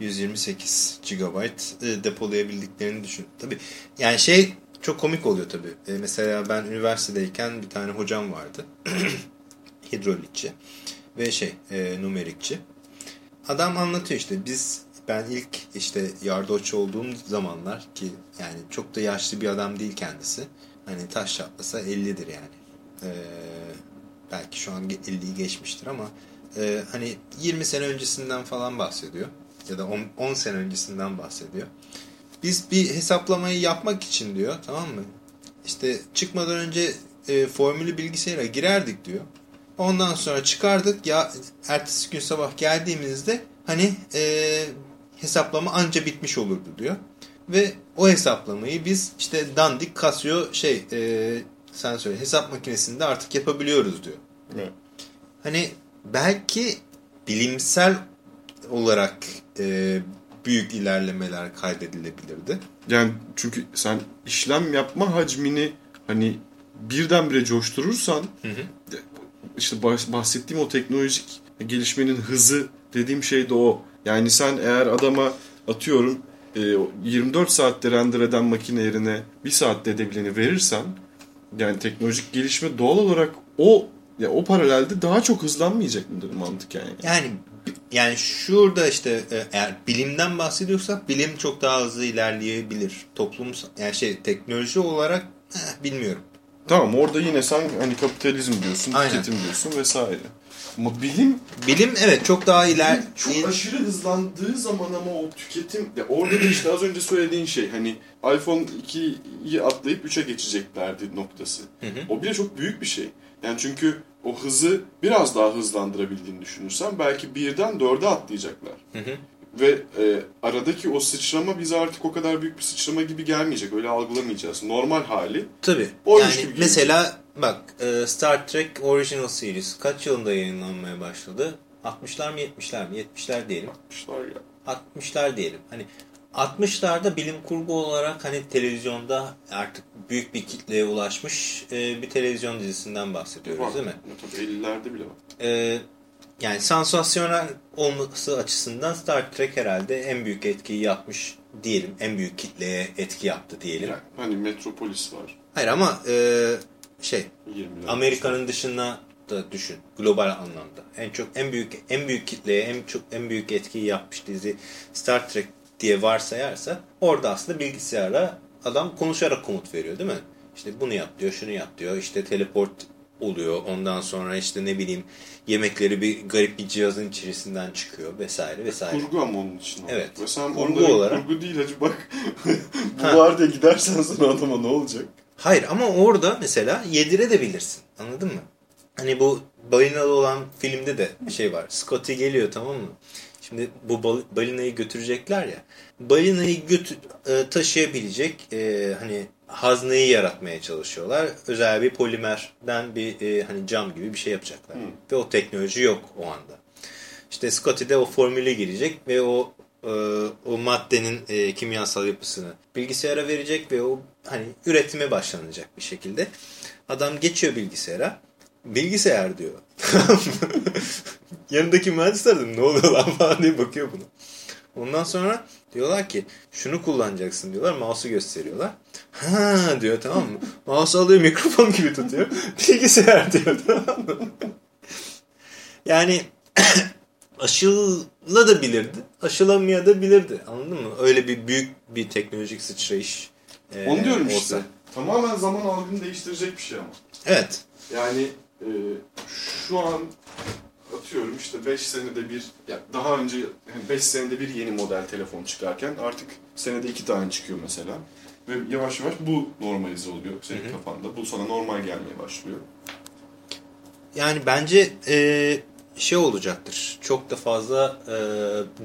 128 GB e, depolayabildiklerini düşün. Tabii yani şey çok komik oluyor tabii. E, mesela ben üniversitedeyken bir tane hocam vardı. Hidrolikçi ve şey e, numerikçi. Adam anlatıyor işte biz ben ilk işte yardoç olduğum zamanlar ki yani çok da yaşlı bir adam değil kendisi. Hani taş çatlasa 50'dir yani. Ee, belki şu an 50'yi geçmiştir ama e, hani 20 sene öncesinden falan bahsediyor. Ya da 10, 10 sene öncesinden bahsediyor. Biz bir hesaplamayı yapmak için diyor tamam mı? İşte çıkmadan önce e, formülü bilgisayara girerdik diyor. Ondan sonra çıkardık ya ertesi gün sabah geldiğimizde hani e, hesaplama anca bitmiş olurdu diyor. Ve o hesaplamayı biz işte dandik Casio şey e, sen söyle hesap makinesinde artık yapabiliyoruz diyor. Evet. Hani belki bilimsel olarak e, büyük ilerlemeler kaydedilebilirdi. Yani çünkü sen işlem yapma hacmini hani birdenbire coşturursan hı hı. İşte bahsettiğim o teknolojik gelişmenin hızı dediğim şey de o. Yani sen eğer adama atıyorum 24 e, saatte render eden makine yerine 1 saatte edebileni verirsen yani teknolojik gelişme doğal olarak o ya o paralelde daha çok hızlanmayacak mıdır mantık yani? Yani yani şurada işte e, eğer bilimden bahsediyorsak bilim çok daha hızlı ilerleyebilir. Toplum yani şey teknoloji olarak eh, bilmiyorum. Tamam orada yine sen hani kapitalizm diyorsun, Aynen. tüketim diyorsun vesaire. Ama bilim... Bilim evet çok daha iler... Çok aşırı hızlandığı zaman ama o tüketim... Ya orada da işte az önce söylediğin şey hani iPhone 2'yi atlayıp 3'e geçeceklerdi noktası. Hı hı. O bile çok büyük bir şey. Yani çünkü o hızı biraz daha hızlandırabildiğini düşünürsen belki birden dörde atlayacaklar. Hı hı. Ve e, aradaki o sıçrama bize artık o kadar büyük bir sıçrama gibi gelmeyecek. Öyle algılamayacağız. Normal hali. Tabii. Yani gibi mesela bak e, Star Trek Original Series kaç yılında yayınlanmaya başladı? 60'lar mı 70'ler mi? 70'ler diyelim. 60'lar ya. 60'lar diyelim. Hani 60'larda bilim kurgu olarak hani televizyonda artık büyük bir kitleye ulaşmış e, bir televizyon dizisinden bahsediyoruz var. değil mi? Tabii 50'lerde bile var. E, yani sansasyonel olması açısından Star Trek herhalde en büyük etkiyi yapmış diyelim. En büyük kitleye etki yaptı diyelim. Yani, hani Metropolis var. Hayır ama e, şey Amerika'nın dışına da düşün global anlamda. En çok en büyük en büyük kitleye en çok en büyük etkiyi yapmış dizi Star Trek diye varsayarsa orada aslında bilgisayara adam konuşarak komut veriyor değil mi? İşte bunu yap diyor, şunu yap diyor. İşte teleport oluyor. Ondan sonra işte ne bileyim yemekleri bir garip bir cihazın içerisinden çıkıyor vesaire vesaire. Kurgu ama onun için. Evet. Ve sen kurgu olarak. Kurgu değil hacı bak. bu var diye gidersen sana adama ne olacak? Hayır ama orada mesela yedirebilirsin. Anladın mı? Hani bu balinalı olan filmde de şey var. Scotty geliyor tamam mı? Şimdi bu balinayı götürecekler ya. Balinayı götür, e, taşıyabilecek e, hani hazneyi yaratmaya çalışıyorlar. Özel bir polimerden bir e, hani cam gibi bir şey yapacaklar. Hmm. Ve o teknoloji yok o anda. İşte Scotty de o formüle girecek ve o e, o maddenin e, kimyasal yapısını bilgisayara verecek ve o hani üretime başlanacak bir şekilde. Adam geçiyor bilgisayara. Bilgisayar diyor. Yanındaki mühendisler de ne oluyor lan falan diye bakıyor buna. Ondan sonra diyorlar ki şunu kullanacaksın diyorlar. Mouse'u gösteriyorlar. Ha diyor tamam mı? Mouse alıyor mikrofon gibi tutuyor. Bilgisayar diyor tamam mı? Yani aşılabilirdi. Aşılamayabilirdi. Anladın mı? Öyle bir büyük bir teknolojik sıçrayış e, Onu diyorum olsa. işte. Tamamen zaman algını değiştirecek bir şey ama. Evet. Yani e, şu an atıyorum işte 5 senede bir ya daha önce 5 senede bir yeni model telefon çıkarken artık senede 2 tane çıkıyor mesela. Ve yavaş yavaş bu normalize oluyor senin kafanda. Bu sana normal gelmeye başlıyor. Yani bence e, şey olacaktır. Çok da fazla e,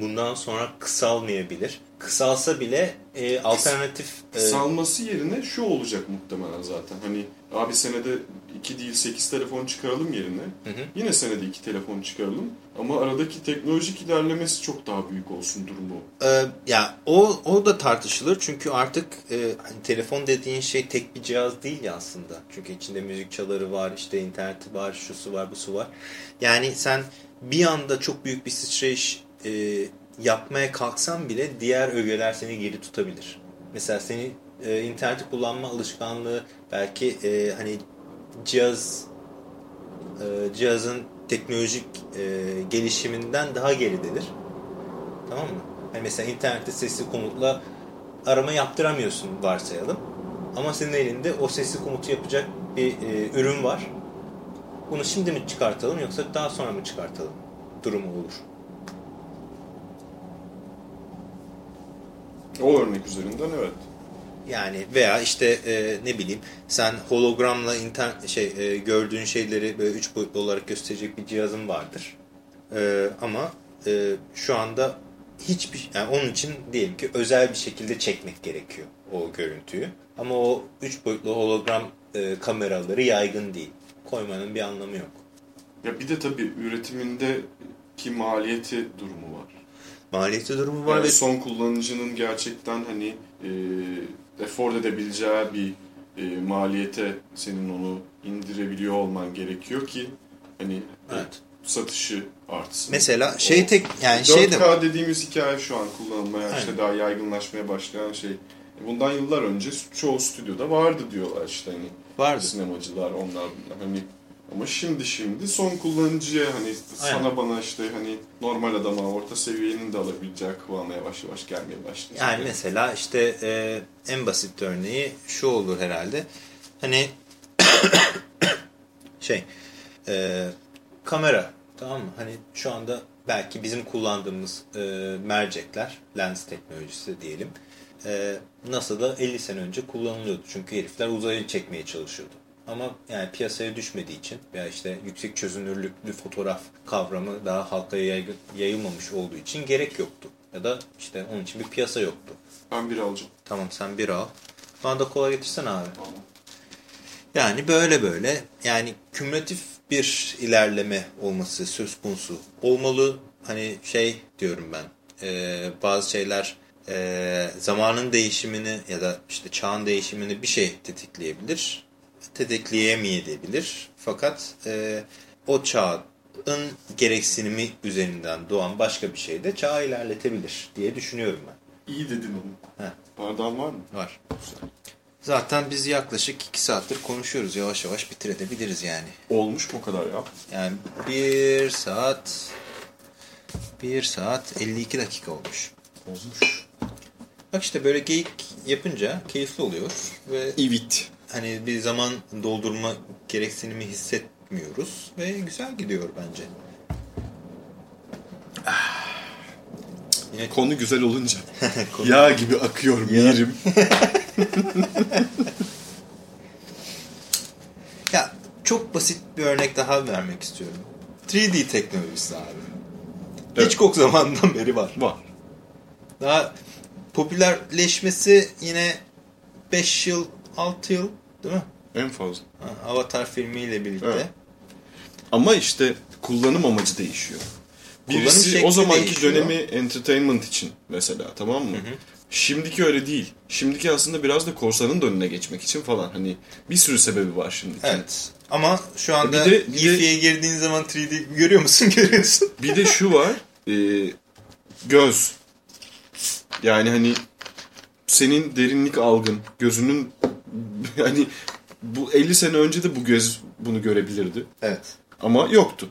bundan sonra kısalmayabilir. Kısalsa bile e, alternatif... e, Kısalması yerine şu olacak muhtemelen zaten. Hani abi senede 2 değil 8 telefon çıkaralım yerine. Yine senede 2 telefon çıkaralım. Ama aradaki teknolojik ilerlemesi çok daha büyük olsun durumu. Ee, ya o o da tartışılır çünkü artık e, hani telefon dediğin şey tek bir cihaz değil ya aslında. Çünkü içinde müzik çaları var, işte interneti var, şusu var, busu var. Yani sen bir anda çok büyük bir sıçrayış e, yapmaya kalksan bile diğer ögeler seni geri tutabilir. Mesela seni e, interneti kullanma alışkanlığı belki e, hani cihaz e, cihazın teknolojik e, gelişiminden daha geridedir. Tamam mı? Hani mesela internette sesli komutla arama yaptıramıyorsun varsayalım. Ama senin elinde o sesli komutu yapacak bir e, ürün var. Bunu şimdi mi çıkartalım yoksa daha sonra mı çıkartalım? Durumu olur. O örnek üzerinden evet. Yani veya işte e, ne bileyim sen hologramla inter şey e, gördüğün şeyleri böyle üç boyutlu olarak gösterecek bir cihazın vardır. E, ama e, şu anda hiçbir yani onun için diyelim ki özel bir şekilde çekmek gerekiyor o görüntüyü. Ama o üç boyutlu hologram e, kameraları yaygın değil. Koymanın bir anlamı yok. Ya bir de tabii üretimindeki maliyeti durumu var. Maliyeti durumu var Yani ve son kullanıcının gerçekten hani e, afford edebileceği bir e, maliyete senin onu indirebiliyor olman gerekiyor ki hani Evet. satışı artsın. mesela şey O tek yani 4K şey de var. dediğimiz hikaye şu an kullanılmaya işte Aynen. daha yaygınlaşmaya başlayan şey. Bundan yıllar önce çoğu stüdyoda vardı diyorlar işte hani Vardı. sinemacılar onlar bunlar hani ama şimdi şimdi son kullanıcıya hani Aynen. sana bana işte hani normal adama orta seviyenin de alabileceği kıvama yavaş yavaş gelmeye başlayacak. Yani mesela işte e, en basit örneği şu olur herhalde. Hani şey e, kamera tamam mı? Hani şu anda belki bizim kullandığımız e, mercekler lens teknolojisi diyelim. E, NASA'da 50 sene önce kullanılıyordu. Çünkü herifler uzaya çekmeye çalışıyordu. Ama yani piyasaya düşmediği için veya işte yüksek çözünürlüklü fotoğraf kavramı daha halka yaygın, yayılmamış olduğu için gerek yoktu. Ya da işte onun için bir piyasa yoktu. Ben bir alacağım. Tamam sen bir al. Bana da kola getirsen abi. Tamam. Yani böyle böyle yani kümülatif bir ilerleme olması söz konusu olmalı. Hani şey diyorum ben e, bazı şeyler e, zamanın değişimini ya da işte çağın değişimini bir şey tetikleyebilir. Tetikleyemeyebilir. Fakat e, o çağın gereksinimi üzerinden doğan başka bir şey de çağı ilerletebilir diye düşünüyorum ben. İyi dedin onu. Heh. Bardağın var mı? Var. Zaten biz yaklaşık 2 saattir konuşuyoruz. Yavaş yavaş bitirebiliriz yani. Olmuş mu kadar ya? Yani 1 saat 1 saat 52 dakika olmuş. Olmuş. Bak işte böyle geyik yapınca keyifli oluyor ve Evet. Hani bir zaman doldurma gereksinimi hissetmiyoruz ve güzel gidiyor bence. Yine Konu güzel olunca. Konu- Yağ gibi akıyor yerim. Ya çok basit bir örnek daha vermek istiyorum. 3D teknolojisi abi. Evet. Hitchcock zamanından beri var. Var. Daha popülerleşmesi yine 5 yıl, 6 yıl değil mi? En fazla. Ha, Avatar filmiyle birlikte. Evet. Ama işte kullanım amacı değişiyor. Birisi o zamanki değişiyor. dönemi entertainment için mesela tamam mı? Şimdiki öyle değil. Şimdiki aslında biraz da korsanın da önüne geçmek için falan. Hani bir sürü sebebi var şimdiki. Evet. Ama şu anda Bir de- bir de- girdiğin zaman 3D görüyor musun? Görüyorsun. Bir de şu var. e, göz. Yani hani senin derinlik algın, gözünün yani bu 50 sene önce de bu göz bunu görebilirdi. Evet. Ama yoktu.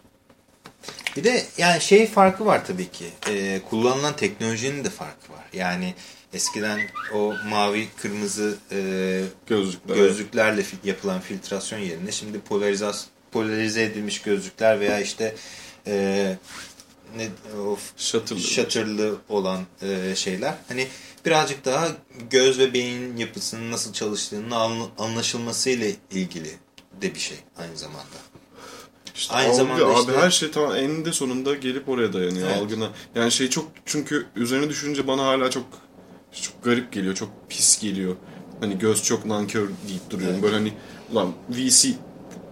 Bir de yani şey farkı var tabii ki. Ee, kullanılan teknolojinin de farkı var. Yani eskiden o mavi kırmızı e, Gözlükler. gözlüklerle yapılan filtrasyon yerine şimdi polarizas polarize edilmiş gözlükler veya işte e, ne o Shutter'lı. shutter'lı olan e, şeyler. Hani birazcık daha göz ve beyin yapısının nasıl çalıştığının anla- anlaşılmasıyla ilgili de bir şey aynı zamanda. İşte Aynı algı zamanda abi işte- her şey tamam eninde sonunda gelip oraya dayanıyor Evet. algına. Yani şey çok çünkü üzerine düşününce bana hala çok çok garip geliyor. Çok pis geliyor. Hani göz çok nankör deyip duruyorum. Evet. Böyle hani ulan VC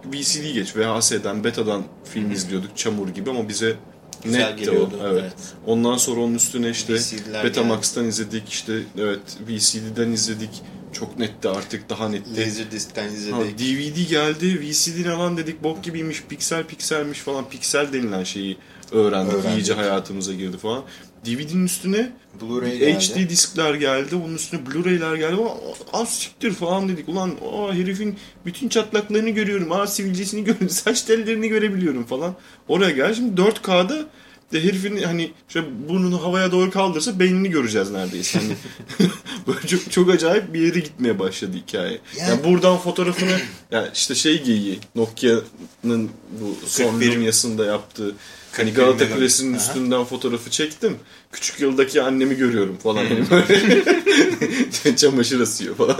VCD geç VHS'den betadan film izliyorduk çamur gibi ama bize Güzel netti o. geliyordu, Evet. evet. Ondan sonra onun üstüne işte VCD'ler Betamax'tan izledik işte evet VCD'den izledik. Çok netti artık daha netti. Laserdisc'ten Ha, izledik. DVD geldi, VCD ne lan dedik bok gibiymiş, piksel pikselmiş falan. Piksel denilen şeyi öğrendik, Öğrendik. iyice hayatımıza girdi falan. DVD'nin üstüne Blu-ray geldi. HD diskler geldi, onun üstüne Blu-ray'ler geldi. Az siktir falan dedik. Ulan aa, herifin bütün çatlaklarını görüyorum, aa sivilcesini görüyorum, saç tellerini görebiliyorum falan. Oraya gel. Şimdi 4K'da de herifin hani şöyle burnunu havaya doğru kaldırsa beynini göreceğiz neredeyse. Hani böyle çok, çok acayip bir yere gitmeye başladı hikaye. Yani- Yani buradan fotoğrafını yani işte şey giyi Nokia'nın bu son 41 Lumia'sında yaptığı hani 41 Galata. Kulesi'nin üstünden fotoğrafı çektim. Küçük yıldaki annemi görüyorum falan. Hani böyle çamaşır asıyor falan.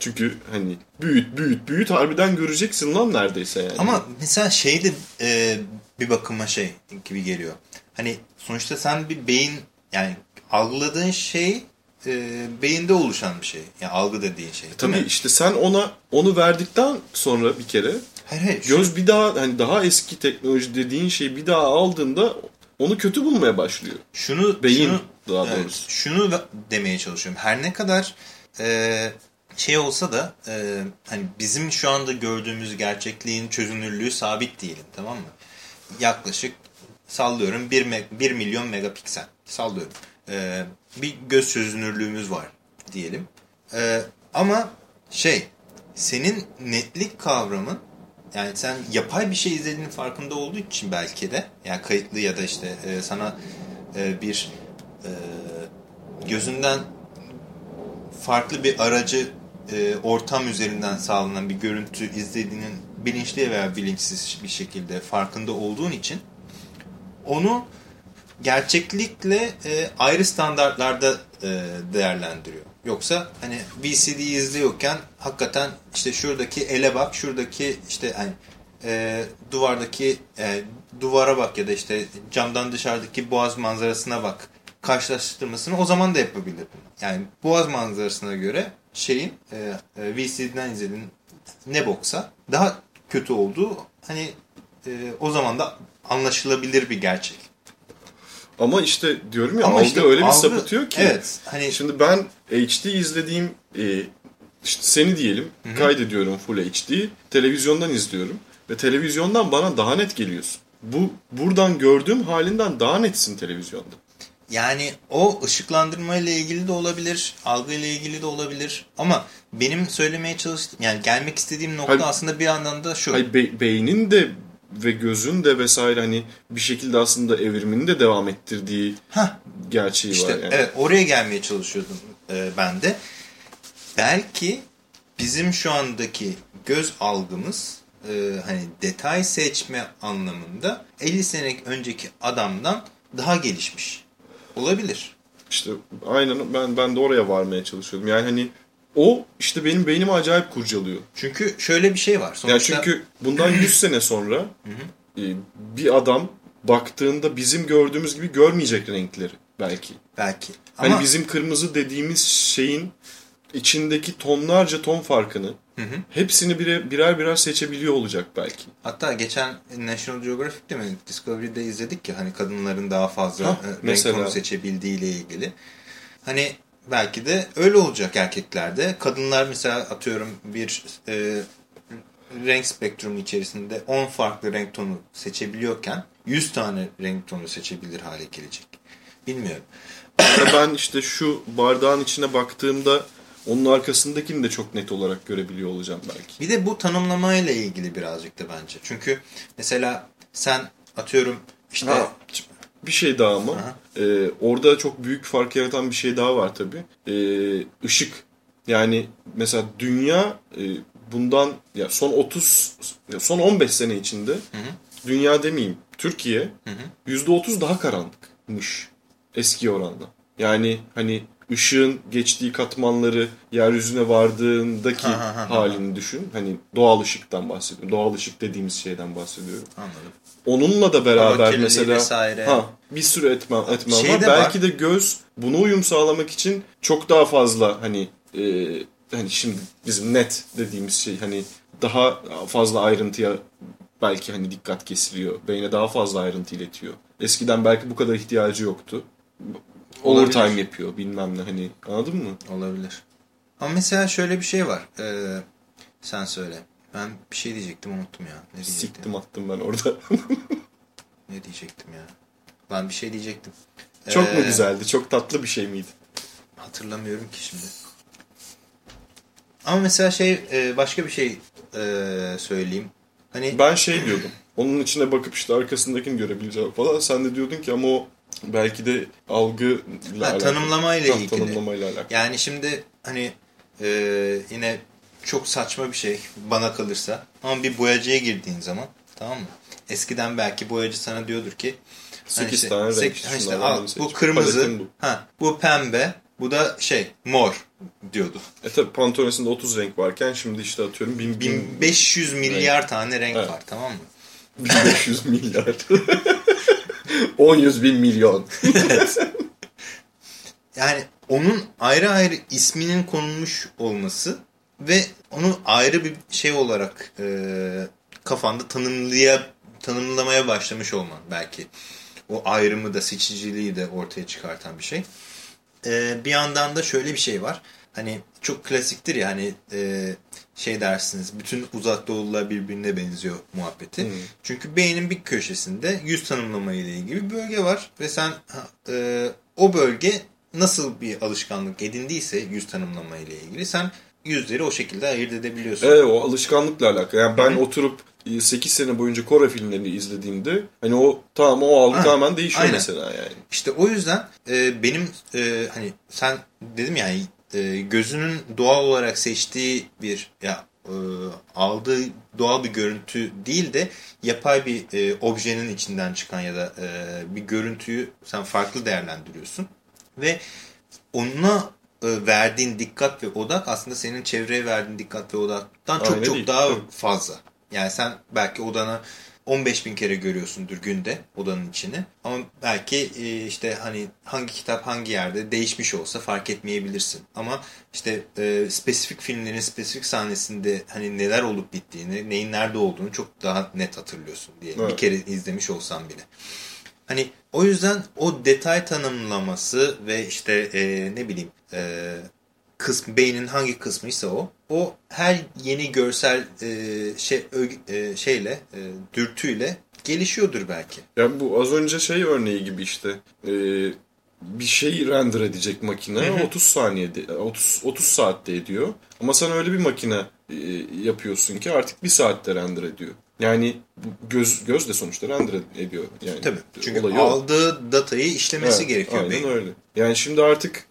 Çünkü hani büyüt büyüt büyüt harbiden göreceksin lan neredeyse yani. Ama mesela şey de e, bir bakıma şey gibi geliyor. Hani sonuçta sen bir beyin yani algıladığın şey e, beyinde oluşan bir şey. Yani algı dediğin şey. Tabii mi? işte sen ona onu verdikten sonra bir kere Hayır hayır. şu- göz bir daha hani daha eski teknoloji dediğin şeyi bir daha aldığında onu kötü bulmaya başlıyor. şunu Beyin şunu, daha evet, doğrusu. şunu da- demeye çalışıyorum. Her ne kadar e, şey olsa da e, hani bizim şu anda gördüğümüz gerçekliğin çözünürlüğü sabit diyelim tamam mı? Yaklaşık sallıyorum 1, 1 milyon megapiksel sallıyorum. E, bir göz çözünürlüğümüz var diyelim. E, ama şey senin netlik kavramın yani sen yapay bir şey izlediğinin farkında olduğu için belki de yani kayıtlı ya da işte e, sana e, bir e, gözünden farklı bir aracı e, ortam üzerinden sağlanan bir görüntü izlediğinin bilinçli veya bilinçsiz bir şekilde farkında olduğun için onu gerçeklikle e, ayrı standartlarda e, değerlendiriyor. Yoksa hani VCD izliyorken hakikaten işte şuradaki ele bak, şuradaki işte hani e, duvardaki e, duvara bak ya da işte camdan dışarıdaki boğaz manzarasına bak karşılaştırmasını o zaman da yapabilir. Yani boğaz manzarasına göre şeyin e, e, VCD'den izlediğin ne boksa daha kötü olduğu hani e, o zaman da anlaşılabilir bir gerçek. Ama işte diyorum ya Ama algı işte öyle bir algı- sapıtıyor ki. Evet. Hani Şimdi ben HD izlediğim e, işte seni diyelim kaydediyorum full HD. Televizyondan izliyorum ve televizyondan bana daha net geliyorsun. Bu buradan gördüğüm halinden daha netsin televizyonda. Yani o ışıklandırma ile ilgili de olabilir, algı ile ilgili de olabilir. Ama benim söylemeye çalıştığım, yani gelmek istediğim nokta Hayır. aslında bir yandan da şu. Hayır be- beynin de ve gözün de vesaire hani bir şekilde aslında evrimini de devam ettirdiği Hah, gerçeği işte var yani. evet oraya gelmeye çalışıyordum e, ben de. Belki bizim şu andaki göz algımız e, hani detay seçme anlamında 50 sene önceki adamdan daha gelişmiş. Olabilir. İşte aynen ben ben de oraya varmaya çalışıyordum. Yani hani o işte benim beynimi acayip kurcalıyor. Çünkü şöyle bir şey var. Sonuçta, Yani çünkü bundan 100 sene sonra e, bir adam baktığında bizim gördüğümüz gibi görmeyecek renkleri belki. belki. Hani Ama bizim kırmızı dediğimiz şeyin içindeki tonlarca ton farkını Hı hı. hepsini bire, birer birer seçebiliyor olacak belki. Hatta geçen National Geographic'te mi Discovery'de izledik ya hani kadınların daha fazla Hah, e, renk mesela. tonu seçebildiği ile ilgili. hani belki de öyle olacak erkeklerde. Kadınlar mesela atıyorum bir e, renk spektrumu içerisinde 10 farklı renk tonu seçebiliyorken 100 tane renk tonu seçebilir hale gelecek. Bilmiyorum. Ben işte şu bardağın içine baktığımda onun arkasındakini de çok net olarak görebiliyor olacağım belki. Bir de bu tanımlamayla ilgili birazcık da bence. Çünkü mesela sen atıyorum işte Ha, bir şey daha ama e, orada çok büyük fark yaratan bir şey daha var tabii. E, ışık. Yani mesela dünya e, bundan ya son 30 ya son 15 sene içinde dünya demeyeyim Türkiye %30 daha karanlıkmış eski oranla. Yani hani ışığın geçtiği katmanları yeryüzüne vardığındaki Ha, ha, ha, ha. halini düşün. Hani doğal ışıktan bahsediyorum. Doğal ışık dediğimiz şeyden bahsediyorum. anladım. Onunla da beraber mesela vesaire. ha bir sürü etmen etmen Şey var. de var. Belki de göz buna uyum sağlamak için çok daha fazla hani e, hani şimdi bizim net dediğimiz şey hani daha fazla ayrıntıya belki hani dikkat kesiliyor. Beyne daha fazla ayrıntı iletiyor. Eskiden belki bu kadar ihtiyacı yoktu. Olabilir. Overtime yapıyor bilmem ne hani anladın mı? Olabilir. Ama mesela şöyle bir şey var. Ee, sen söyle. Ben bir şey diyecektim unuttum ya. Ne diyecektim? Siktim attım ben orada. Ne diyecektim ya? Ben bir şey diyecektim. çok mu Ee, güzeldi? Çok tatlı bir şey miydi? Hatırlamıyorum ki şimdi. Ama mesela şey başka bir şey söyleyeyim. Hani Ben şey diyordum. Onun içine bakıp işte arkasındakini görebileceğim falan. Sen de diyordun ki ama o belki de algıyla ha, tanımlamayla ilgili. Tanımlamayla alakalı. Yani şimdi hani e, yine çok saçma bir şey bana kalırsa. Ama bir boyacıya girdiğin zaman tamam mı? Eskiden belki boyacı sana diyordur ki hani Sekiz tane renk, işte, şunlardan al, bu kırmızı, bu. Ha, bu pembe, bu da şey mor diyordu. E tabi Pantone'sinde 30 renk varken şimdi işte atıyorum 1000, 1000, 1500 milyar tane renk Evet. var tamam mı? 1500 milyar. 10 yüz bin milyon. Yani onun ayrı ayrı isminin konulmuş olması ve onu ayrı bir şey olarak e, kafanda tanımlaya, tanımlamaya başlamış olman belki. O ayrımı da seçiciliği de ortaya çıkartan bir şey. E, bir yandan da şöyle bir şey var. Hani çok klasiktir ya hani e, şey dersiniz bütün uzak doğulular birbirine benziyor muhabbeti. Hmm. Çünkü beynin bir köşesinde yüz tanımlama ile ilgili bir bölge var ve sen e, o bölge nasıl bir alışkanlık edindiyse yüz tanımlama ile ilgili sen yüzleri o şekilde ayırt edebiliyorsun. Evet o alışkanlıkla alakalı. Yani ben oturup 8 sene boyunca Kore filmlerini izlediğimde hani o tamam o algı Ha, tamamen değişiyor aynen. mesela yani. İşte o yüzden e, benim e, hani sen dedim yani e, gözünün doğal olarak seçtiği bir ya e, aldığı doğal bir görüntü değil de yapay bir e, objenin içinden çıkan ya da e, bir görüntüyü sen farklı değerlendiriyorsun ve ona e, verdiğin dikkat ve odak aslında senin çevreye verdiğin dikkat ve odaktan çok Aynen çok değil. daha fazla. Yani sen belki odanı 15 bin kere görüyorsundur günde odanın içini. Ama belki e, işte hani hangi kitap hangi yerde değişmiş olsa fark etmeyebilirsin. Ama işte e, spesifik filmlerin spesifik sahnesinde hani neler olup bittiğini, neyin nerede olduğunu çok daha net hatırlıyorsun diye. Evet. Bir kere izlemiş olsam bile. Hani o yüzden o detay tanımlaması ve işte e, ne bileyim e, kısmı beynin hangi kısmıysa o o her yeni görsel e, şey ö- e, şeyle e, dürtüyle gelişiyordur belki. Yani bu az önce şey örneği gibi işte e, bir şey render edecek makine Hı hı. 30 saniyede 30 30 saatte ediyor. Ama sen öyle bir makine e, yapıyorsun ki artık bir saatte render ediyor. Yani göz göz de sonuçta render ediyor yani. Tabii. Çünkü olayı o. aldığı datayı işlemesi Evet, gerekiyor Aynen beyin. öyle. Yani şimdi artık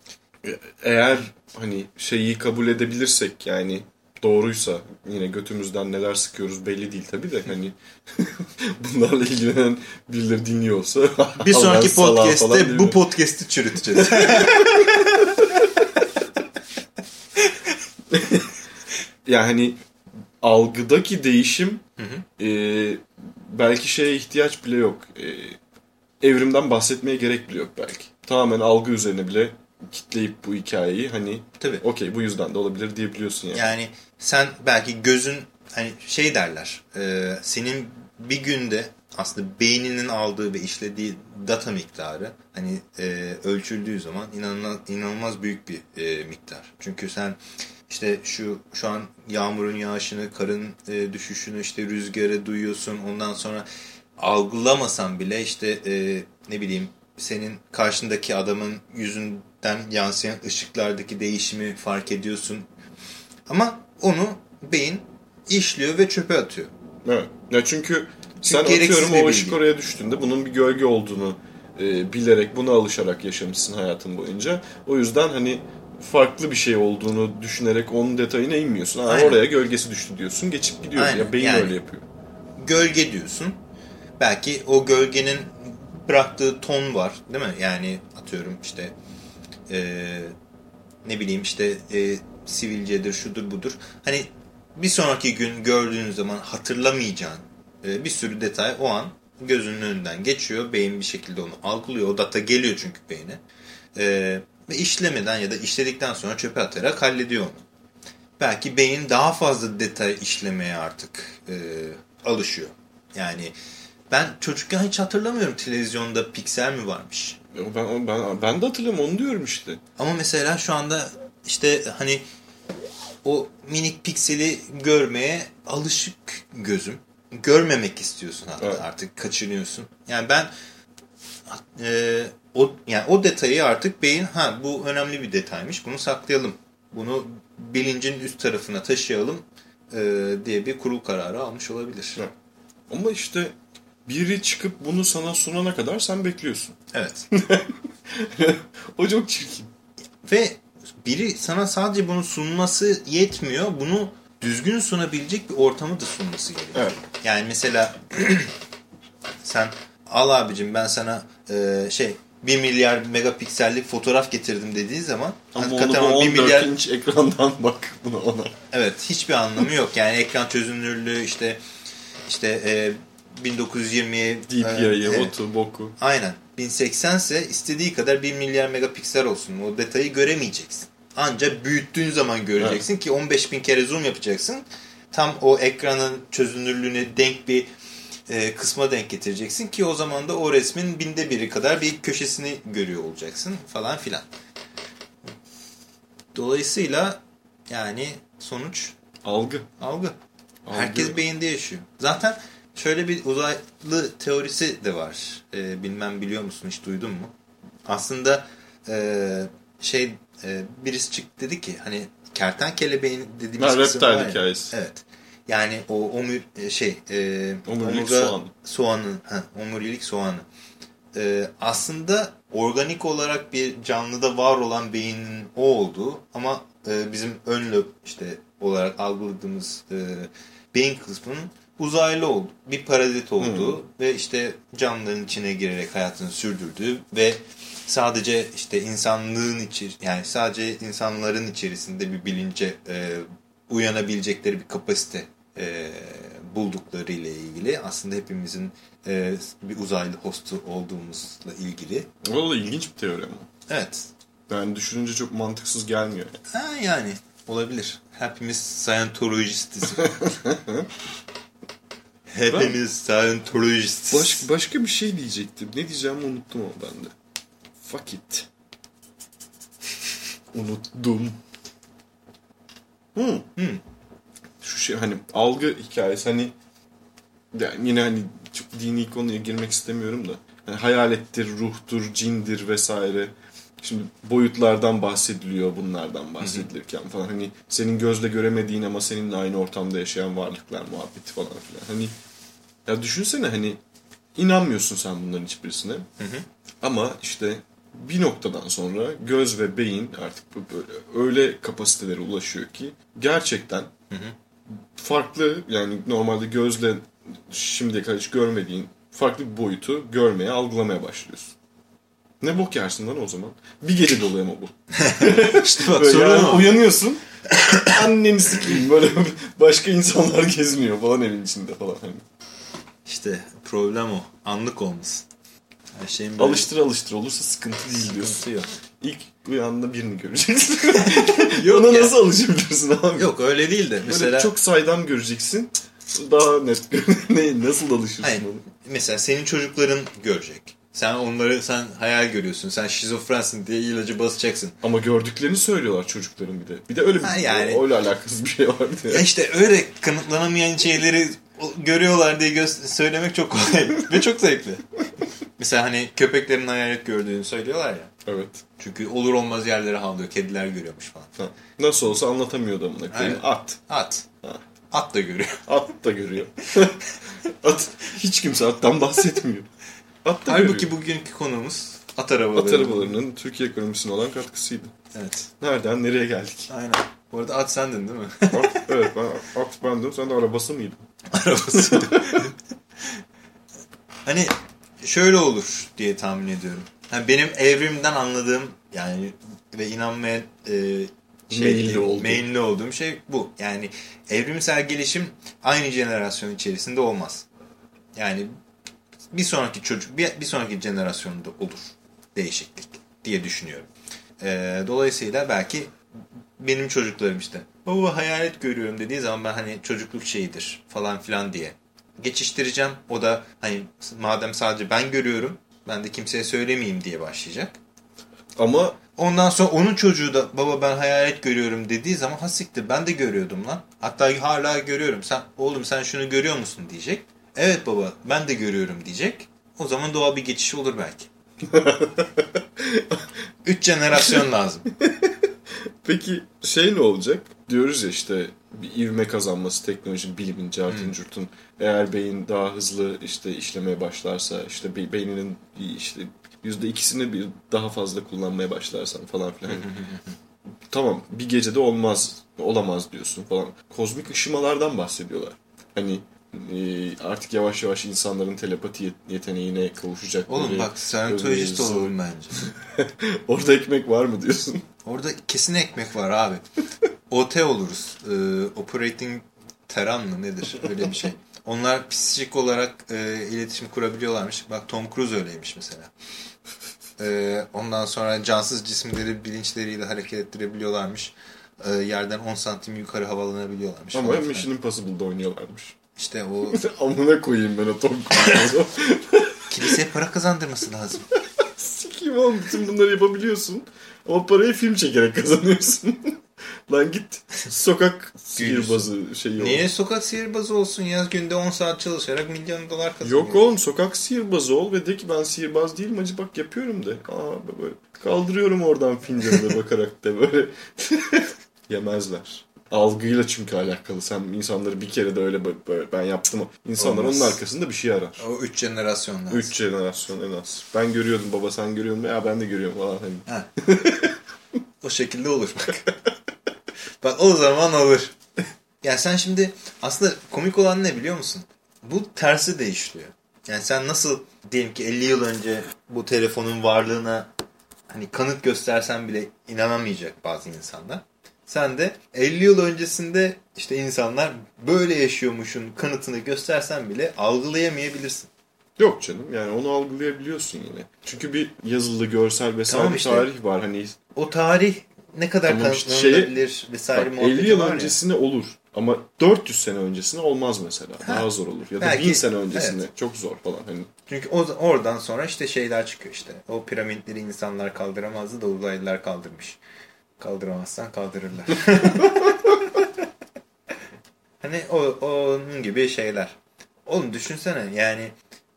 e, eğer hani şeyi kabul edebilirsek yani doğruysa yine götümüzden neler sıkıyoruz belli değil tabii de hani bunlarla ilgilenen birileri dinliyorsa Bir sonraki podcast'te bu podcast'i çürüteceğiz. yani algıdaki değişim Hı hı. e, belki şeye ihtiyaç bile yok. E, evrimden bahsetmeye gerek bile yok belki. Tamamen algı üzerine bile kitleyip bu hikayeyi hani Tabii. okey bu yüzden de olabilir diyebiliyorsun yani. Yani sen belki gözün hani şey derler e, senin bir günde aslında beyninin aldığı ve işlediği data miktarı hani e, ölçüldüğü zaman inanılmaz, inanılmaz büyük bir e, miktar. Çünkü sen işte şu şu an yağmurun yağışını, karın e, düşüşünü, işte rüzgarı duyuyorsun. Ondan sonra algılamasan bile işte e, ne bileyim senin karşındaki adamın yüzünden yansıyan ışıklardaki değişimi fark ediyorsun. Ama onu beyin işliyor ve çöpe atıyor. Evet. Ya çünkü sen gereksiz atıyorum o ışık oraya düştüğünde bunun bir gölge olduğunu e, bilerek buna alışarak yaşamışsın hayatın boyunca. O yüzden hani farklı bir şey olduğunu düşünerek onun detayına inmiyorsun. Ha, oraya gölgesi düştü diyorsun geçip gidiyor. Aynen. Ya beyin Yani- öyle yapıyor. Gölge diyorsun. Belki o gölgenin bıraktığı ton var değil mi? Yani atıyorum işte e, ne bileyim işte e, sivilcedir, şudur budur. Hani bir sonraki gün gördüğün zaman hatırlamayacağın e, bir sürü detay o an gözünün önünden geçiyor. Beyin bir şekilde onu algılıyor. O data geliyor çünkü beyne. E, ve işlemeden ya da işledikten sonra çöpe atarak hallediyor onu. Belki beyin daha fazla detay işlemeye artık e, alışıyor. Yani ben çocukken hiç hatırlamıyorum televizyonda piksel mi varmış. Ben, ben, ben de hatırlıyorum onu diyorum işte. Ama mesela şu anda işte hani o minik pikseli görmeye alışık gözüm. Görmemek istiyorsun hatta Evet. artık kaçınıyorsun. Yani ben e, o yani o detayı artık beyin ha bu önemli bir detaymış bunu saklayalım. Bunu bilincin üst tarafına taşıyalım e, diye bir kurul kararı almış olabilir. Evet. Ama işte biri çıkıp bunu sana sunana kadar sen bekliyorsun. Evet. o çok çirkin. Ve biri sana sadece bunu sunması yetmiyor. Bunu düzgün sunabilecek bir ortamı da sunması gerekiyor. Evet. Yani mesela sen al abicim ben sana e, şey 1 milyar megapiksellik fotoğraf getirdim dediği zaman Ama onu hakikaten bu o 1 14 milyar inç ekrandan bak buna ona. evet hiçbir anlamı yok. Yani ekran çözünürlüğü işte işte e, 1920'ye DPI'yi, e, evet. otu, boku. Aynen. 1080 ise istediği kadar 1 milyar megapiksel olsun. O detayı göremeyeceksin. Ancak büyüttüğün zaman göreceksin ki 15 bin kere zoom yapacaksın. Tam o ekranın çözünürlüğüne denk bir e, kısma denk getireceksin ki o zaman da o resmin binde biri kadar bir köşesini görüyor olacaksın falan filan. Dolayısıyla yani sonuç Algı. algı. Algı. Herkes beyinde yaşıyor. Zaten şöyle bir uzaylı teorisi de var. Ee, bilmem biliyor musun hiç duydun mu? Aslında e, şey e, birisi çıktı dedi ki hani kertenkele beyin dediğimiz Ha, kısım var ya. hikayesi. Evet. Yani o omur e, şey e, Omurilik omurga soğanı. soğanı, ha, omurilik soğanı. Ee, aslında organik olarak bir canlıda var olan beynin o olduğu ama e, bizim ön işte olarak algıladığımız e, beyin kısmının uzaylı olduğu, bir parazit olduğu ve işte canlıların içine girerek hayatını sürdürdüğü ve sadece işte insanlığın içi yani sadece insanların içerisinde bir bilince e, uyanabilecekleri bir kapasite e, buldukları ile ilgili aslında hepimizin e, bir uzaylı hostu olduğumuzla ilgili. O da ilginç bir teori ama. Evet. Yani düşününce çok mantıksız gelmiyor. Ha, yani olabilir. Hepimiz Scientologistiz. Hepimiz Scientologistiz. Baş, başka bir şey diyecektim. Ne diyeceğimi unuttum ama ben de. Fuck it. Unuttum. Hmm. Hmm. Şu şey hani algı hikayesi hani yani yine hani çok dini konuya girmek istemiyorum da. Hani hayalettir, ruhtur, cindir vesaire. Şimdi boyutlardan bahsediliyor bunlardan bahsedilirken falan. Hani senin gözle göremediğin ama seninle aynı ortamda yaşayan varlıklar muhabbeti falan filan. Hani ya düşünsene hani inanmıyorsun sen bunların hiçbirisine. Ama işte bir noktadan sonra göz ve beyin artık böyle öyle kapasitelere ulaşıyor ki gerçekten farklı yani normalde gözle şimdiye kadar hiç görmediğin farklı bir boyutu görmeye, algılamaya başlıyorsun. Ne bok yersin lan o zaman? Bir gece dolu ama bu. İşte bak Böyle sorun yani o. uyanıyorsun. Anneni sikeyim böyle başka insanlar geziniyor falan evin içinde falan. Hani. İşte problem o. Anlık olmasın. Her şeyin böyle Alıştır alıştır olursa sıkıntı değil diyorsun. sıkıntı yok. İlk uyandığında birini göreceksin. Yok Ona ya. nasıl alışabilirsin abi? Yok öyle değil de. Böyle Mesela çok saydam göreceksin. daha net. ne, nasıl alışırsın Hayır. Mesela senin çocukların görecek. Sen onları sen hayal görüyorsun. Sen şizofrensin diye ilacı basacaksın. Ama gördüklerini söylüyorlar çocukların bir de. Bir de öyle bir Ha, yani. öyle alakasız bir şey vardı. Ya Ya. işte öyle kanıtlanamayan şeyleri görüyorlar diye söylemek çok kolay ve çok zevkli. Mesela hani köpeklerin hayalet gördüğünü söylüyorlar ya. Evet. Çünkü olur olmaz yerlere havlıyor. Kediler görüyormuş falan. Ha. Nasıl olsa anlatamıyordu amına koyayım. At. At. Ha. At da görüyor. At da görüyor. at. Hiç kimse attan bahsetmiyor. At da Halbuki bugünkü konumuz at arabaları. At arabalarının Türkiye ekonomisine olan katkısıydı. Evet. Nereden nereye geldik? Aynen. Bu arada at sendin değil mi? At, evet ben at bendim. Sen de arabası mıydın? Arabası. hani şöyle olur diye tahmin ediyorum. Yani benim evrimden anladığım yani ve inanmaya e, şey, Meyilli olduğum. meyilli olduğum şey bu. Yani evrimsel gelişim aynı jenerasyon içerisinde olmaz. Yani bir sonraki çocuk bir, bir sonraki jenerasyonda olur değişiklik diye düşünüyorum. E, dolayısıyla belki benim çocuklarım işte baba hayalet görüyorum dediği zaman ben hani çocukluk şeyidir falan filan diye geçiştireceğim. O da hani madem sadece ben görüyorum ben de kimseye söylemeyeyim diye başlayacak. Ama Ondan sonra onun çocuğu da baba ben hayalet görüyorum dediği zaman ha siktir ben de görüyordum lan. Hatta hala görüyorum. Sen oğlum sen şunu görüyor musun diyecek. Evet baba ben de görüyorum diyecek. O zaman doğal bir geçiş olur belki. Üç jenerasyon lazım. Peki şey ne olacak? Diyoruz ya işte bir ivme kazanması teknolojinin, bilimin, Hmm. cartın, curtun. Eğer beyin daha hızlı işte işlemeye başlarsa, işte be- beyninin işte yüzde ikisini bir daha fazla kullanmaya başlarsan falan filan. tamam bir gecede olmaz, olamaz diyorsun falan. Kozmik ışımalardan bahsediyorlar. Hani artık yavaş yavaş insanların telepati yet- yeteneğine kavuşacak. Oğlum bak Scientologist böyle- olalım bence. Orada ekmek var mı diyorsun? Orada kesin ekmek var abi. OT oluruz. Ee, operating Terran mı nedir? Öyle bir şey. Onlar psikolojik olarak e, iletişim kurabiliyorlarmış. Bak Tom Cruise öyleymiş mesela. Ee, ondan sonra cansız cisimleri bilinçleriyle hareket ettirebiliyorlarmış. Ee, yerden 10 santim yukarı havalanabiliyorlarmış. Ama filan. Mission Impossible'da oynuyorlarmış. İşte o Amına koyayım ben o Tom Cruise'u. kiliseye para kazandırması lazım. Sikiyim oğlum bütün bunları yapabiliyorsun. Ama parayı film çekerek kazanıyorsun. Lan git sokak sihirbazı şeyi ol. Niye sokak sihirbazı olsun ya? Günde 10 saat çalışarak milyon dolar kazanıyor. Yok oğlum sokak sihirbazı ol ve de ki ben sihirbaz değilim acı bak yapıyorum de. Aa böyle kaldırıyorum oradan fincanına bakarak da böyle. Yemezler. Algıyla çünkü alakalı. Sen insanları bir kere de öyle böyle, ben yaptım. İnsanlar Olmaz. onun arkasında bir şey arar. O 3 jenerasyon lazım. Üç jenerasyon en az. Ben görüyordum baba sen görüyor musun? Ya ben de görüyorum falan. Hani. Ha. o şekilde olur bak. bak o zaman olur. Ya sen şimdi aslında komik olan ne biliyor musun? Bu tersi de işliyor. Yani sen nasıl diyelim ki 50 yıl önce bu telefonun varlığına hani kanıt göstersen bile inanamayacak bazı insanlar. Sen de 50 yıl öncesinde işte insanlar böyle yaşıyormuşun kanıtını göstersen bile algılayamayabilirsin. Yok canım yani onu algılayabiliyorsun yine. Çünkü bir yazılı, görsel vesaire Tamam işte. tarih var. Hani O tarih ne kadar Tamam işte kanıtlanabilir vesaire bak, muhabbeti 50 yıl var ya. öncesine olur. Ama 400 sene öncesine olmaz mesela. Ha. Daha zor olur. Ya da Belki- 1000 sene öncesine çok zor falan. Hani Çünkü o, oradan sonra işte şeyler çıkıyor işte. O piramitleri insanlar kaldıramazdı da uzaylılar kaldırmış. Kaldıramazsan kaldırırlar. hani o, onun gibi şeyler. Oğlum düşünsene yani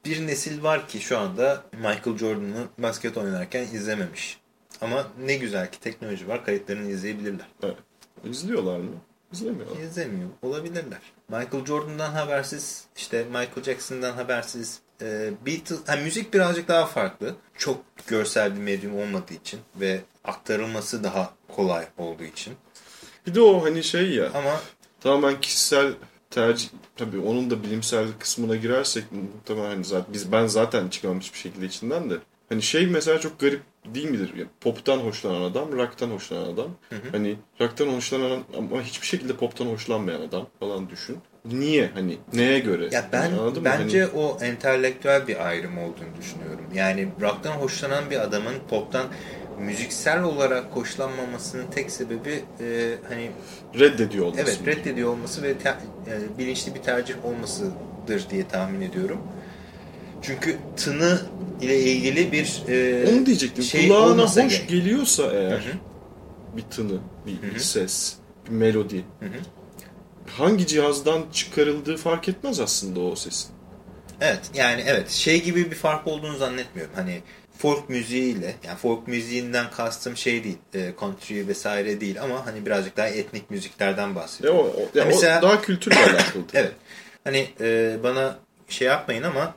bir nesil var ki şu anda Michael Jordan'ı basket oynarken izlememiş. Ama ne güzel ki teknoloji var kayıtlarını izleyebilirler. evet. izliyorlar mı? İzlemiyorlar. İzlemiyor. Olabilirler. Michael Jordan'dan habersiz, işte Michael Jackson'dan habersiz. E, Beatles, yani müzik birazcık daha farklı. Çok görsel bir medyum olmadığı için ve aktarılması daha kolay olduğu için. Bir de o hani şey ya Ama tamamen kişisel tercih tabii onun da bilimsel kısmına girersek muhtemelen hani zaten biz ben zaten çıkamam hiçbir şekilde içinden de hani şey mesela çok garip değil midir? Pop'tan hoşlanan adam, rock'tan hoşlanan adam. Hani rock'tan hoşlanan ama hiçbir şekilde pop'tan hoşlanmayan adam falan düşün. Niye hani neye göre? ya ben Yani bence Hani- o entelektüel bir ayrım olduğunu düşünüyorum. Yani rock'tan hoşlanan bir adamın pop'tan müziksel olarak hoşlanmamasının tek sebebi e, hani reddediyor olması. Evet reddediyor olması ve te, e, bilinçli bir tercih olmasıdır diye tahmin ediyorum. Çünkü tını ile ilgili bir e, Onu diyecektim. şey Kulağına hoş gerek. geliyorsa eğer Hı hı. bir tını, bir, bir Hı hı. ses, bir melodi. Hı hı. Hangi cihazdan çıkarıldığı fark etmez aslında o sesin. Evet yani evet şey gibi bir fark olduğunu zannetmiyorum. Hani folk müziğiyle yani folk müziğinden kastım şey değil e, country vesaire değil ama hani birazcık daha etnik müziklerden bahsediyorum. o, o, ya Mesela- o daha kültürle alakalı. Evet hani e, bana şey yapmayın ama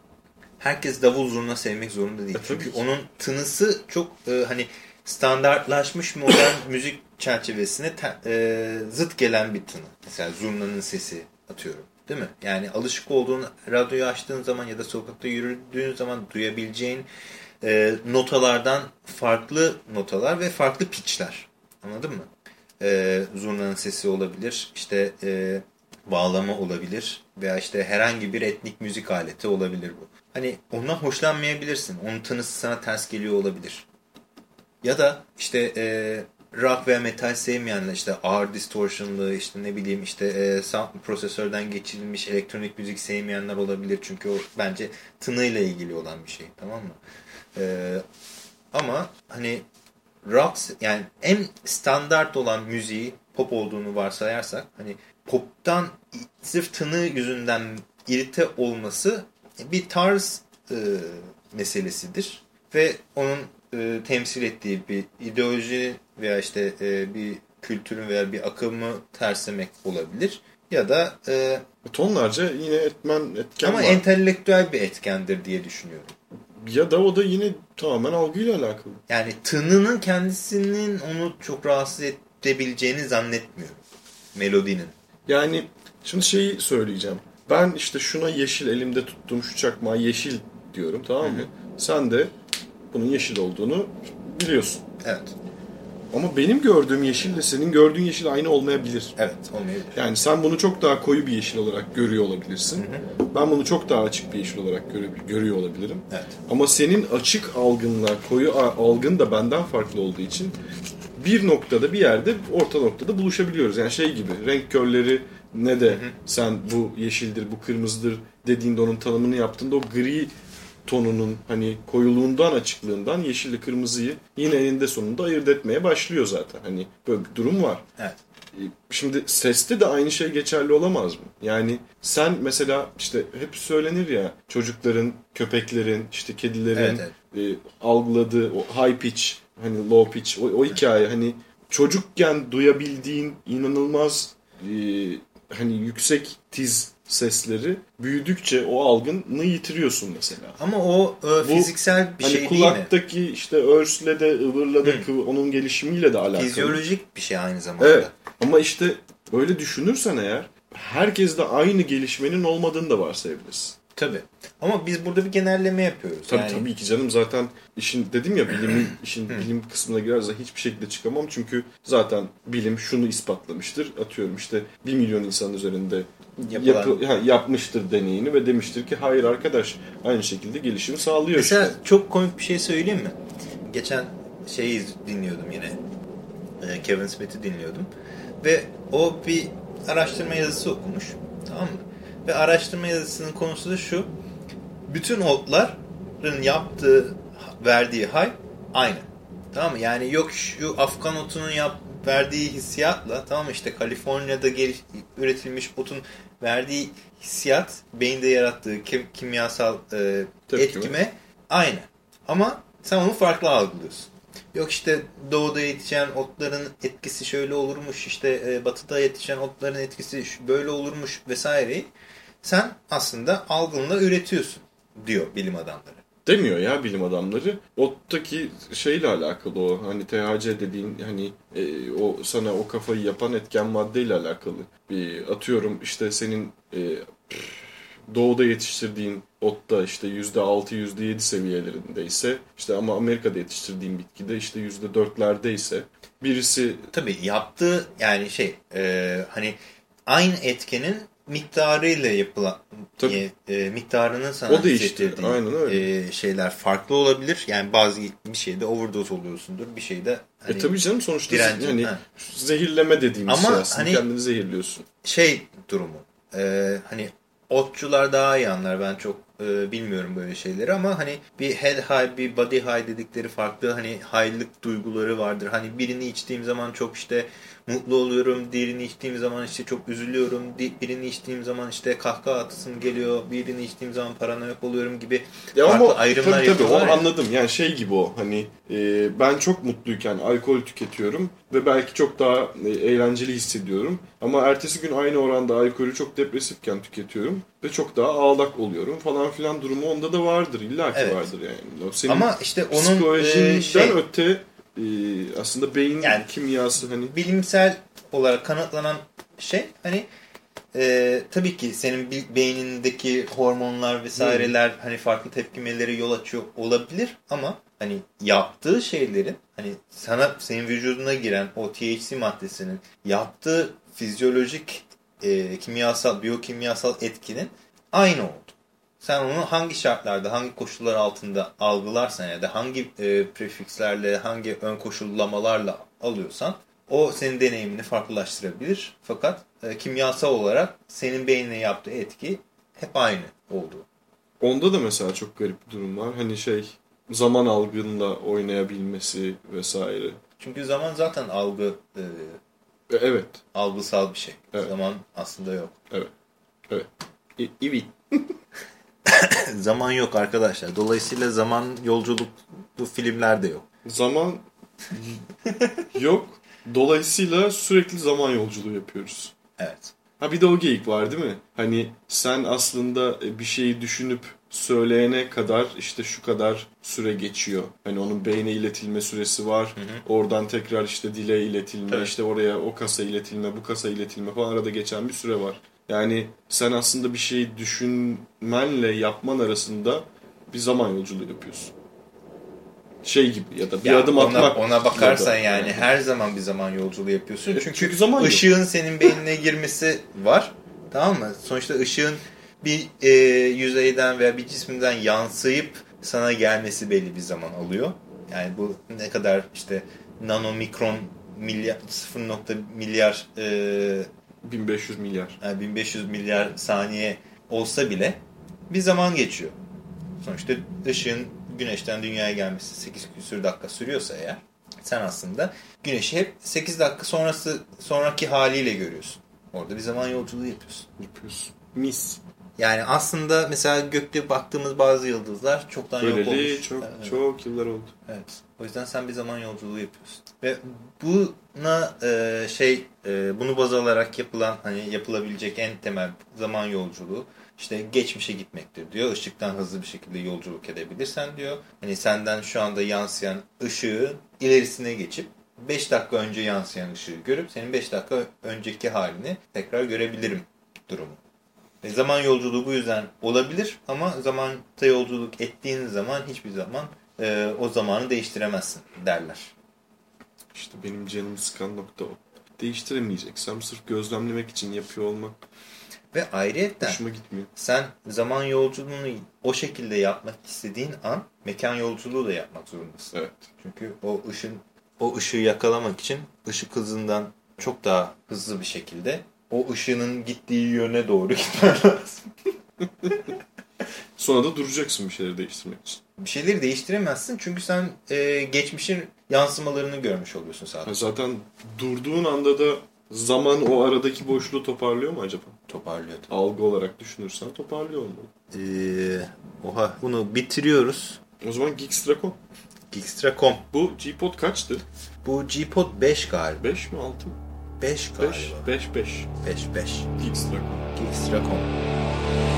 herkes davul zurna sevmek zorunda değil. E, Çünkü onun tınısı çok e, hani standartlaşmış modern müzik çerçevesine te- e, zıt gelen bir tını. Mesela zurnanın sesi atıyorum. Değil mi? Yani alışık olduğun radyoyu açtığın zaman ya da sokakta yürüdüğün zaman duyabileceğin e, notalardan farklı notalar ve farklı pitchler. Anladın mı? E, zurnanın sesi olabilir. İşte e, bağlama olabilir. Veya işte herhangi bir etnik müzik aleti olabilir bu. Hani ondan hoşlanmayabilirsin. Onun tınısı sana ters geliyor olabilir. Ya da işte e, rock veya metal sevmeyenler işte ağır distortion'lı işte ne bileyim işte e, sound prosesörden geçirilmiş elektronik müzik sevmeyenler olabilir. Çünkü o bence tınıyla ilgili olan bir şey tamam mı? E, ama hani rock yani en standart olan müziği pop olduğunu varsayarsak hani poptan sırf tını yüzünden irite olması bir tarz e, meselesidir ve onun e, temsil ettiği bir ideoloji veya işte e, bir kültürün veya bir akımı terslemek olabilir ya da e, Tonlarca yine etmen etken ama var. entelektüel bir etkendir diye düşünüyorum. Ya da o da yine tamamen algıyla alakalı. Yani tınının kendisinin onu çok rahatsız edebileceğini zannetmiyorum. Melodinin. Yani şimdi şeyi söyleyeceğim. Ben işte şuna yeşil elimde tuttuğum şu çakmağa yeşil diyorum tamam mı? Sen de bunun yeşil olduğunu biliyorsun. Evet. Ama benim gördüğüm yeşille senin gördüğün yeşil aynı olmayabilir. Evet olmayabilir. Yani sen bunu çok daha koyu bir yeşil olarak görüyor olabilirsin. Ben bunu çok daha açık bir yeşil olarak göre- görüyor olabilirim. Evet. Ama senin açık algınla koyu algın da benden farklı olduğu için bir noktada bir yerde orta noktada buluşabiliyoruz. Yani şey gibi renk körleri ne de sen bu yeşildir bu kırmızıdır dediğinde onun tanımını yaptığında o gri tonunun hani koyuluğundan açıklığından yeşilli kırmızıyı yine eninde sonunda ayırt etmeye başlıyor zaten. Hani böyle bir durum var. Evet. E, Şimdi seste de aynı şey geçerli olamaz mı? Yani sen mesela işte hep söylenir ya çocukların, köpeklerin, işte kedilerin Evet, e, algıladığı o high pitch, hani low pitch o, o hikaye hani çocukken duyabildiğin inanılmaz e, hani yüksek tiz sesleri büyüdükçe o algını yitiriyorsun mesela. Ama o e, fiziksel bir hani şey değil mi? kulaktaki işte örsle de ıvırla da onun gelişimiyle de alakalı. Fizyolojik bir şey aynı zamanda. Evet. Ama işte öyle düşünürsen eğer herkes de aynı gelişmenin olmadığını da varsayabilirsin. Tabii. Ama biz burada bir genelleme yapıyoruz. Tabii yani, tabii ki canım zaten işin dedim ya bilimin işin bilim kısmına girerse hiçbir şekilde çıkamam çünkü zaten bilim şunu ispatlamıştır. Atıyorum işte 1 milyon insan üzerinde Yapılan- yapı- ha, yapmıştır deneyini ve demiştir ki hayır arkadaş aynı şekilde gelişim sağlıyor Mesela işte. çok komik bir şey söyleyeyim mi? Geçen şeyi dinliyordum yine. Ee, Kevin Smith'i dinliyordum. Ve o bir araştırma yazısı okumuş. Tamam mı? Ve araştırma yazısının konusu da şu. Bütün otların yaptığı, verdiği hal aynı. Tamam mı? Yani yok şu Afgan otunun yap, verdiği hissiyatla tamam işte Kaliforniya'da geliş, üretilmiş otun verdiği hissiyat beyinde yarattığı kim- kimyasal e, etkime aynı. Ama sen onu farklı algılıyorsun. Yok işte doğuda yetişen otların etkisi şöyle olurmuş, işte e, batıda yetişen otların etkisi böyle olurmuş vesaireyi sen aslında algınla üretiyorsun diyor bilim adamları. Demiyor ya bilim adamları. Ottaki şeyle alakalı o hani THC dediğin hani e, o sana o kafayı yapan etken maddeyle alakalı. Bir atıyorum işte senin e, doğuda yetiştirdiğin otta işte %6 %7 seviyelerindeyse işte ama Amerika'da yetiştirdiğin bitkide işte %4'lerdeyse birisi Tabii yaptığı yani şey e, hani aynı etkenin miktarıyla yapılan Tabii. e, miktarının sana O hissettirdiği, Aynen öyle. e, şeyler farklı olabilir. Yani bazı bir şeyde overdose oluyorsundur. Bir şeyde hani e tabii canım sonuçta direnci- hani ha. zehirleme dediğimiz Ama şey aslında hani- kendini zehirliyorsun. şey durumu. e, hani otçular daha iyi anlar. Ben çok e, bilmiyorum böyle şeyleri ama hani bir head high, bir body high dedikleri farklı hani high'lık duyguları vardır. Hani birini içtiğim zaman çok işte mutlu oluyorum. Diğerini içtiğim zaman işte çok üzülüyorum. Birini içtiğim zaman işte kahkaha atasım geliyor. Birini içtiğim zaman paranoyak oluyorum gibi Ya farklı ama ayrımlar tabii tabii o yapıyorlar ya. anladım. Yani şey gibi o hani e, ben çok mutluyken alkol tüketiyorum ve belki çok daha e, eğlenceli hissediyorum. Ama ertesi gün aynı oranda alkolü çok depresifken tüketiyorum ve çok daha ağlak oluyorum falan filan durumu onda da vardır. İlla ki Evet. vardır yani. O senin Ama işte onun psikolojinden e, şey, öte e, aslında beyin Yani- kimyası hani bilimsel olarak kanıtlanan şey hani e, tabii ki senin beynindeki hormonlar vesaireler hani farklı tepkimelere yol açıyor olabilir ama hani yaptığı şeylerin hani sana senin vücuduna giren o THC maddesinin yaptığı fizyolojik e, kimyasal biyokimyasal etkinin aynı oldu. Sen onu hangi şartlarda, hangi koşullar altında algılarsan ya da hangi e, prefikslerle, hangi ön koşullamalarla alıyorsan o senin deneyimini farklılaştırabilir. Fakat e, kimyasal olarak senin beynine yaptığı etki hep aynı oldu. onda da mesela çok garip bir durum var. Hani şey zaman algınla oynayabilmesi vesaire. Çünkü zaman zaten algı e, E, Evet. algısal bir şey. Evet. Zaman aslında yok. Evet. Evet. İ-. zaman yok arkadaşlar. Dolayısıyla zaman yolculuk bu filmlerde yok. Zaman yok. Dolayısıyla sürekli zaman yolculuğu yapıyoruz. Evet. Ha bir de o geyik var değil mi? Hani sen aslında bir şeyi düşünüp söyleyene kadar işte şu kadar süre geçiyor. Hani onun beyne iletilme süresi var. Oradan tekrar işte dile iletilme, Evet. işte oraya o kasa iletilme, bu kasa iletilme falan arada geçen bir süre var. Yani sen aslında bir şeyi düşünmenle yapman arasında bir zaman yolculuğu yapıyorsun. Şey gibi ya da bir Ya adım ona, atmak. Ona bakarsan ya da- yani her zaman bir zaman yolculuğu yapıyorsun. E, Çünkü, çünkü zaman yok. ışığın senin beynine girmesi var. Tamam mı? Sonuçta ışığın bir e, yüzeyden veya bir cisminden yansıyıp sana gelmesi belli bir zaman alıyor. Yani bu ne kadar işte nanomikron milyar 0. milyar e, 1500 milyar. yani 1500 milyar saniye olsa bile bir zaman geçiyor. Sonuçta ışığın güneşten dünyaya gelmesi 8 küsür dakika sürüyorsa eğer sen aslında güneşi hep 8 dakika sonrası sonraki haliyle görüyorsun. Orada bir zaman yolculuğu yapıyorsun. Yapıyorsun. Mis. Yani aslında mesela gökte baktığımız bazı yıldızlar çoktan yok Böyleli olmuş. çok Evet. çok yıllar oldu. Evet. O yüzden sen bir zaman yolculuğu yapıyorsun. Ve buna e, şey e, bunu baz alarak yapılan hani yapılabilecek en temel zaman yolculuğu işte geçmişe gitmektir diyor. Işıktan hızlı bir şekilde yolculuk edebilirsen diyor. Hani senden şu anda yansıyan ışığı ilerisine geçip 5 dakika önce yansıyan ışığı görüp senin 5 dakika önceki halini tekrar görebilirim durumu. Ve zaman yolculuğu bu yüzden olabilir ama zamanda yolculuk ettiğin zaman hiçbir zaman e, o zamanı değiştiremezsin derler. İşte benim canımı sıkan nokta o. Değiştiremeyeceksem sırf gözlemlemek için yapıyor olmak Ve ayrıyetten hoşuma gitmiyor. sen zaman yolculuğunu o şekilde yapmak istediğin an mekan yolculuğu da yapmak zorundasın. Evet. Çünkü o ışın o ışığı yakalamak için ışık hızından çok daha hızlı bir şekilde o ışığının gittiği yöne doğru gitmen lazım. Sonra da duracaksın bir şeyleri değiştirmek için. Bir şeyleri değiştiremezsin çünkü sen e, geçmişin yansımalarını görmüş oluyorsun sadece. Zaten durduğun anda da zaman o aradaki boşluğu toparlıyor mu acaba? Toparlıyor. Algı olarak düşünürsen toparlıyor olmalı. Ee, oha bunu bitiriyoruz. O zaman Geekstra.com. Geekstra.com. Bu G-Pod kaçtı? Bu G-Pod 5 galiba. 5 mi 6 mı? 5 5. galiba. 5 5. 5 5. Geekstra.com. Geekstra.com.